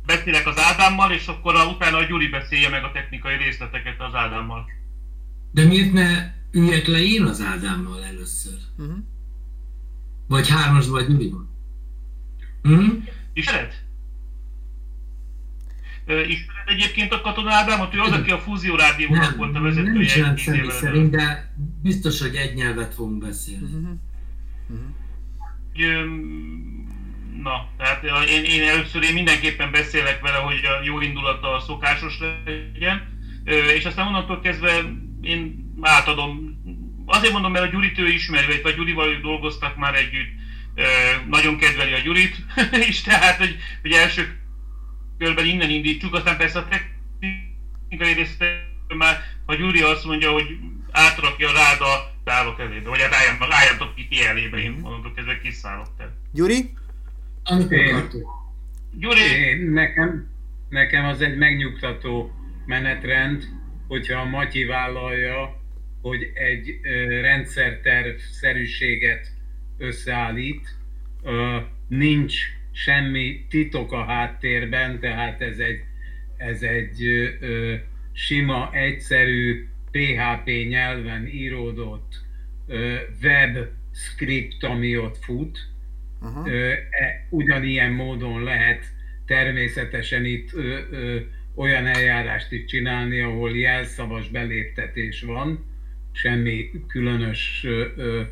beszélek az Ádámmal, és akkor a, utána a Gyuri beszélje meg a technikai részleteket az Ádámmal.
De miért ne üljek le én az Ádámmal először?
Uh-huh.
Vagy hármas, vagy Gyurival? Hm?
Ismered? Ö, Ismered egyébként a Katona Ádámot? Ő az, aki a Fúzió Rádiónak volt a
Nem
vezetője.
ismerem
egy tíz
személy szerint, de biztos, hogy egy nyelvet fogunk beszélni.
Hogy, ö, Na, tehát én, én először én mindenképpen beszélek vele, hogy a jó indulata a szokásos legyen, és aztán onnantól kezdve én átadom. Azért mondom, mert a Gyurit ő ismeri, vagy Gyurival ők dolgoztak már együtt, nagyon kedveli a Gyurit is, tehát hogy, hogy első körben innen indítsuk, aztán persze a technikai részt már, ha Gyuri azt mondja, hogy átrakja rád a állok elébe, vagy hát álljatok, álljatok ki ti elébe, én mondom, ezzel kiszállok. Tehát.
Gyuri?
Amit
Én-
Gyuri!
Én, nekem, nekem az egy megnyugtató menetrend, hogyha a Matyi vállalja, hogy egy ö, rendszerterv szerűséget összeállít, nincs semmi titok a háttérben, tehát ez egy, ez egy sima, egyszerű PHP nyelven íródott web script, ami ott fut,
Aha.
E, ugyanilyen módon lehet természetesen itt olyan eljárást is csinálni, ahol jelszavas beléptetés van, semmi különös ö, ö,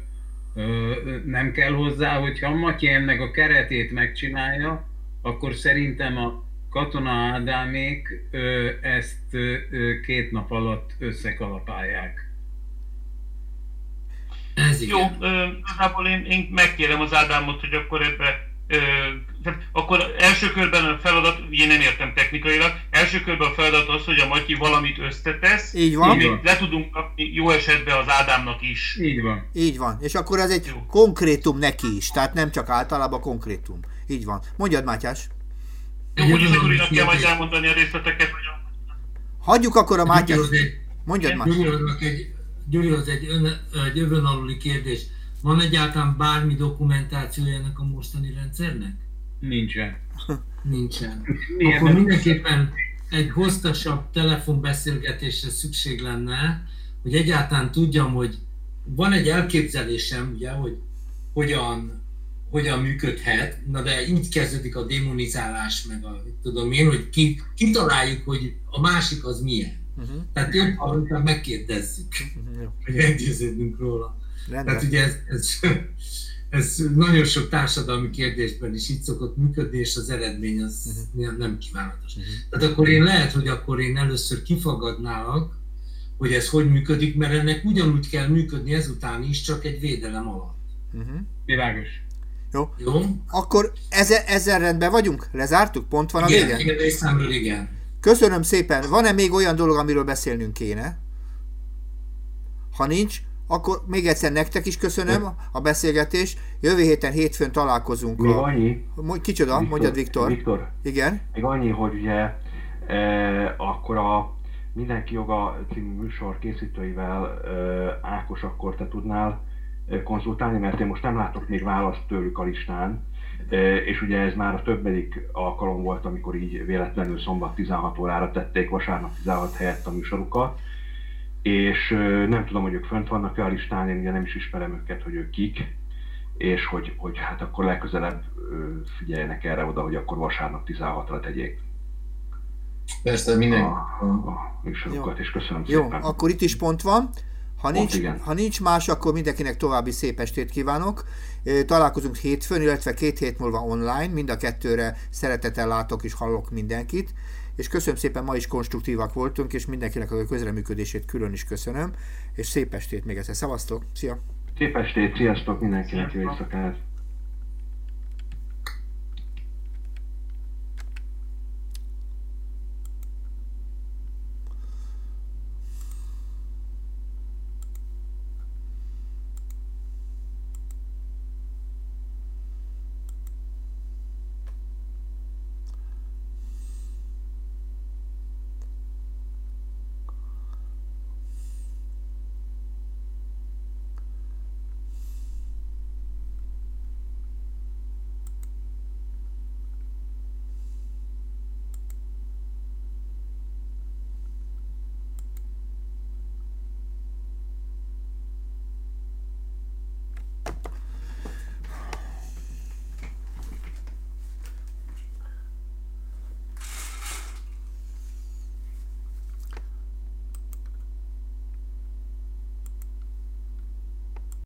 ö, nem kell hozzá, hogyha a Matyi ennek a keretét megcsinálja, akkor szerintem a Katona Ádámék ö, ezt ö, két nap alatt összekalapálják.
Ez
Jó, ö, igazából én, én megkérem az Ádámot, hogy akkor ebbe ö, tehát akkor első körben a feladat, ugye nem értem technikailag, első körben a feladat az, hogy a Matyi valamit összetesz,
Így van. Így van.
le tudunk kapni jó esetben az Ádámnak is.
Így van.
Így van. És akkor ez egy konkrétum neki is, tehát nem csak általában konkrétum. Így van. Mondjad, Mátyás.
Jó, úgyis a Gyurinak kell majd elmondani a részleteket, hogy a
Hagyjuk akkor a Mátyás. Mondjad.
Gyurihoz egy, Gyurihoz egy, ön, egy övön aluli kérdés. Van egyáltalán bármi dokumentációja ennek a mostani rendszernek?
Nincsen.
Nincsen.
Milyen
Akkor mindenképpen egy hosszasabb telefonbeszélgetésre szükség lenne, hogy egyáltalán tudjam, hogy van egy elképzelésem, ugye, hogy hogyan, hogyan működhet, na de így kezdődik a demonizálás, meg a, tudom én, hogy ki, kitaláljuk, hogy a másik az milyen. Uh-huh. Tehát jobb, ha megkérdezzük, uh-huh. hogy meggyőződünk róla. Rendben. Tehát ugye ez, ez, ez nagyon sok társadalmi kérdésben is így szokott működni, és az eredmény az uh-huh. nem kívánatos. Uh-huh. Tehát akkor én lehet, hogy akkor én először kifagadnálak, hogy ez hogy működik, mert ennek ugyanúgy kell működni ezután is, csak egy védelem alatt.
Uh-huh.
Világos.
Jó. Jó. Akkor ezzel, ezzel rendben vagyunk? Lezártuk? Pont van a
igen,
vége?
Igen, részemről igen.
Köszönöm szépen. Van-e még olyan dolog, amiről beszélnünk kéne? Ha nincs, akkor még egyszer nektek is köszönöm a beszélgetést. Jövő héten hétfőn találkozunk.
Még a... annyi.
Kicsoda? Viktor, Mondjad Viktor.
Viktor.
Igen?
Még annyi, hogy ugye e, akkor a Mindenki Joga című műsor készítőivel e, Ákos, akkor te tudnál konzultálni, mert én most nem látok még választ tőlük a listán, és ugye ez már a többedik alkalom volt, amikor így véletlenül szombat 16 órára tették vasárnap 16 helyett a műsorukat, és nem tudom, hogy ők fönt vannak-e a listán, én ugye nem is ismerem őket, hogy ők kik, és hogy, hogy hát akkor legközelebb figyeljenek erre oda, hogy akkor vasárnap 16-ra tegyék.
Persze, minden. A,
a műsorokat, és köszönöm
Jó,
szépen.
akkor itt is pont van. Ha nincs, ha nincs más, akkor mindenkinek további szép estét kívánok. Találkozunk hétfőn, illetve két hét múlva online. Mind a kettőre szeretettel látok és hallok mindenkit. És köszönöm szépen, ma is konstruktívak voltunk, és mindenkinek a közreműködését külön is köszönöm. És szép estét még egyszer. Szevasztok! Szia!
Szép estét, sziasztok mindenkinek, jó éjszakát!